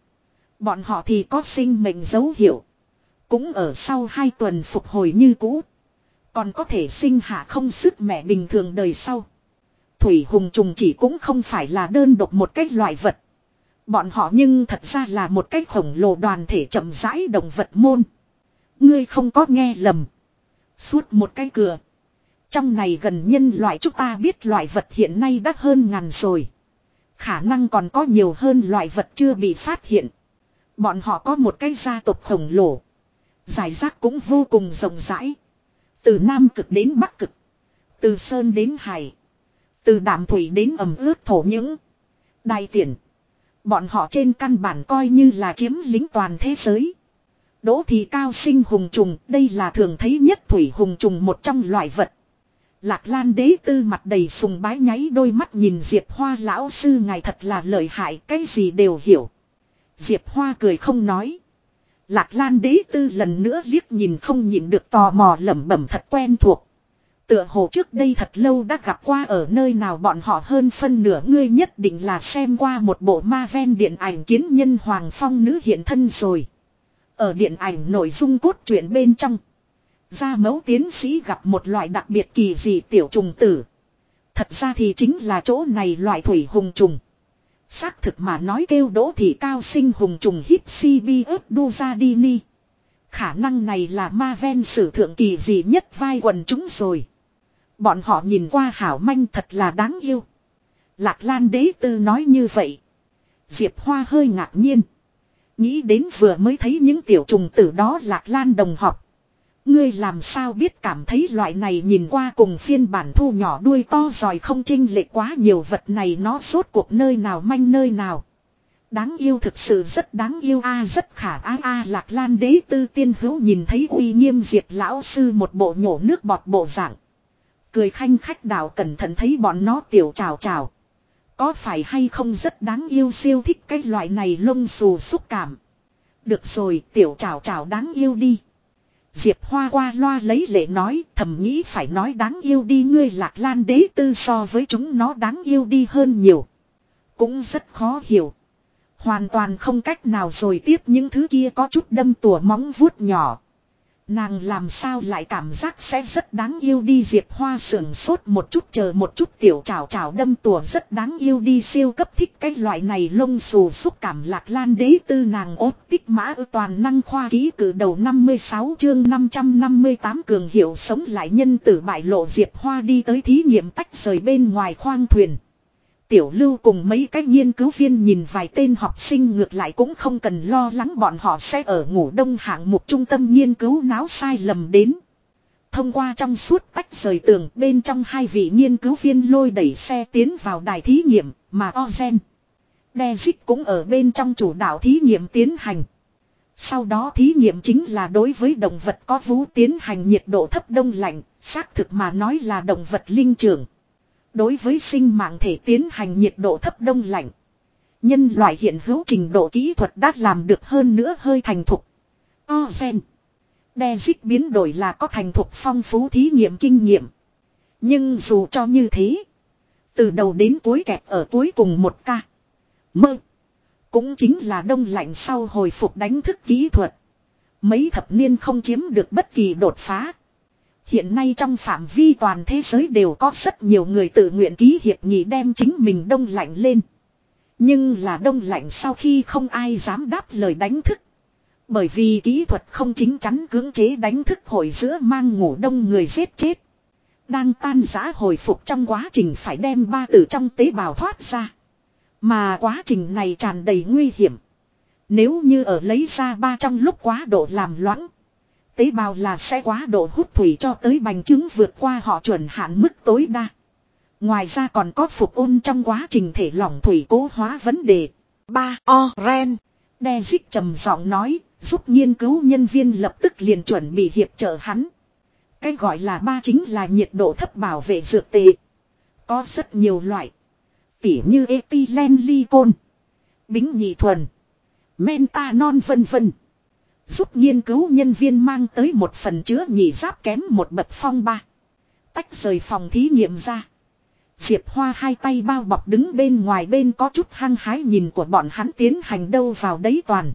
Bọn họ thì có sinh mệnh dấu hiệu. Cũng ở sau hai tuần phục hồi như cũ. Còn có thể sinh hạ không sức mẹ bình thường đời sau. Thủy hùng trùng chỉ cũng không phải là đơn độc một cái loại vật. Bọn họ nhưng thật ra là một cái khổng lồ đoàn thể chậm rãi động vật môn. Ngươi không có nghe lầm. Suốt một cái cửa. Trong này gần nhân loại chúng ta biết loại vật hiện nay đã hơn ngàn rồi. Khả năng còn có nhiều hơn loại vật chưa bị phát hiện. Bọn họ có một cái gia tộc khổng lồ. Giải rác cũng vô cùng rộng rãi. Từ Nam cực đến Bắc cực. Từ Sơn đến Hải. Từ đạm Thủy đến ẩm ướt thổ những. Đại tiện. Bọn họ trên căn bản coi như là chiếm lính toàn thế giới. Đỗ thị cao sinh hùng trùng, đây là thường thấy nhất thủy hùng trùng một trong loại vật. Lạc Lan đế tư mặt đầy sùng bái nháy đôi mắt nhìn Diệp Hoa lão sư ngài thật là lợi hại, cái gì đều hiểu. Diệp Hoa cười không nói. Lạc Lan đế tư lần nữa liếc nhìn không nhìn được tò mò lẩm bẩm thật quen thuộc. Tựa hồ trước đây thật lâu đã gặp qua ở nơi nào bọn họ hơn phân nửa ngươi nhất định là xem qua một bộ ma ven điện ảnh kiến nhân Hoàng Phong nữ hiện thân rồi. Ở điện ảnh nội dung cốt truyện bên trong. Gia mẫu tiến sĩ gặp một loại đặc biệt kỳ dị tiểu trùng tử. Thật ra thì chính là chỗ này loại thủy hùng trùng. Xác thực mà nói kêu đỗ thị cao sinh hùng trùng hít si ớt đu ra đi ni. Khả năng này là ma ven sử thượng kỳ dị nhất vai quần chúng rồi. Bọn họ nhìn qua hảo manh thật là đáng yêu. Lạc Lan đế tư nói như vậy. Diệp Hoa hơi ngạc nhiên. Nghĩ đến vừa mới thấy những tiểu trùng tử đó Lạc Lan đồng học. Ngươi làm sao biết cảm thấy loại này nhìn qua cùng phiên bản thu nhỏ đuôi to giỏi không chinh lệ quá nhiều vật này nó suốt cuộc nơi nào manh nơi nào. Đáng yêu thực sự rất đáng yêu a, rất khả á a, lạc lan đế tư tiên hữu nhìn thấy uy nghiêm diệt lão sư một bộ nhổ nước bọt bộ dạng. Cười khanh khách đảo cẩn thận thấy bọn nó tiểu trào trào. Có phải hay không rất đáng yêu siêu thích cái loại này lông xù xúc cảm. Được rồi, tiểu trào trào đáng yêu đi. Diệp Hoa qua loa lấy lệ nói, thầm nghĩ phải nói đáng yêu đi, ngươi lạc lan đế tư so với chúng nó đáng yêu đi hơn nhiều. Cũng rất khó hiểu. Hoàn toàn không cách nào rồi tiếp những thứ kia có chút đâm tùa móng vuốt nhỏ. Nàng làm sao lại cảm giác sẽ rất đáng yêu đi Diệp Hoa sưởng sốt một chút chờ một chút tiểu trào trào đâm tùa rất đáng yêu đi siêu cấp thích cái loại này lông xù xúc cảm lạc lan đế tư nàng ốt tích mã ư toàn năng khoa ký cử đầu 56 chương 558 cường hiệu sống lại nhân tử bại lộ Diệp Hoa đi tới thí nghiệm tách rời bên ngoài khoang thuyền. Tiểu lưu cùng mấy cái nghiên cứu viên nhìn vài tên học sinh ngược lại cũng không cần lo lắng bọn họ sẽ ở ngủ đông hạng mục trung tâm nghiên cứu náo sai lầm đến. Thông qua trong suốt tách rời tường bên trong hai vị nghiên cứu viên lôi đẩy xe tiến vào đài thí nghiệm mà Ozen. Dezic cũng ở bên trong chủ đạo thí nghiệm tiến hành. Sau đó thí nghiệm chính là đối với động vật có vú tiến hành nhiệt độ thấp đông lạnh, xác thực mà nói là động vật linh trưởng. Đối với sinh mạng thể tiến hành nhiệt độ thấp đông lạnh. Nhân loại hiện hữu trình độ kỹ thuật đã làm được hơn nữa hơi thành thục. Ozen. dích biến đổi là có thành thục phong phú thí nghiệm kinh nghiệm. Nhưng dù cho như thế. Từ đầu đến cuối kẹp ở cuối cùng một ca. Mơ. Cũng chính là đông lạnh sau hồi phục đánh thức kỹ thuật. Mấy thập niên không chiếm được bất kỳ đột phá. Hiện nay trong phạm vi toàn thế giới đều có rất nhiều người tự nguyện ký hiệp nghị đem chính mình đông lạnh lên. Nhưng là đông lạnh sau khi không ai dám đáp lời đánh thức. Bởi vì kỹ thuật không chính chắn cưỡng chế đánh thức hồi giữa mang ngủ đông người giết chết. Đang tan giã hồi phục trong quá trình phải đem ba tử trong tế bào thoát ra. Mà quá trình này tràn đầy nguy hiểm. Nếu như ở lấy ra ba trong lúc quá độ làm loãng tế bào là sẽ quá độ hút thủy cho tới bành trứng vượt qua họ chuẩn hạn mức tối đa. Ngoài ra còn có phục ôn trong quá trình thể lỏng thủy cố hóa vấn đề. ba O ren. Dezic trầm giọng nói, giúp nghiên cứu nhân viên lập tức liền chuẩn bị hiệp trợ hắn. Cái gọi là ba chính là nhiệt độ thấp bảo vệ dược tệ. Có rất nhiều loại. Tỉ như ethylene glycol, bính nhị thuần, mentanon vân vân. Giúp nghiên cứu nhân viên mang tới một phần chứa nhị giáp kém một bậc phong ba. Tách rời phòng thí nghiệm ra. Diệp Hoa hai tay bao bọc đứng bên ngoài bên có chút hăng hái nhìn của bọn hắn tiến hành đâu vào đấy toàn.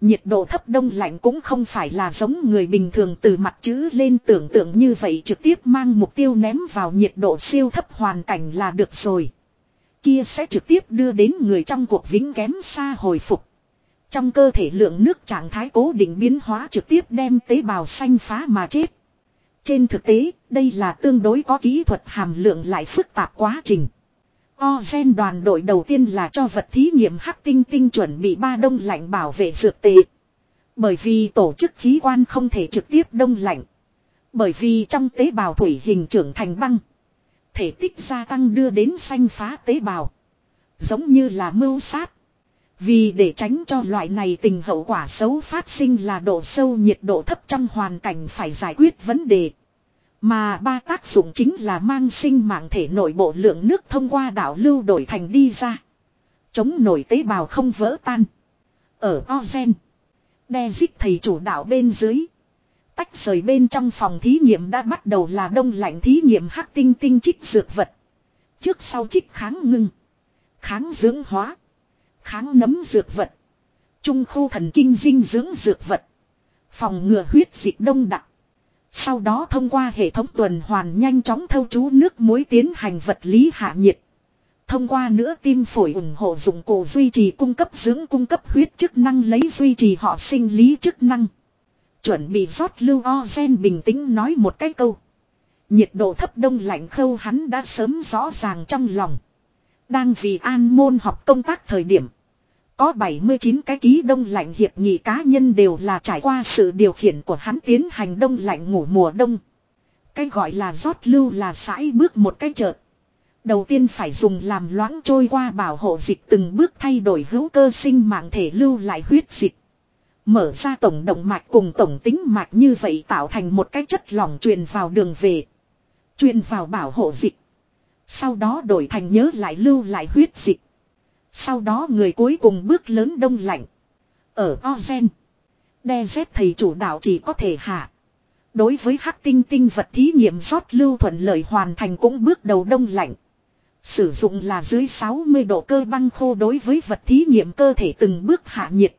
Nhiệt độ thấp đông lạnh cũng không phải là giống người bình thường từ mặt chữ lên tưởng tượng như vậy trực tiếp mang mục tiêu ném vào nhiệt độ siêu thấp hoàn cảnh là được rồi. Kia sẽ trực tiếp đưa đến người trong cuộc vĩnh kém xa hồi phục. Trong cơ thể lượng nước trạng thái cố định biến hóa trực tiếp đem tế bào xanh phá mà chết. Trên thực tế, đây là tương đối có kỹ thuật hàm lượng lại phức tạp quá trình. Ozen đoàn đội đầu tiên là cho vật thí nghiệm hắc tinh tinh chuẩn bị ba đông lạnh bảo vệ dược tệ. Bởi vì tổ chức khí quan không thể trực tiếp đông lạnh. Bởi vì trong tế bào thủy hình trưởng thành băng. Thể tích gia tăng đưa đến xanh phá tế bào. Giống như là mưu sát. Vì để tránh cho loại này tình hậu quả xấu phát sinh là độ sâu nhiệt độ thấp trong hoàn cảnh phải giải quyết vấn đề. Mà ba tác dụng chính là mang sinh mạng thể nội bộ lượng nước thông qua đảo lưu đổi thành đi ra. Chống nổi tế bào không vỡ tan. Ở Ozen. Dezic thầy chủ đạo bên dưới. Tách rời bên trong phòng thí nghiệm đã bắt đầu là đông lạnh thí nghiệm hắc tinh tinh trích dược vật. Trước sau trích kháng ngưng. Kháng dưỡng hóa. Kháng nấm dược vật. Trung khu thần kinh dinh dưỡng dược vật. Phòng ngừa huyết dịch đông đặc. Sau đó thông qua hệ thống tuần hoàn nhanh chóng thâu chú nước muối tiến hành vật lý hạ nhiệt. Thông qua nữa tim phổi ủng hộ dụng cụ duy trì cung cấp dưỡng cung cấp huyết chức năng lấy duy trì họ sinh lý chức năng. Chuẩn bị rót lưu o gen bình tĩnh nói một cái câu. Nhiệt độ thấp đông lạnh khâu hắn đã sớm rõ ràng trong lòng. Đang vì an môn học công tác thời điểm. Có 79 cái ký đông lạnh hiệp nghị cá nhân đều là trải qua sự điều khiển của hắn tiến hành đông lạnh ngủ mùa đông. Cái gọi là rót lưu là sãi bước một cái chợt. Đầu tiên phải dùng làm loãng trôi qua bảo hộ dịch từng bước thay đổi hữu cơ sinh mạng thể lưu lại huyết dịch. Mở ra tổng động mạch cùng tổng tính mạch như vậy tạo thành một cái chất lỏng truyền vào đường về. Truyền vào bảo hộ dịch. Sau đó đổi thành nhớ lại lưu lại huyết dịch. Sau đó người cuối cùng bước lớn đông lạnh. Ở Ozen. Đe dép thầy chủ đạo chỉ có thể hạ. Đối với hắc tinh tinh vật thí nghiệm rót lưu thuận lợi hoàn thành cũng bước đầu đông lạnh. Sử dụng là dưới 60 độ cơ băng khô đối với vật thí nghiệm cơ thể từng bước hạ nhiệt.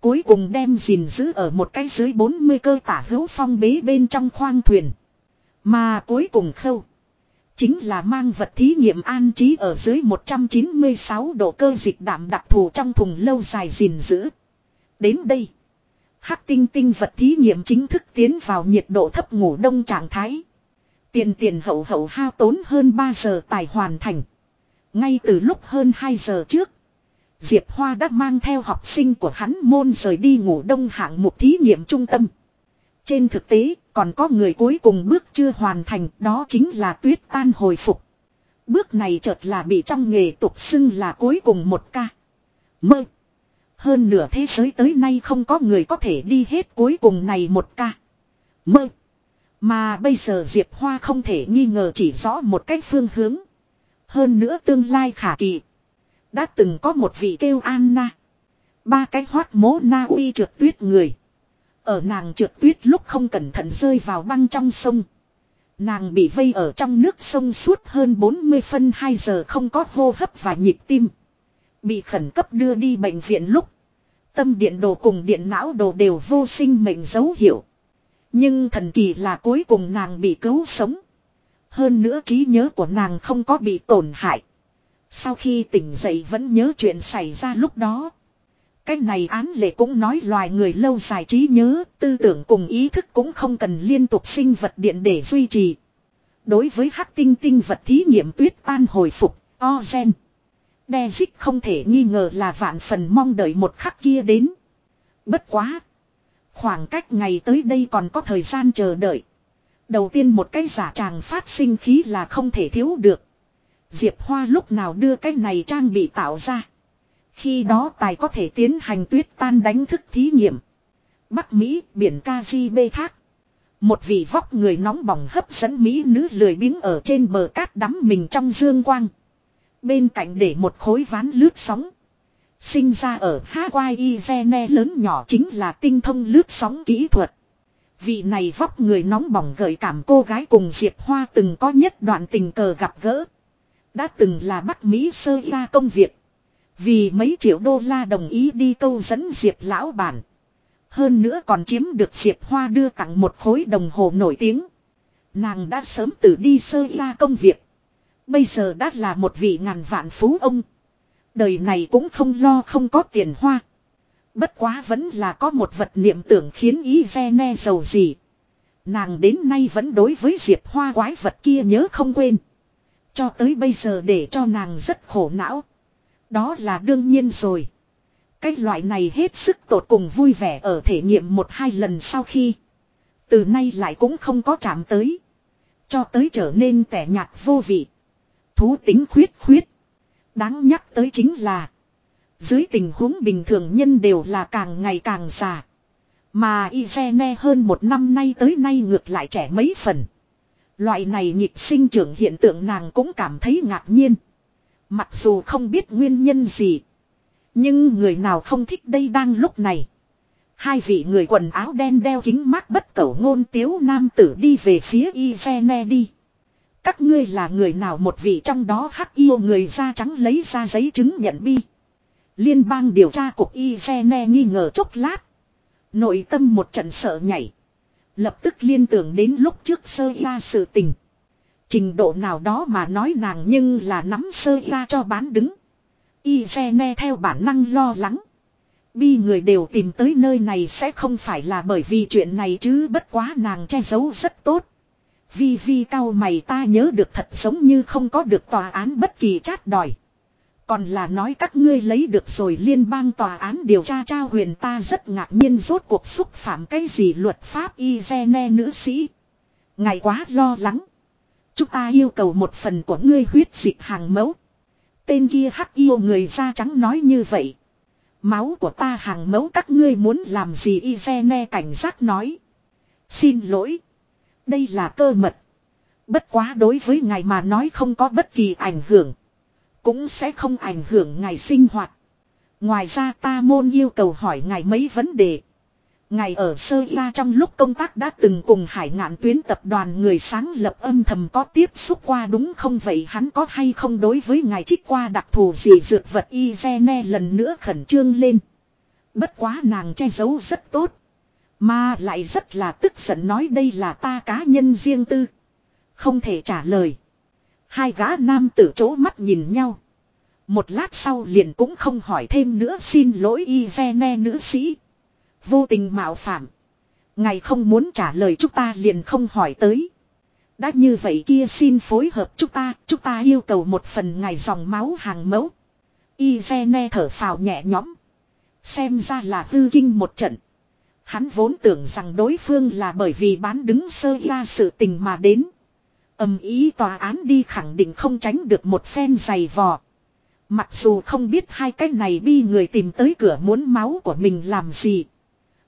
Cuối cùng đem gìn giữ ở một cái dưới 40 cơ tả hữu phong bế bên trong khoang thuyền. Mà cuối cùng khâu. Chính là mang vật thí nghiệm an trí ở dưới 196 độ cơ dịch đảm đặc thù trong thùng lâu dài gìn giữ. Đến đây. Hắc tinh tinh vật thí nghiệm chính thức tiến vào nhiệt độ thấp ngủ đông trạng thái. Tiền tiền hậu hậu hao tốn hơn 3 giờ tài hoàn thành. Ngay từ lúc hơn 2 giờ trước. Diệp Hoa đã mang theo học sinh của hắn môn rời đi ngủ đông hạng mục thí nghiệm trung tâm. Trên thực tế, còn có người cuối cùng bước chưa hoàn thành, đó chính là tuyết tan hồi phục. Bước này chợt là bị trong nghề tục xưng là cuối cùng một ca. Mơ. Hơn nửa thế giới tới nay không có người có thể đi hết cuối cùng này một ca. Mơ. Mà bây giờ Diệp Hoa không thể nghi ngờ chỉ rõ một cách phương hướng. Hơn nữa tương lai khả kỳ. Đã từng có một vị kêu Anna. Ba cái hoát mố Na Uy trượt tuyết người. Ở nàng trượt tuyết lúc không cẩn thận rơi vào băng trong sông. Nàng bị vây ở trong nước sông suốt hơn 40 phân 2 giờ không có hô hấp và nhịp tim. Bị khẩn cấp đưa đi bệnh viện lúc. Tâm điện đồ cùng điện não đồ đều vô sinh mệnh dấu hiệu. Nhưng thần kỳ là cuối cùng nàng bị cứu sống. Hơn nữa trí nhớ của nàng không có bị tổn hại. Sau khi tỉnh dậy vẫn nhớ chuyện xảy ra lúc đó. Cái này án lệ cũng nói loài người lâu dài trí nhớ, tư tưởng cùng ý thức cũng không cần liên tục sinh vật điện để duy trì. Đối với hắc tinh tinh vật thí nghiệm tuyết tan hồi phục, Ozen. Dezic không thể nghi ngờ là vạn phần mong đợi một khắc kia đến. Bất quá. Khoảng cách ngày tới đây còn có thời gian chờ đợi. Đầu tiên một cái giả tràng phát sinh khí là không thể thiếu được. Diệp Hoa lúc nào đưa cái này trang bị tạo ra. Khi đó tài có thể tiến hành tuyết tan đánh thức thí nghiệm. Bắc Mỹ, biển Caribe thác. Một vị vóc người nóng bỏng hấp dẫn Mỹ nữ lười biếng ở trên bờ cát đắm mình trong dương quang. Bên cạnh để một khối ván lướt sóng. Sinh ra ở Hawaii Gene lớn nhỏ chính là tinh thông lướt sóng kỹ thuật. Vị này vóc người nóng bỏng gợi cảm cô gái cùng Diệp Hoa từng có nhất đoạn tình cờ gặp gỡ. Đã từng là Bắc Mỹ sơ ra công việc. Vì mấy triệu đô la đồng ý đi câu dẫn Diệp lão bản. Hơn nữa còn chiếm được Diệp Hoa đưa tặng một khối đồng hồ nổi tiếng. Nàng đã sớm từ đi sơ ra công việc. Bây giờ đã là một vị ngàn vạn phú ông. Đời này cũng không lo không có tiền hoa. Bất quá vẫn là có một vật niệm tưởng khiến ý ve ne giàu gì. Nàng đến nay vẫn đối với Diệp Hoa quái vật kia nhớ không quên. Cho tới bây giờ để cho nàng rất khổ não. Đó là đương nhiên rồi. Cái loại này hết sức tột cùng vui vẻ ở thể nghiệm một hai lần sau khi. Từ nay lại cũng không có chạm tới. Cho tới trở nên tẻ nhạt vô vị. Thú tính khuyết khuyết. Đáng nhắc tới chính là. Dưới tình huống bình thường nhân đều là càng ngày càng già. Mà Izene hơn một năm nay tới nay ngược lại trẻ mấy phần. Loại này nhịp sinh trưởng hiện tượng nàng cũng cảm thấy ngạc nhiên. Mặc dù không biết nguyên nhân gì. Nhưng người nào không thích đây đang lúc này. Hai vị người quần áo đen đeo kính mắt bất cẩu ngôn tiếu nam tử đi về phía Izene đi. Các ngươi là người nào một vị trong đó hắc yêu người da trắng lấy ra giấy chứng nhận bi. Liên bang điều tra cục Izene nghi ngờ chốc lát. Nội tâm một trận sợ nhảy. Lập tức liên tưởng đến lúc trước sơ ra sự tình. Trình độ nào đó mà nói nàng nhưng là nắm sơ ra cho bán đứng. Izene theo bản năng lo lắng. Bi người đều tìm tới nơi này sẽ không phải là bởi vì chuyện này chứ bất quá nàng che giấu rất tốt. Vi vi cao mày ta nhớ được thật giống như không có được tòa án bất kỳ chát đòi. Còn là nói các ngươi lấy được rồi liên bang tòa án điều tra trao huyền ta rất ngạc nhiên rốt cuộc xúc phạm cái gì luật pháp y ne nữ sĩ. Ngày quá lo lắng. Chúng ta yêu cầu một phần của ngươi huyết dịch hàng mẫu. Tên kia hắc yêu người da trắng nói như vậy. Máu của ta hàng mẫu các ngươi muốn làm gì y ne cảnh giác nói. Xin lỗi. Đây là cơ mật. Bất quá đối với ngài mà nói không có bất kỳ ảnh hưởng. Cũng sẽ không ảnh hưởng ngài sinh hoạt. Ngoài ra ta môn yêu cầu hỏi ngài mấy vấn đề ngày ở sơ la trong lúc công tác đã từng cùng hải ngạn tuyến tập đoàn người sáng lập âm thầm có tiếp xúc qua đúng không vậy hắn có hay không đối với ngài trích qua đặc thù gì dược vật y ne lần nữa khẩn trương lên. Bất quá nàng che giấu rất tốt. Mà lại rất là tức giận nói đây là ta cá nhân riêng tư. Không thể trả lời. Hai gã nam tử chỗ mắt nhìn nhau. Một lát sau liền cũng không hỏi thêm nữa xin lỗi y ne nữ sĩ. Vô tình mạo phạm. Ngài không muốn trả lời chúng ta liền không hỏi tới. Đã như vậy kia xin phối hợp chúng ta, chúng ta yêu cầu một phần ngài dòng máu hàng mẫu. Izene thở phào nhẹ nhõm. Xem ra là tư kinh một trận. Hắn vốn tưởng rằng đối phương là bởi vì bán đứng sơ ra sự tình mà đến. Âm ý tòa án đi khẳng định không tránh được một phen dày vò. Mặc dù không biết hai cái này bi người tìm tới cửa muốn máu của mình làm gì.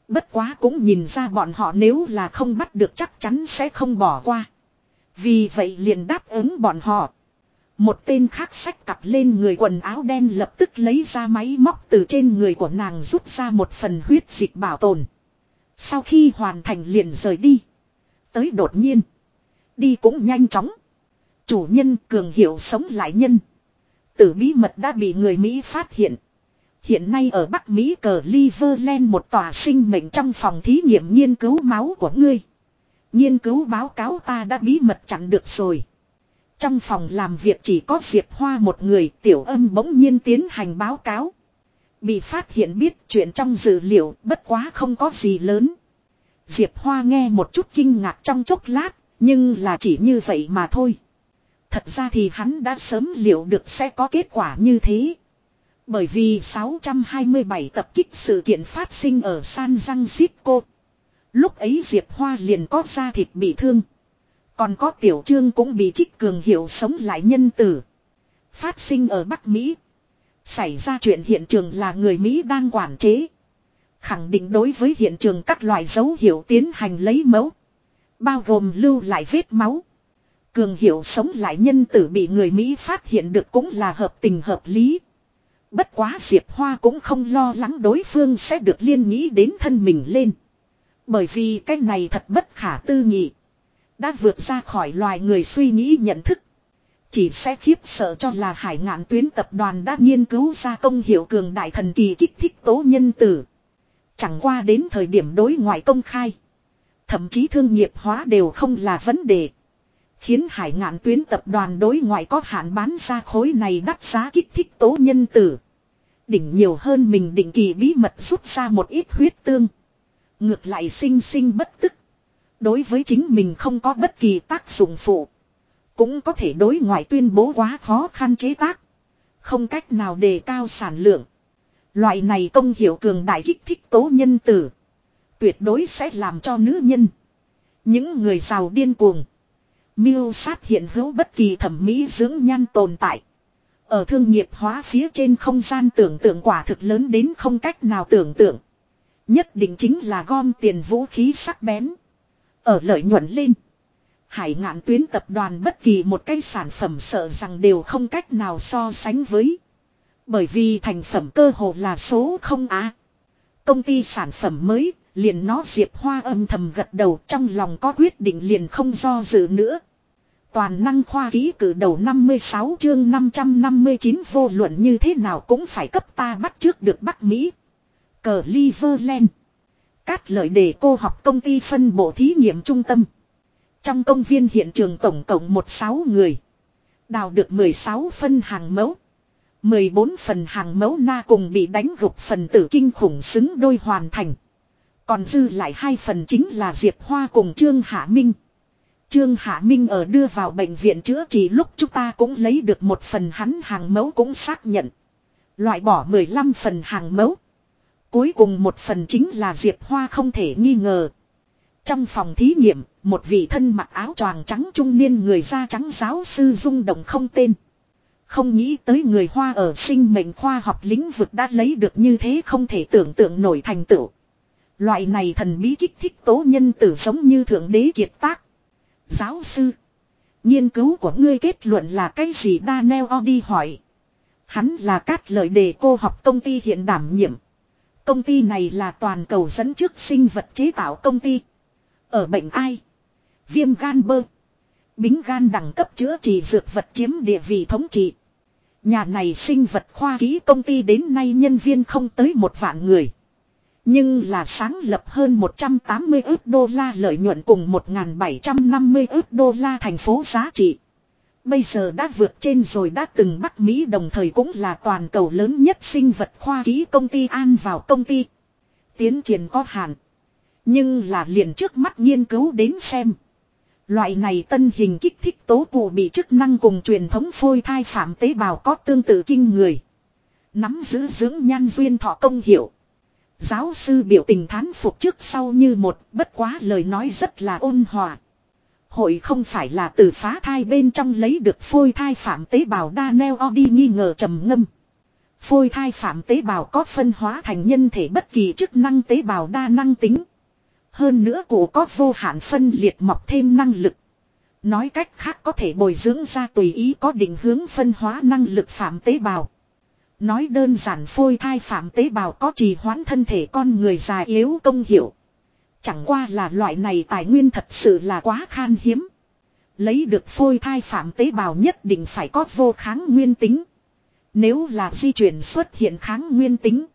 Bất quá cũng nhìn ra bọn họ nếu là không bắt được chắc chắn sẽ không bỏ qua. Vì vậy liền đáp ứng bọn họ. Một tên khác sách cặp lên người quần áo đen lập tức lấy ra máy móc từ trên người của nàng rút ra một phần huyết dịch bảo tồn. Sau khi hoàn thành liền rời đi. Tới đột nhiên. Đi cũng nhanh chóng. Chủ nhân cường hiệu sống lại nhân. Tử bí mật đã bị người Mỹ phát hiện. Hiện nay ở Bắc Mỹ cờ Liverland một tòa sinh mệnh trong phòng thí nghiệm nghiên cứu máu của ngươi. Nghiên cứu báo cáo ta đã bí mật chặn được rồi. Trong phòng làm việc chỉ có Diệp Hoa một người tiểu âm bỗng nhiên tiến hành báo cáo. Bị phát hiện biết chuyện trong dữ liệu bất quá không có gì lớn. Diệp Hoa nghe một chút kinh ngạc trong chốc lát, nhưng là chỉ như vậy mà thôi. Thật ra thì hắn đã sớm liệu được sẽ có kết quả như thế. Bởi vì 627 tập kích sự kiện phát sinh ở San Francisco. Lúc ấy Diệp Hoa liền có da thịt bị thương. Còn có tiểu trương cũng bị trích cường hiệu sống lại nhân tử. Phát sinh ở Bắc Mỹ. Xảy ra chuyện hiện trường là người Mỹ đang quản chế. Khẳng định đối với hiện trường các loại dấu hiệu tiến hành lấy mẫu. Bao gồm lưu lại vết máu. Cường hiệu sống lại nhân tử bị người Mỹ phát hiện được cũng là hợp tình hợp lý. Bất quá Diệp Hoa cũng không lo lắng đối phương sẽ được liên nghĩ đến thân mình lên. Bởi vì cái này thật bất khả tư nghị. Đã vượt ra khỏi loài người suy nghĩ nhận thức. Chỉ sẽ khiếp sợ cho là hải ngạn tuyến tập đoàn đã nghiên cứu ra công hiệu cường đại thần kỳ kích thích tố nhân tử. Chẳng qua đến thời điểm đối ngoại công khai. Thậm chí thương nghiệp hóa đều không là vấn đề. Khiến hải ngạn tuyến tập đoàn đối ngoại có hạn bán ra khối này đắt giá kích thích tố nhân tử. Đỉnh nhiều hơn mình định kỳ bí mật rút ra một ít huyết tương. Ngược lại sinh sinh bất tức. Đối với chính mình không có bất kỳ tác dụng phụ. Cũng có thể đối ngoại tuyên bố quá khó khăn chế tác. Không cách nào đề cao sản lượng. Loại này công hiệu cường đại kích thích tố nhân tử. Tuyệt đối sẽ làm cho nữ nhân. Những người giàu điên cuồng. Miêu sát hiện hữu bất kỳ thẩm mỹ dưỡng nhan tồn tại. Ở thương nghiệp hóa phía trên không gian tưởng tượng quả thực lớn đến không cách nào tưởng tượng. Nhất định chính là gom tiền vũ khí sắc bén. Ở lợi nhuận lên. Hải ngạn tuyến tập đoàn bất kỳ một cái sản phẩm sợ rằng đều không cách nào so sánh với. Bởi vì thành phẩm cơ hồ là số không á. Công ty sản phẩm mới, liền nó Diệp Hoa âm thầm gật đầu trong lòng có quyết định liền không do dự nữa. Toàn năng khoa ký cử đầu 56 chương 559 vô luận như thế nào cũng phải cấp ta bắt trước được Bắc Mỹ. Cờ Liverland. Cát lợi để cô học công ty phân bộ thí nghiệm trung tâm. Trong công viên hiện trường tổng cộng 16 người. Đào được 16 phân hàng mẫu. 14 phần hàng mẫu na cùng bị đánh gục phần tử kinh khủng xứng đôi hoàn thành. Còn dư lại hai phần chính là Diệp Hoa cùng Trương Hạ Minh. Trương Hạ Minh ở đưa vào bệnh viện chữa trị lúc chúng ta cũng lấy được một phần hắn hàng mẫu cũng xác nhận. Loại bỏ 15 phần hàng mẫu. Cuối cùng một phần chính là Diệp Hoa không thể nghi ngờ. Trong phòng thí nghiệm, một vị thân mặc áo choàng trắng trung niên người da trắng giáo sư rung động không tên. Không nghĩ tới người Hoa ở sinh mệnh khoa học lĩnh vực đã lấy được như thế không thể tưởng tượng nổi thành tựu. Loại này thần bí kích thích tố nhân tử giống như thượng đế kiệt tác. Giáo sư. Nghiên cứu của ngươi kết luận là cái gì Daniel đi hỏi. Hắn là cát lợi đề cô học công ty hiện đảm nhiệm. Công ty này là toàn cầu dẫn trước sinh vật chế tạo công ty. Ở bệnh ai? Viêm gan bơ. Bính gan đẳng cấp chữa trị dược vật chiếm địa vị thống trị. Nhà này sinh vật khoa ký công ty đến nay nhân viên không tới một vạn người. Nhưng là sáng lập hơn 180 ước đô la lợi nhuận cùng 1.750 ước đô la thành phố giá trị. Bây giờ đã vượt trên rồi đã từng Bắc Mỹ đồng thời cũng là toàn cầu lớn nhất sinh vật khoa ký công ty an vào công ty. Tiến triển có hạn. Nhưng là liền trước mắt nghiên cứu đến xem. Loại này tân hình kích thích tố cụ bị chức năng cùng truyền thống phôi thai phạm tế bào có tương tự kinh người. Nắm giữ dưỡng nhan duyên thọ công hiệu. Giáo sư biểu tình thán phục trước sau như một, bất quá lời nói rất là ôn hòa. Hội không phải là từ phá thai bên trong lấy được phôi thai phạm tế bào đa neo đi nghi ngờ trầm ngâm. Phôi thai phạm tế bào có phân hóa thành nhân thể bất kỳ chức năng tế bào đa năng tính. Hơn nữa cụ có vô hạn phân liệt mọc thêm năng lực. Nói cách khác có thể bồi dưỡng ra tùy ý có định hướng phân hóa năng lực phạm tế bào. Nói đơn giản phôi thai phạm tế bào có trì hoãn thân thể con người già yếu công hiệu. Chẳng qua là loại này tài nguyên thật sự là quá khan hiếm. Lấy được phôi thai phạm tế bào nhất định phải có vô kháng nguyên tính. Nếu là di chuyển xuất hiện kháng nguyên tính.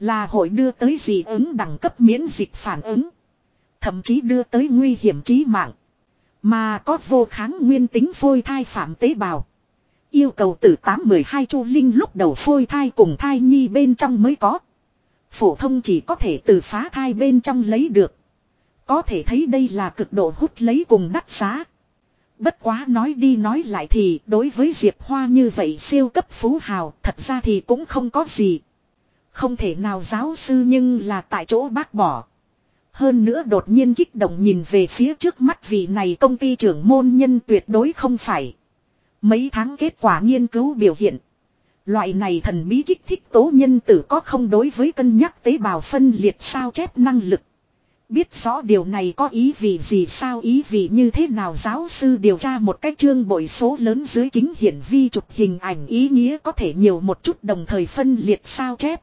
Là hội đưa tới dị ứng đẳng cấp miễn dịch phản ứng. Thậm chí đưa tới nguy hiểm chí mạng. Mà có vô kháng nguyên tính phôi thai phạm tế bào. Yêu cầu từ 8-12 chu linh lúc đầu phôi thai cùng thai nhi bên trong mới có. Phổ thông chỉ có thể từ phá thai bên trong lấy được. Có thể thấy đây là cực độ hút lấy cùng đắt giá. Bất quá nói đi nói lại thì đối với Diệp Hoa như vậy siêu cấp phú hào, thật ra thì cũng không có gì. Không thể nào giáo sư nhưng là tại chỗ bác bỏ. Hơn nữa đột nhiên kích động nhìn về phía trước mắt vị này công ty trưởng môn nhân tuyệt đối không phải. Mấy tháng kết quả nghiên cứu biểu hiện. Loại này thần bí kích thích tố nhân tử có không đối với cân nhắc tế bào phân liệt sao chép năng lực. Biết rõ điều này có ý vị gì sao ý vị như thế nào giáo sư điều tra một cách chương bội số lớn dưới kính hiển vi chụp hình ảnh ý nghĩa có thể nhiều một chút đồng thời phân liệt sao chép.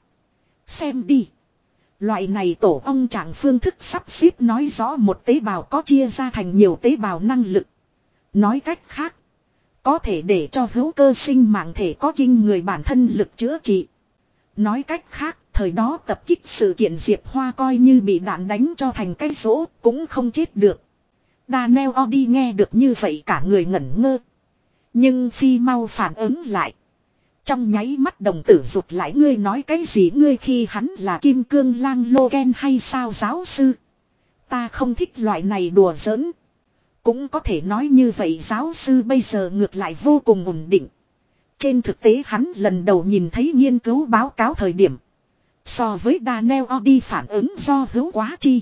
Xem đi. Loại này tổ ong trạng phương thức sắp xếp nói rõ một tế bào có chia ra thành nhiều tế bào năng lực. Nói cách khác. Có thể để cho hữu cơ sinh mạng thể có kinh người bản thân lực chữa trị. Nói cách khác, thời đó tập kích sự kiện Diệp Hoa coi như bị đạn đánh cho thành cái rỗ, cũng không chết được. Daniel Odi nghe được như vậy cả người ngẩn ngơ. Nhưng phi mau phản ứng lại. Trong nháy mắt đồng tử rụt lại ngươi nói cái gì ngươi khi hắn là kim cương lang lô hay sao giáo sư. Ta không thích loại này đùa giỡn. Cũng có thể nói như vậy giáo sư bây giờ ngược lại vô cùng ổn định. Trên thực tế hắn lần đầu nhìn thấy nghiên cứu báo cáo thời điểm. So với Daniel Odi phản ứng do hữu quá chi.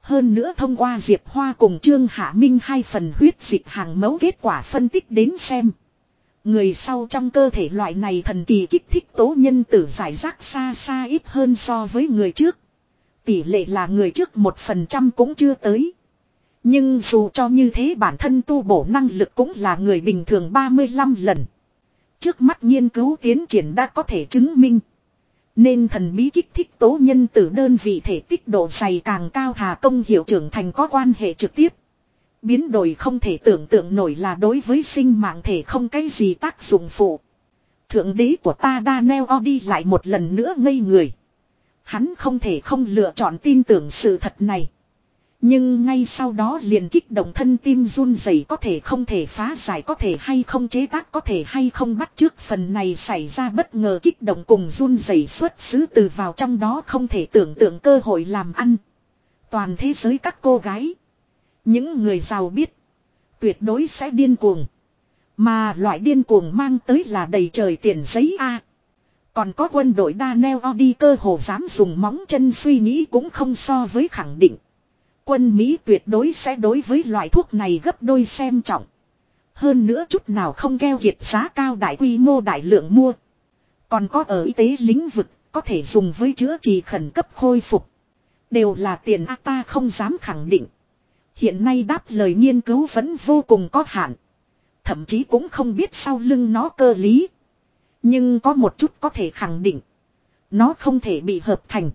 Hơn nữa thông qua Diệp Hoa cùng Trương Hạ Minh hai phần huyết dịch hàng mẫu kết quả phân tích đến xem. Người sau trong cơ thể loại này thần kỳ kích thích tố nhân tử giải rác xa xa ít hơn so với người trước. Tỷ lệ là người trước một phần trăm cũng chưa tới. Nhưng dù cho như thế bản thân tu bổ năng lực cũng là người bình thường 35 lần. Trước mắt nghiên cứu tiến triển đã có thể chứng minh. Nên thần bí kích thích tố nhân tử đơn vị thể tích độ dày càng cao thà công hiệu trưởng thành có quan hệ trực tiếp. Biến đổi không thể tưởng tượng nổi là đối với sinh mạng thể không cái gì tác dụng phụ. Thượng đế của ta đa neo đi lại một lần nữa ngây người. Hắn không thể không lựa chọn tin tưởng sự thật này. Nhưng ngay sau đó liền kích động thân tim run rẩy có thể không thể phá giải có thể hay không chế tác có thể hay không bắt trước phần này xảy ra bất ngờ kích động cùng run rẩy xuất xứ từ vào trong đó không thể tưởng tượng cơ hội làm ăn. Toàn thế giới các cô gái. Những người giàu biết. Tuyệt đối sẽ điên cuồng. Mà loại điên cuồng mang tới là đầy trời tiền giấy A. Còn có quân đội Daniel đi cơ hồ dám dùng móng chân suy nghĩ cũng không so với khẳng định. Quân Mỹ tuyệt đối sẽ đối với loại thuốc này gấp đôi xem trọng. Hơn nữa chút nào không keo kiệt giá cao đại quy mô đại lượng mua. Còn có ở y tế lĩnh vực, có thể dùng với chữa trị khẩn cấp khôi phục. Đều là tiền ác ta không dám khẳng định. Hiện nay đáp lời nghiên cứu vẫn vô cùng có hạn. Thậm chí cũng không biết sau lưng nó cơ lý. Nhưng có một chút có thể khẳng định. Nó không thể bị hợp thành.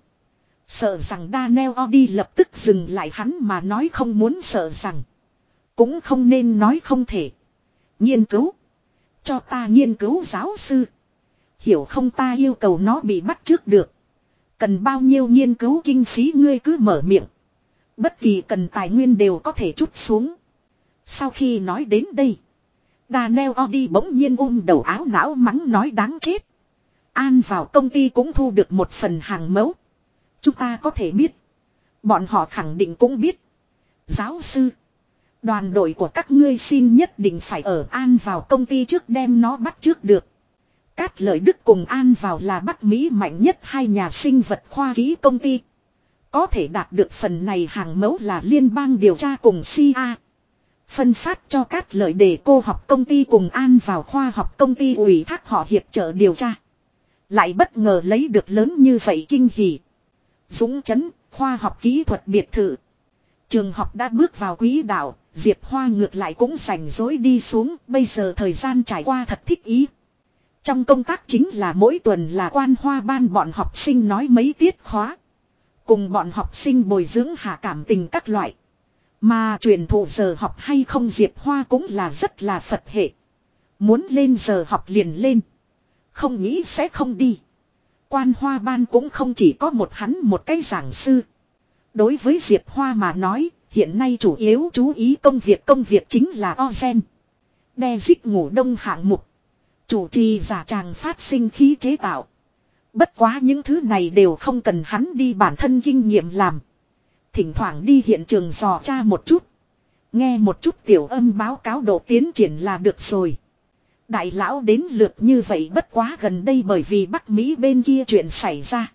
Sợ rằng Daniel Odi lập tức dừng lại hắn mà nói không muốn sợ rằng. Cũng không nên nói không thể. Nghiên cứu. Cho ta nghiên cứu giáo sư. Hiểu không ta yêu cầu nó bị bắt trước được. Cần bao nhiêu nghiên cứu kinh phí ngươi cứ mở miệng. Bất kỳ cần tài nguyên đều có thể chút xuống. Sau khi nói đến đây. Daniel Odi bỗng nhiên ôm đầu áo não mắng nói đáng chết. An vào công ty cũng thu được một phần hàng mẫu. Chúng ta có thể biết. Bọn họ khẳng định cũng biết. Giáo sư. Đoàn đội của các ngươi xin nhất định phải ở An vào công ty trước đem nó bắt trước được. Cát lợi Đức cùng An vào là Bắc Mỹ mạnh nhất hai nhà sinh vật khoa ký công ty. Có thể đạt được phần này hàng mẫu là liên bang điều tra cùng CIA. Phân phát cho các lợi để cô học công ty cùng An vào khoa học công ty ủy thác họ hiệp trợ điều tra. Lại bất ngờ lấy được lớn như vậy kinh hỉ. Dũng chấn, khoa học kỹ thuật biệt thự. Trường học đã bước vào quý đạo, Diệp Hoa ngược lại cũng sành dối đi xuống, bây giờ thời gian trải qua thật thích ý. Trong công tác chính là mỗi tuần là quan hoa ban bọn học sinh nói mấy tiết khóa. Cùng bọn học sinh bồi dưỡng hạ cảm tình các loại. Mà truyền thụ giờ học hay không Diệp Hoa cũng là rất là Phật hệ. Muốn lên giờ học liền lên. Không nghĩ sẽ không đi. Quan hoa ban cũng không chỉ có một hắn một cái giảng sư. Đối với Diệp Hoa mà nói, hiện nay chủ yếu chú ý công việc công việc chính là Ozen. Đe dích ngủ đông hạng mục. Chủ trì giả tràng phát sinh khí chế tạo. Bất quá những thứ này đều không cần hắn đi bản thân kinh nghiệm làm. Thỉnh thoảng đi hiện trường dò tra một chút. Nghe một chút tiểu âm báo cáo độ tiến triển là được rồi. Đại lão đến lượt như vậy bất quá gần đây bởi vì Bắc Mỹ bên kia chuyện xảy ra.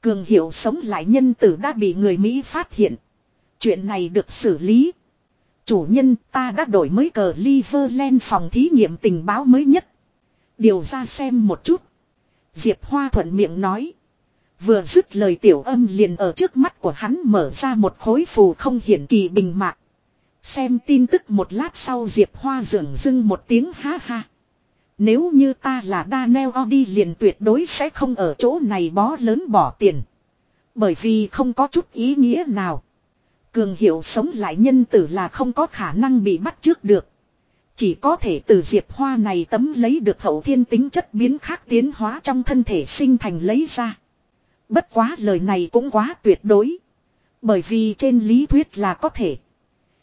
Cường hiệu sống lại nhân tử đã bị người Mỹ phát hiện. Chuyện này được xử lý. Chủ nhân ta đã đổi mới cờ Liverland phòng thí nghiệm tình báo mới nhất. Điều ra xem một chút. Diệp Hoa thuận miệng nói. Vừa dứt lời tiểu âm liền ở trước mắt của hắn mở ra một khối phù không hiển kỳ bình mạc. Xem tin tức một lát sau Diệp Hoa dường dưng một tiếng ha ha. Nếu như ta là Daniel Odi liền tuyệt đối sẽ không ở chỗ này bó lớn bỏ tiền. Bởi vì không có chút ý nghĩa nào. Cường hiệu sống lại nhân tử là không có khả năng bị bắt trước được. Chỉ có thể từ diệp hoa này tấm lấy được hậu thiên tính chất biến khác tiến hóa trong thân thể sinh thành lấy ra. Bất quá lời này cũng quá tuyệt đối. Bởi vì trên lý thuyết là có thể.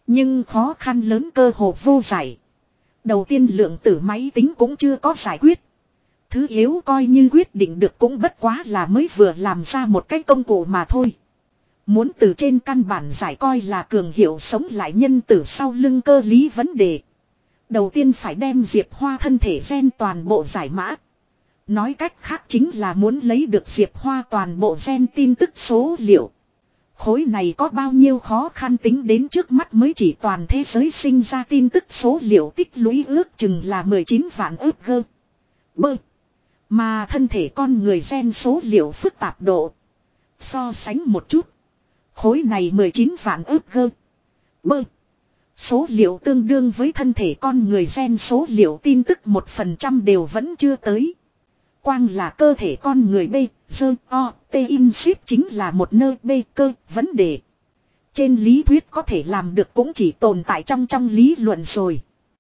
Nhưng khó khăn lớn cơ hồ vô giải. Đầu tiên lượng tử máy tính cũng chưa có giải quyết. Thứ yếu coi như quyết định được cũng bất quá là mới vừa làm ra một cái công cụ mà thôi. Muốn từ trên căn bản giải coi là cường hiệu sống lại nhân tử sau lưng cơ lý vấn đề. Đầu tiên phải đem Diệp Hoa thân thể gen toàn bộ giải mã. Nói cách khác chính là muốn lấy được Diệp Hoa toàn bộ gen tin tức số liệu. Khối này có bao nhiêu khó khăn tính đến trước mắt mới chỉ toàn thế giới sinh ra tin tức số liệu tích lũy ước chừng là 19 vạn ước gơ. Bơ. Mà thân thể con người gen số liệu phức tạp độ. So sánh một chút. Khối này 19 vạn ước gơ. Bơ. Số liệu tương đương với thân thể con người gen số liệu tin tức 1% đều vẫn chưa tới. Quang là cơ thể con người B, dơ, O, T in ship chính là một nơi B cơ, vấn đề. Trên lý thuyết có thể làm được cũng chỉ tồn tại trong trong lý luận rồi.